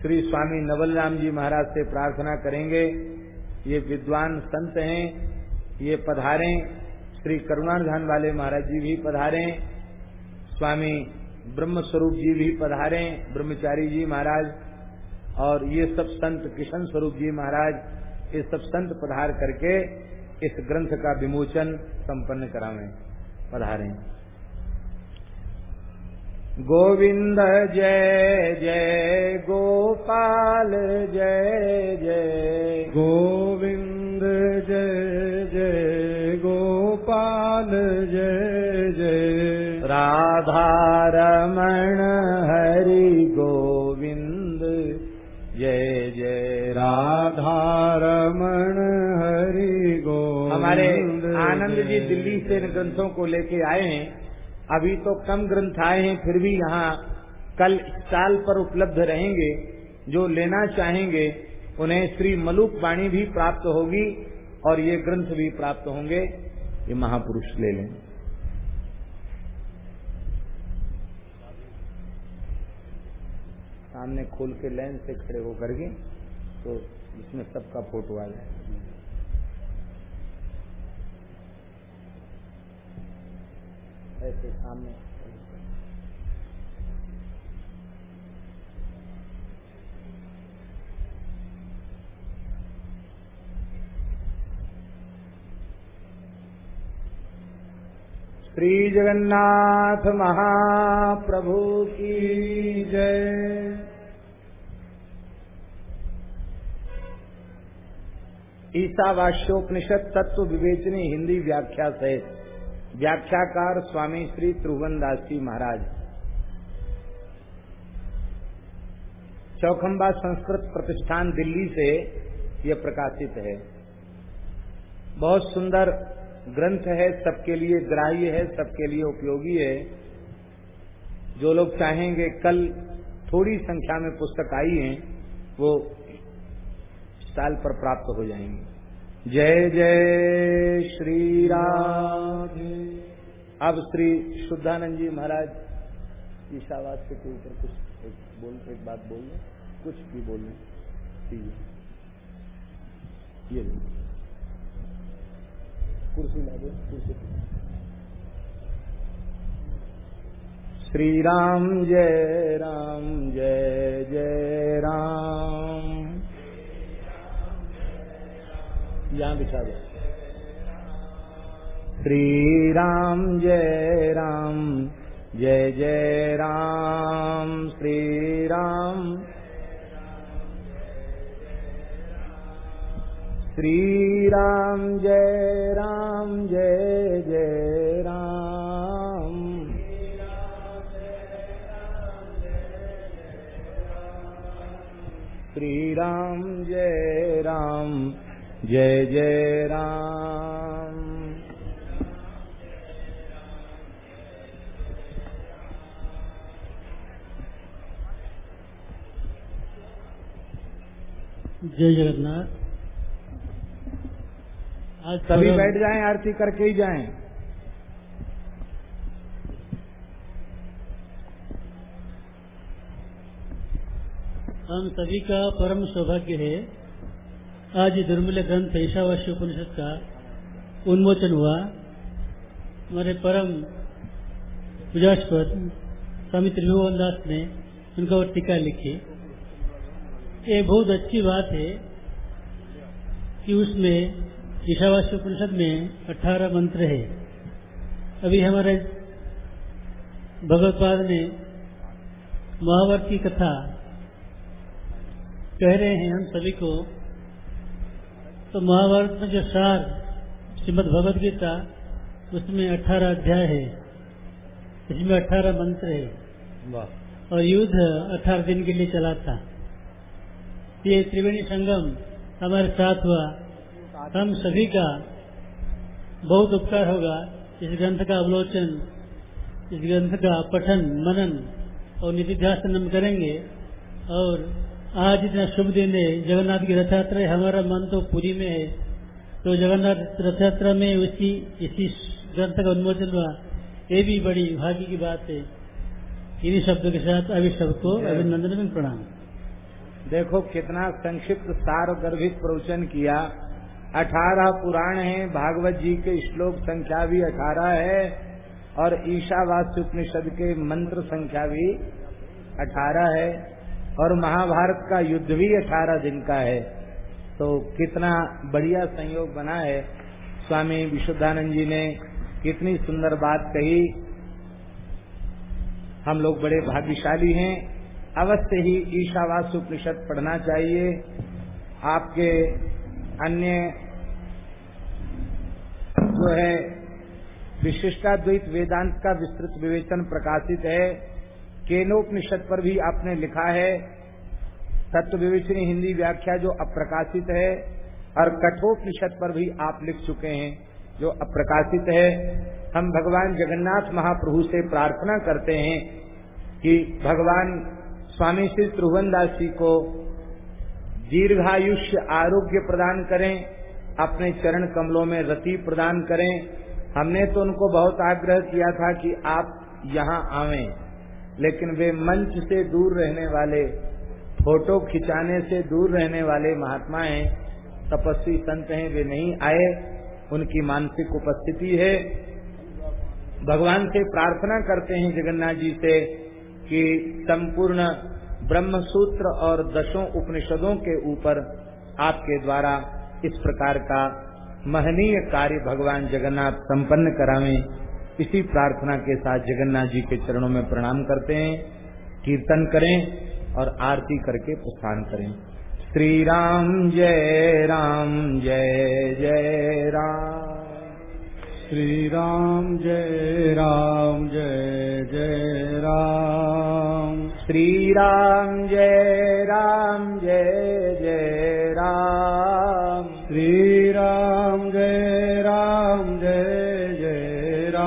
श्री स्वामी नवल राम जी महाराज से प्रार्थना करेंगे। ये विद्वान संत हैं, ये पधारे। श्री करुणाधान वाले महाराज जी भी पधारे। स्वामी ब्रह्म स्वरूप जी भी पधारे, ब्रह्मचारी जी महाराज। और ये सब संत किशन स्वरूप जी महाराज, ये सब संत पधार करके इस ग्रंथ का विमोचन संपन्न करावे। पधारे। गोविंद जय जय गोपाल, जय जय गोविंद, जय जय गोपाल, जय जय राधारमण हरि गोविंद, जय जय राधारमण हरि हमारे आनंद जी दिल्ली से इन ग्रंथों को लेके आए हैं। अभी तो कम ग्रंथ आए हैं फिर भी यहाँ कल साल पर उपलब्ध रहेंगे। जो लेना चाहेंगे उन्हें श्री मलुक वाणी भी प्राप्त होगी और ये ग्रंथ भी प्राप्त होंगे। ये महापुरुष ले लें। सामने खोल के लाइन से खड़े होकर के तो इसमें सबका फ़ोटो आ जाए। ऐसे सामने। श्री जगन्नाथ महाप्रभु की जय। ईसावास्योपनिषद तत्व विवेचनी हिंदी व्याख्या सहित व्याख्याकार स्वामी श्री त्रिभुवन दास जी महाराज। चौखंबा संस्कृत प्रतिष्ठान दिल्ली से यह प्रकाशित है। बहुत सुंदर ग्रंथ है, सबके लिए ग्राह्य है, सबके लिए उपयोगी है। जो लोग चाहेंगे कल थोड़ी संख्या में पुस्तक आई हैं, वो साल पर प्राप्त हो जाएँगे। जय जय श्री राम अब श्री शुद्धानंद जी महाराज ईशावास्य के ऊपर कुछ एक बोल, एक बात बोल लें, कुछ भी बोल लें ये कुर्सी ला कुर्सी श्री राम जय राम जय जय राम। यहाँ बिछा दो। श्री राम जय राम, जय जय राम श्री राम श्री राम जय राम, जय जय राम। श्री राम जय जय जय राम। जय जगन्नाथ। आज सभी बैठ जाएँ आरती करके ही जाएँ। हम सभी का परम सौभाग्य है आज दुर्मिल ग्रंथ ईशावासी उपनिषद का उन्मोचन हुआ। हमारे परम पूजास्पद स्वामी त्रिभुवन दास ने उनका वो टीका लिखी। ये बहुत अच्छी बात है कि उसमें ईशावासी उपनिषद में अठारह मंत्र है। अभी हमारे भगवतपाद ने महाभारत की कथा कह रहे हैं हम सभी को। तो महाभारत में जो सार श्रीमद भगवद गीता उसमें अठारह अध्याय है। इसमें अठारह मंत्र है। और युद्ध अठारह दिन के लिए चला था। ये त्रिवेणी संगम हमारे साथ हुआ। हम सभी का बहुत उपकार होगा। इस ग्रंथ का अवलोचन इस ग्रंथ का पठन मनन और निधिध्यासन हम करेंगे और आज इतना शुभ दिन है। जगन्नाथ की रथ यात्रा है। हमारा मन तो पूरी में है। तो जगन्नाथ रथ यात्रा में उसी इसी ग्रंथ का उन्मोचन हुआ। ये भी बड़ी भाग्य की बात है। इन्हीं शब्दों के साथ अभी सबको अभिनंदन में प्रणाम। देखो कितना संक्षिप्त सार गर्भित प्रवचन किया। अठारह पुराण हैं। भागवत जी के श्लोक संख्या भी अठारह है। और ईशावास्य उपनिषद के मंत्र संख्या भी अठारह है। और महाभारत का युद्ध भी अठारह दिन का है। तो कितना बढ़िया संयोग बना है। स्वामी विशुद्धानंद जी ने कितनी सुंदर बात कही। हम लोग बड़े भाग्यशाली हैं। अवश्य ही ईशावास उपनिषद पढ़ना चाहिए। आपके अन्य जो है, विशिष्टाद्वैत वेदांत का विस्तृत विवेचन प्रकाशित है। केनोपनिषद पर भी आपने लिखा है। तत्व विवेचनी हिंदी व्याख्या जो अप्रकाशित है और कठोपनिषद पर भी आप लिख चुके हैं, जो अप्रकाशित है। हम भगवान जगन्नाथ महाप्रभु से प्रार्थना करते हैं कि भगवान स्वामी श्री त्रिभुवनदास जी को दीर्घायुष्य आरोग्य प्रदान करें, अपने चरण कमलों में रति प्रदान करें। हमने तो उनको बहुत आग्रह किया था कि आप यहाँ आवें। लेकिन वे मंच से दूर रहने वाले, फ़ोटो खिंचाने से दूर रहने वाले महात्मा हैं, तपस्वी संत हैं, वे नहीं आए, उनकी मानसिक उपस्थिति है। भगवान से प्रार्थना करते हैं जगन्नाथ जी से कि संपूर्ण ब्रह्म सूत्र और दशों उपनिषदों के ऊपर आपके द्वारा इस प्रकार का महनीय कार्य भगवान जगन्नाथ संपन्न करावें। इसी प्रार्थना के साथ जगन्नाथ जी के चरणों में प्रणाम करते हैं, कीर्तन करें और आरती करके प्रस्थान करें। श्री राम जय राम, जय जय राम। श्री राम जय राम, जय जय राम। श्री राम जय राम, जय जय राम। श्री राम जय राम, जय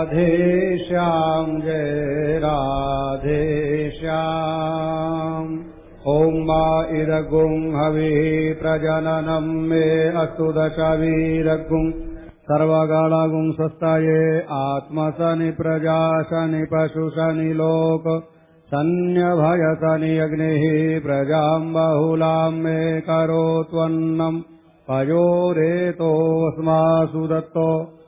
राधे श्याम जय राधे श्याम। ॐ मा इदगुं हविः प्रजननम् मे अस्तु दशवीरगुम् सर्वगणगुं स्वस्ताये आत्मसनि प्रजा शनि पशु शनि लोक। सन्न्यभय शनि अग्निः प्रजाम् बहुलाम् मे करोत्वन्नम् पयोरेतोऽस्मासु दत्तो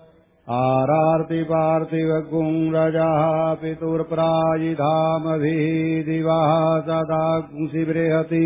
आरार्ति पार्थिव गुणरजाः पितुर्प्रायिधामभिः दिवः सदा शिबृहति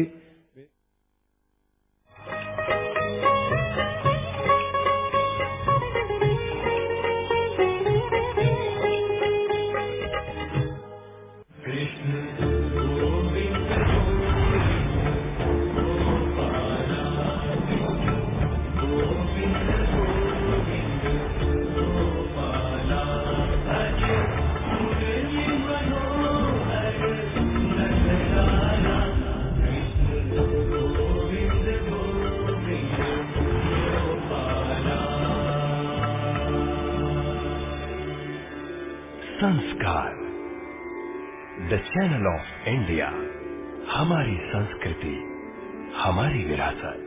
द चैनल ऑफ़ इंडिया हमारी संस्कृति हमारी विरासत।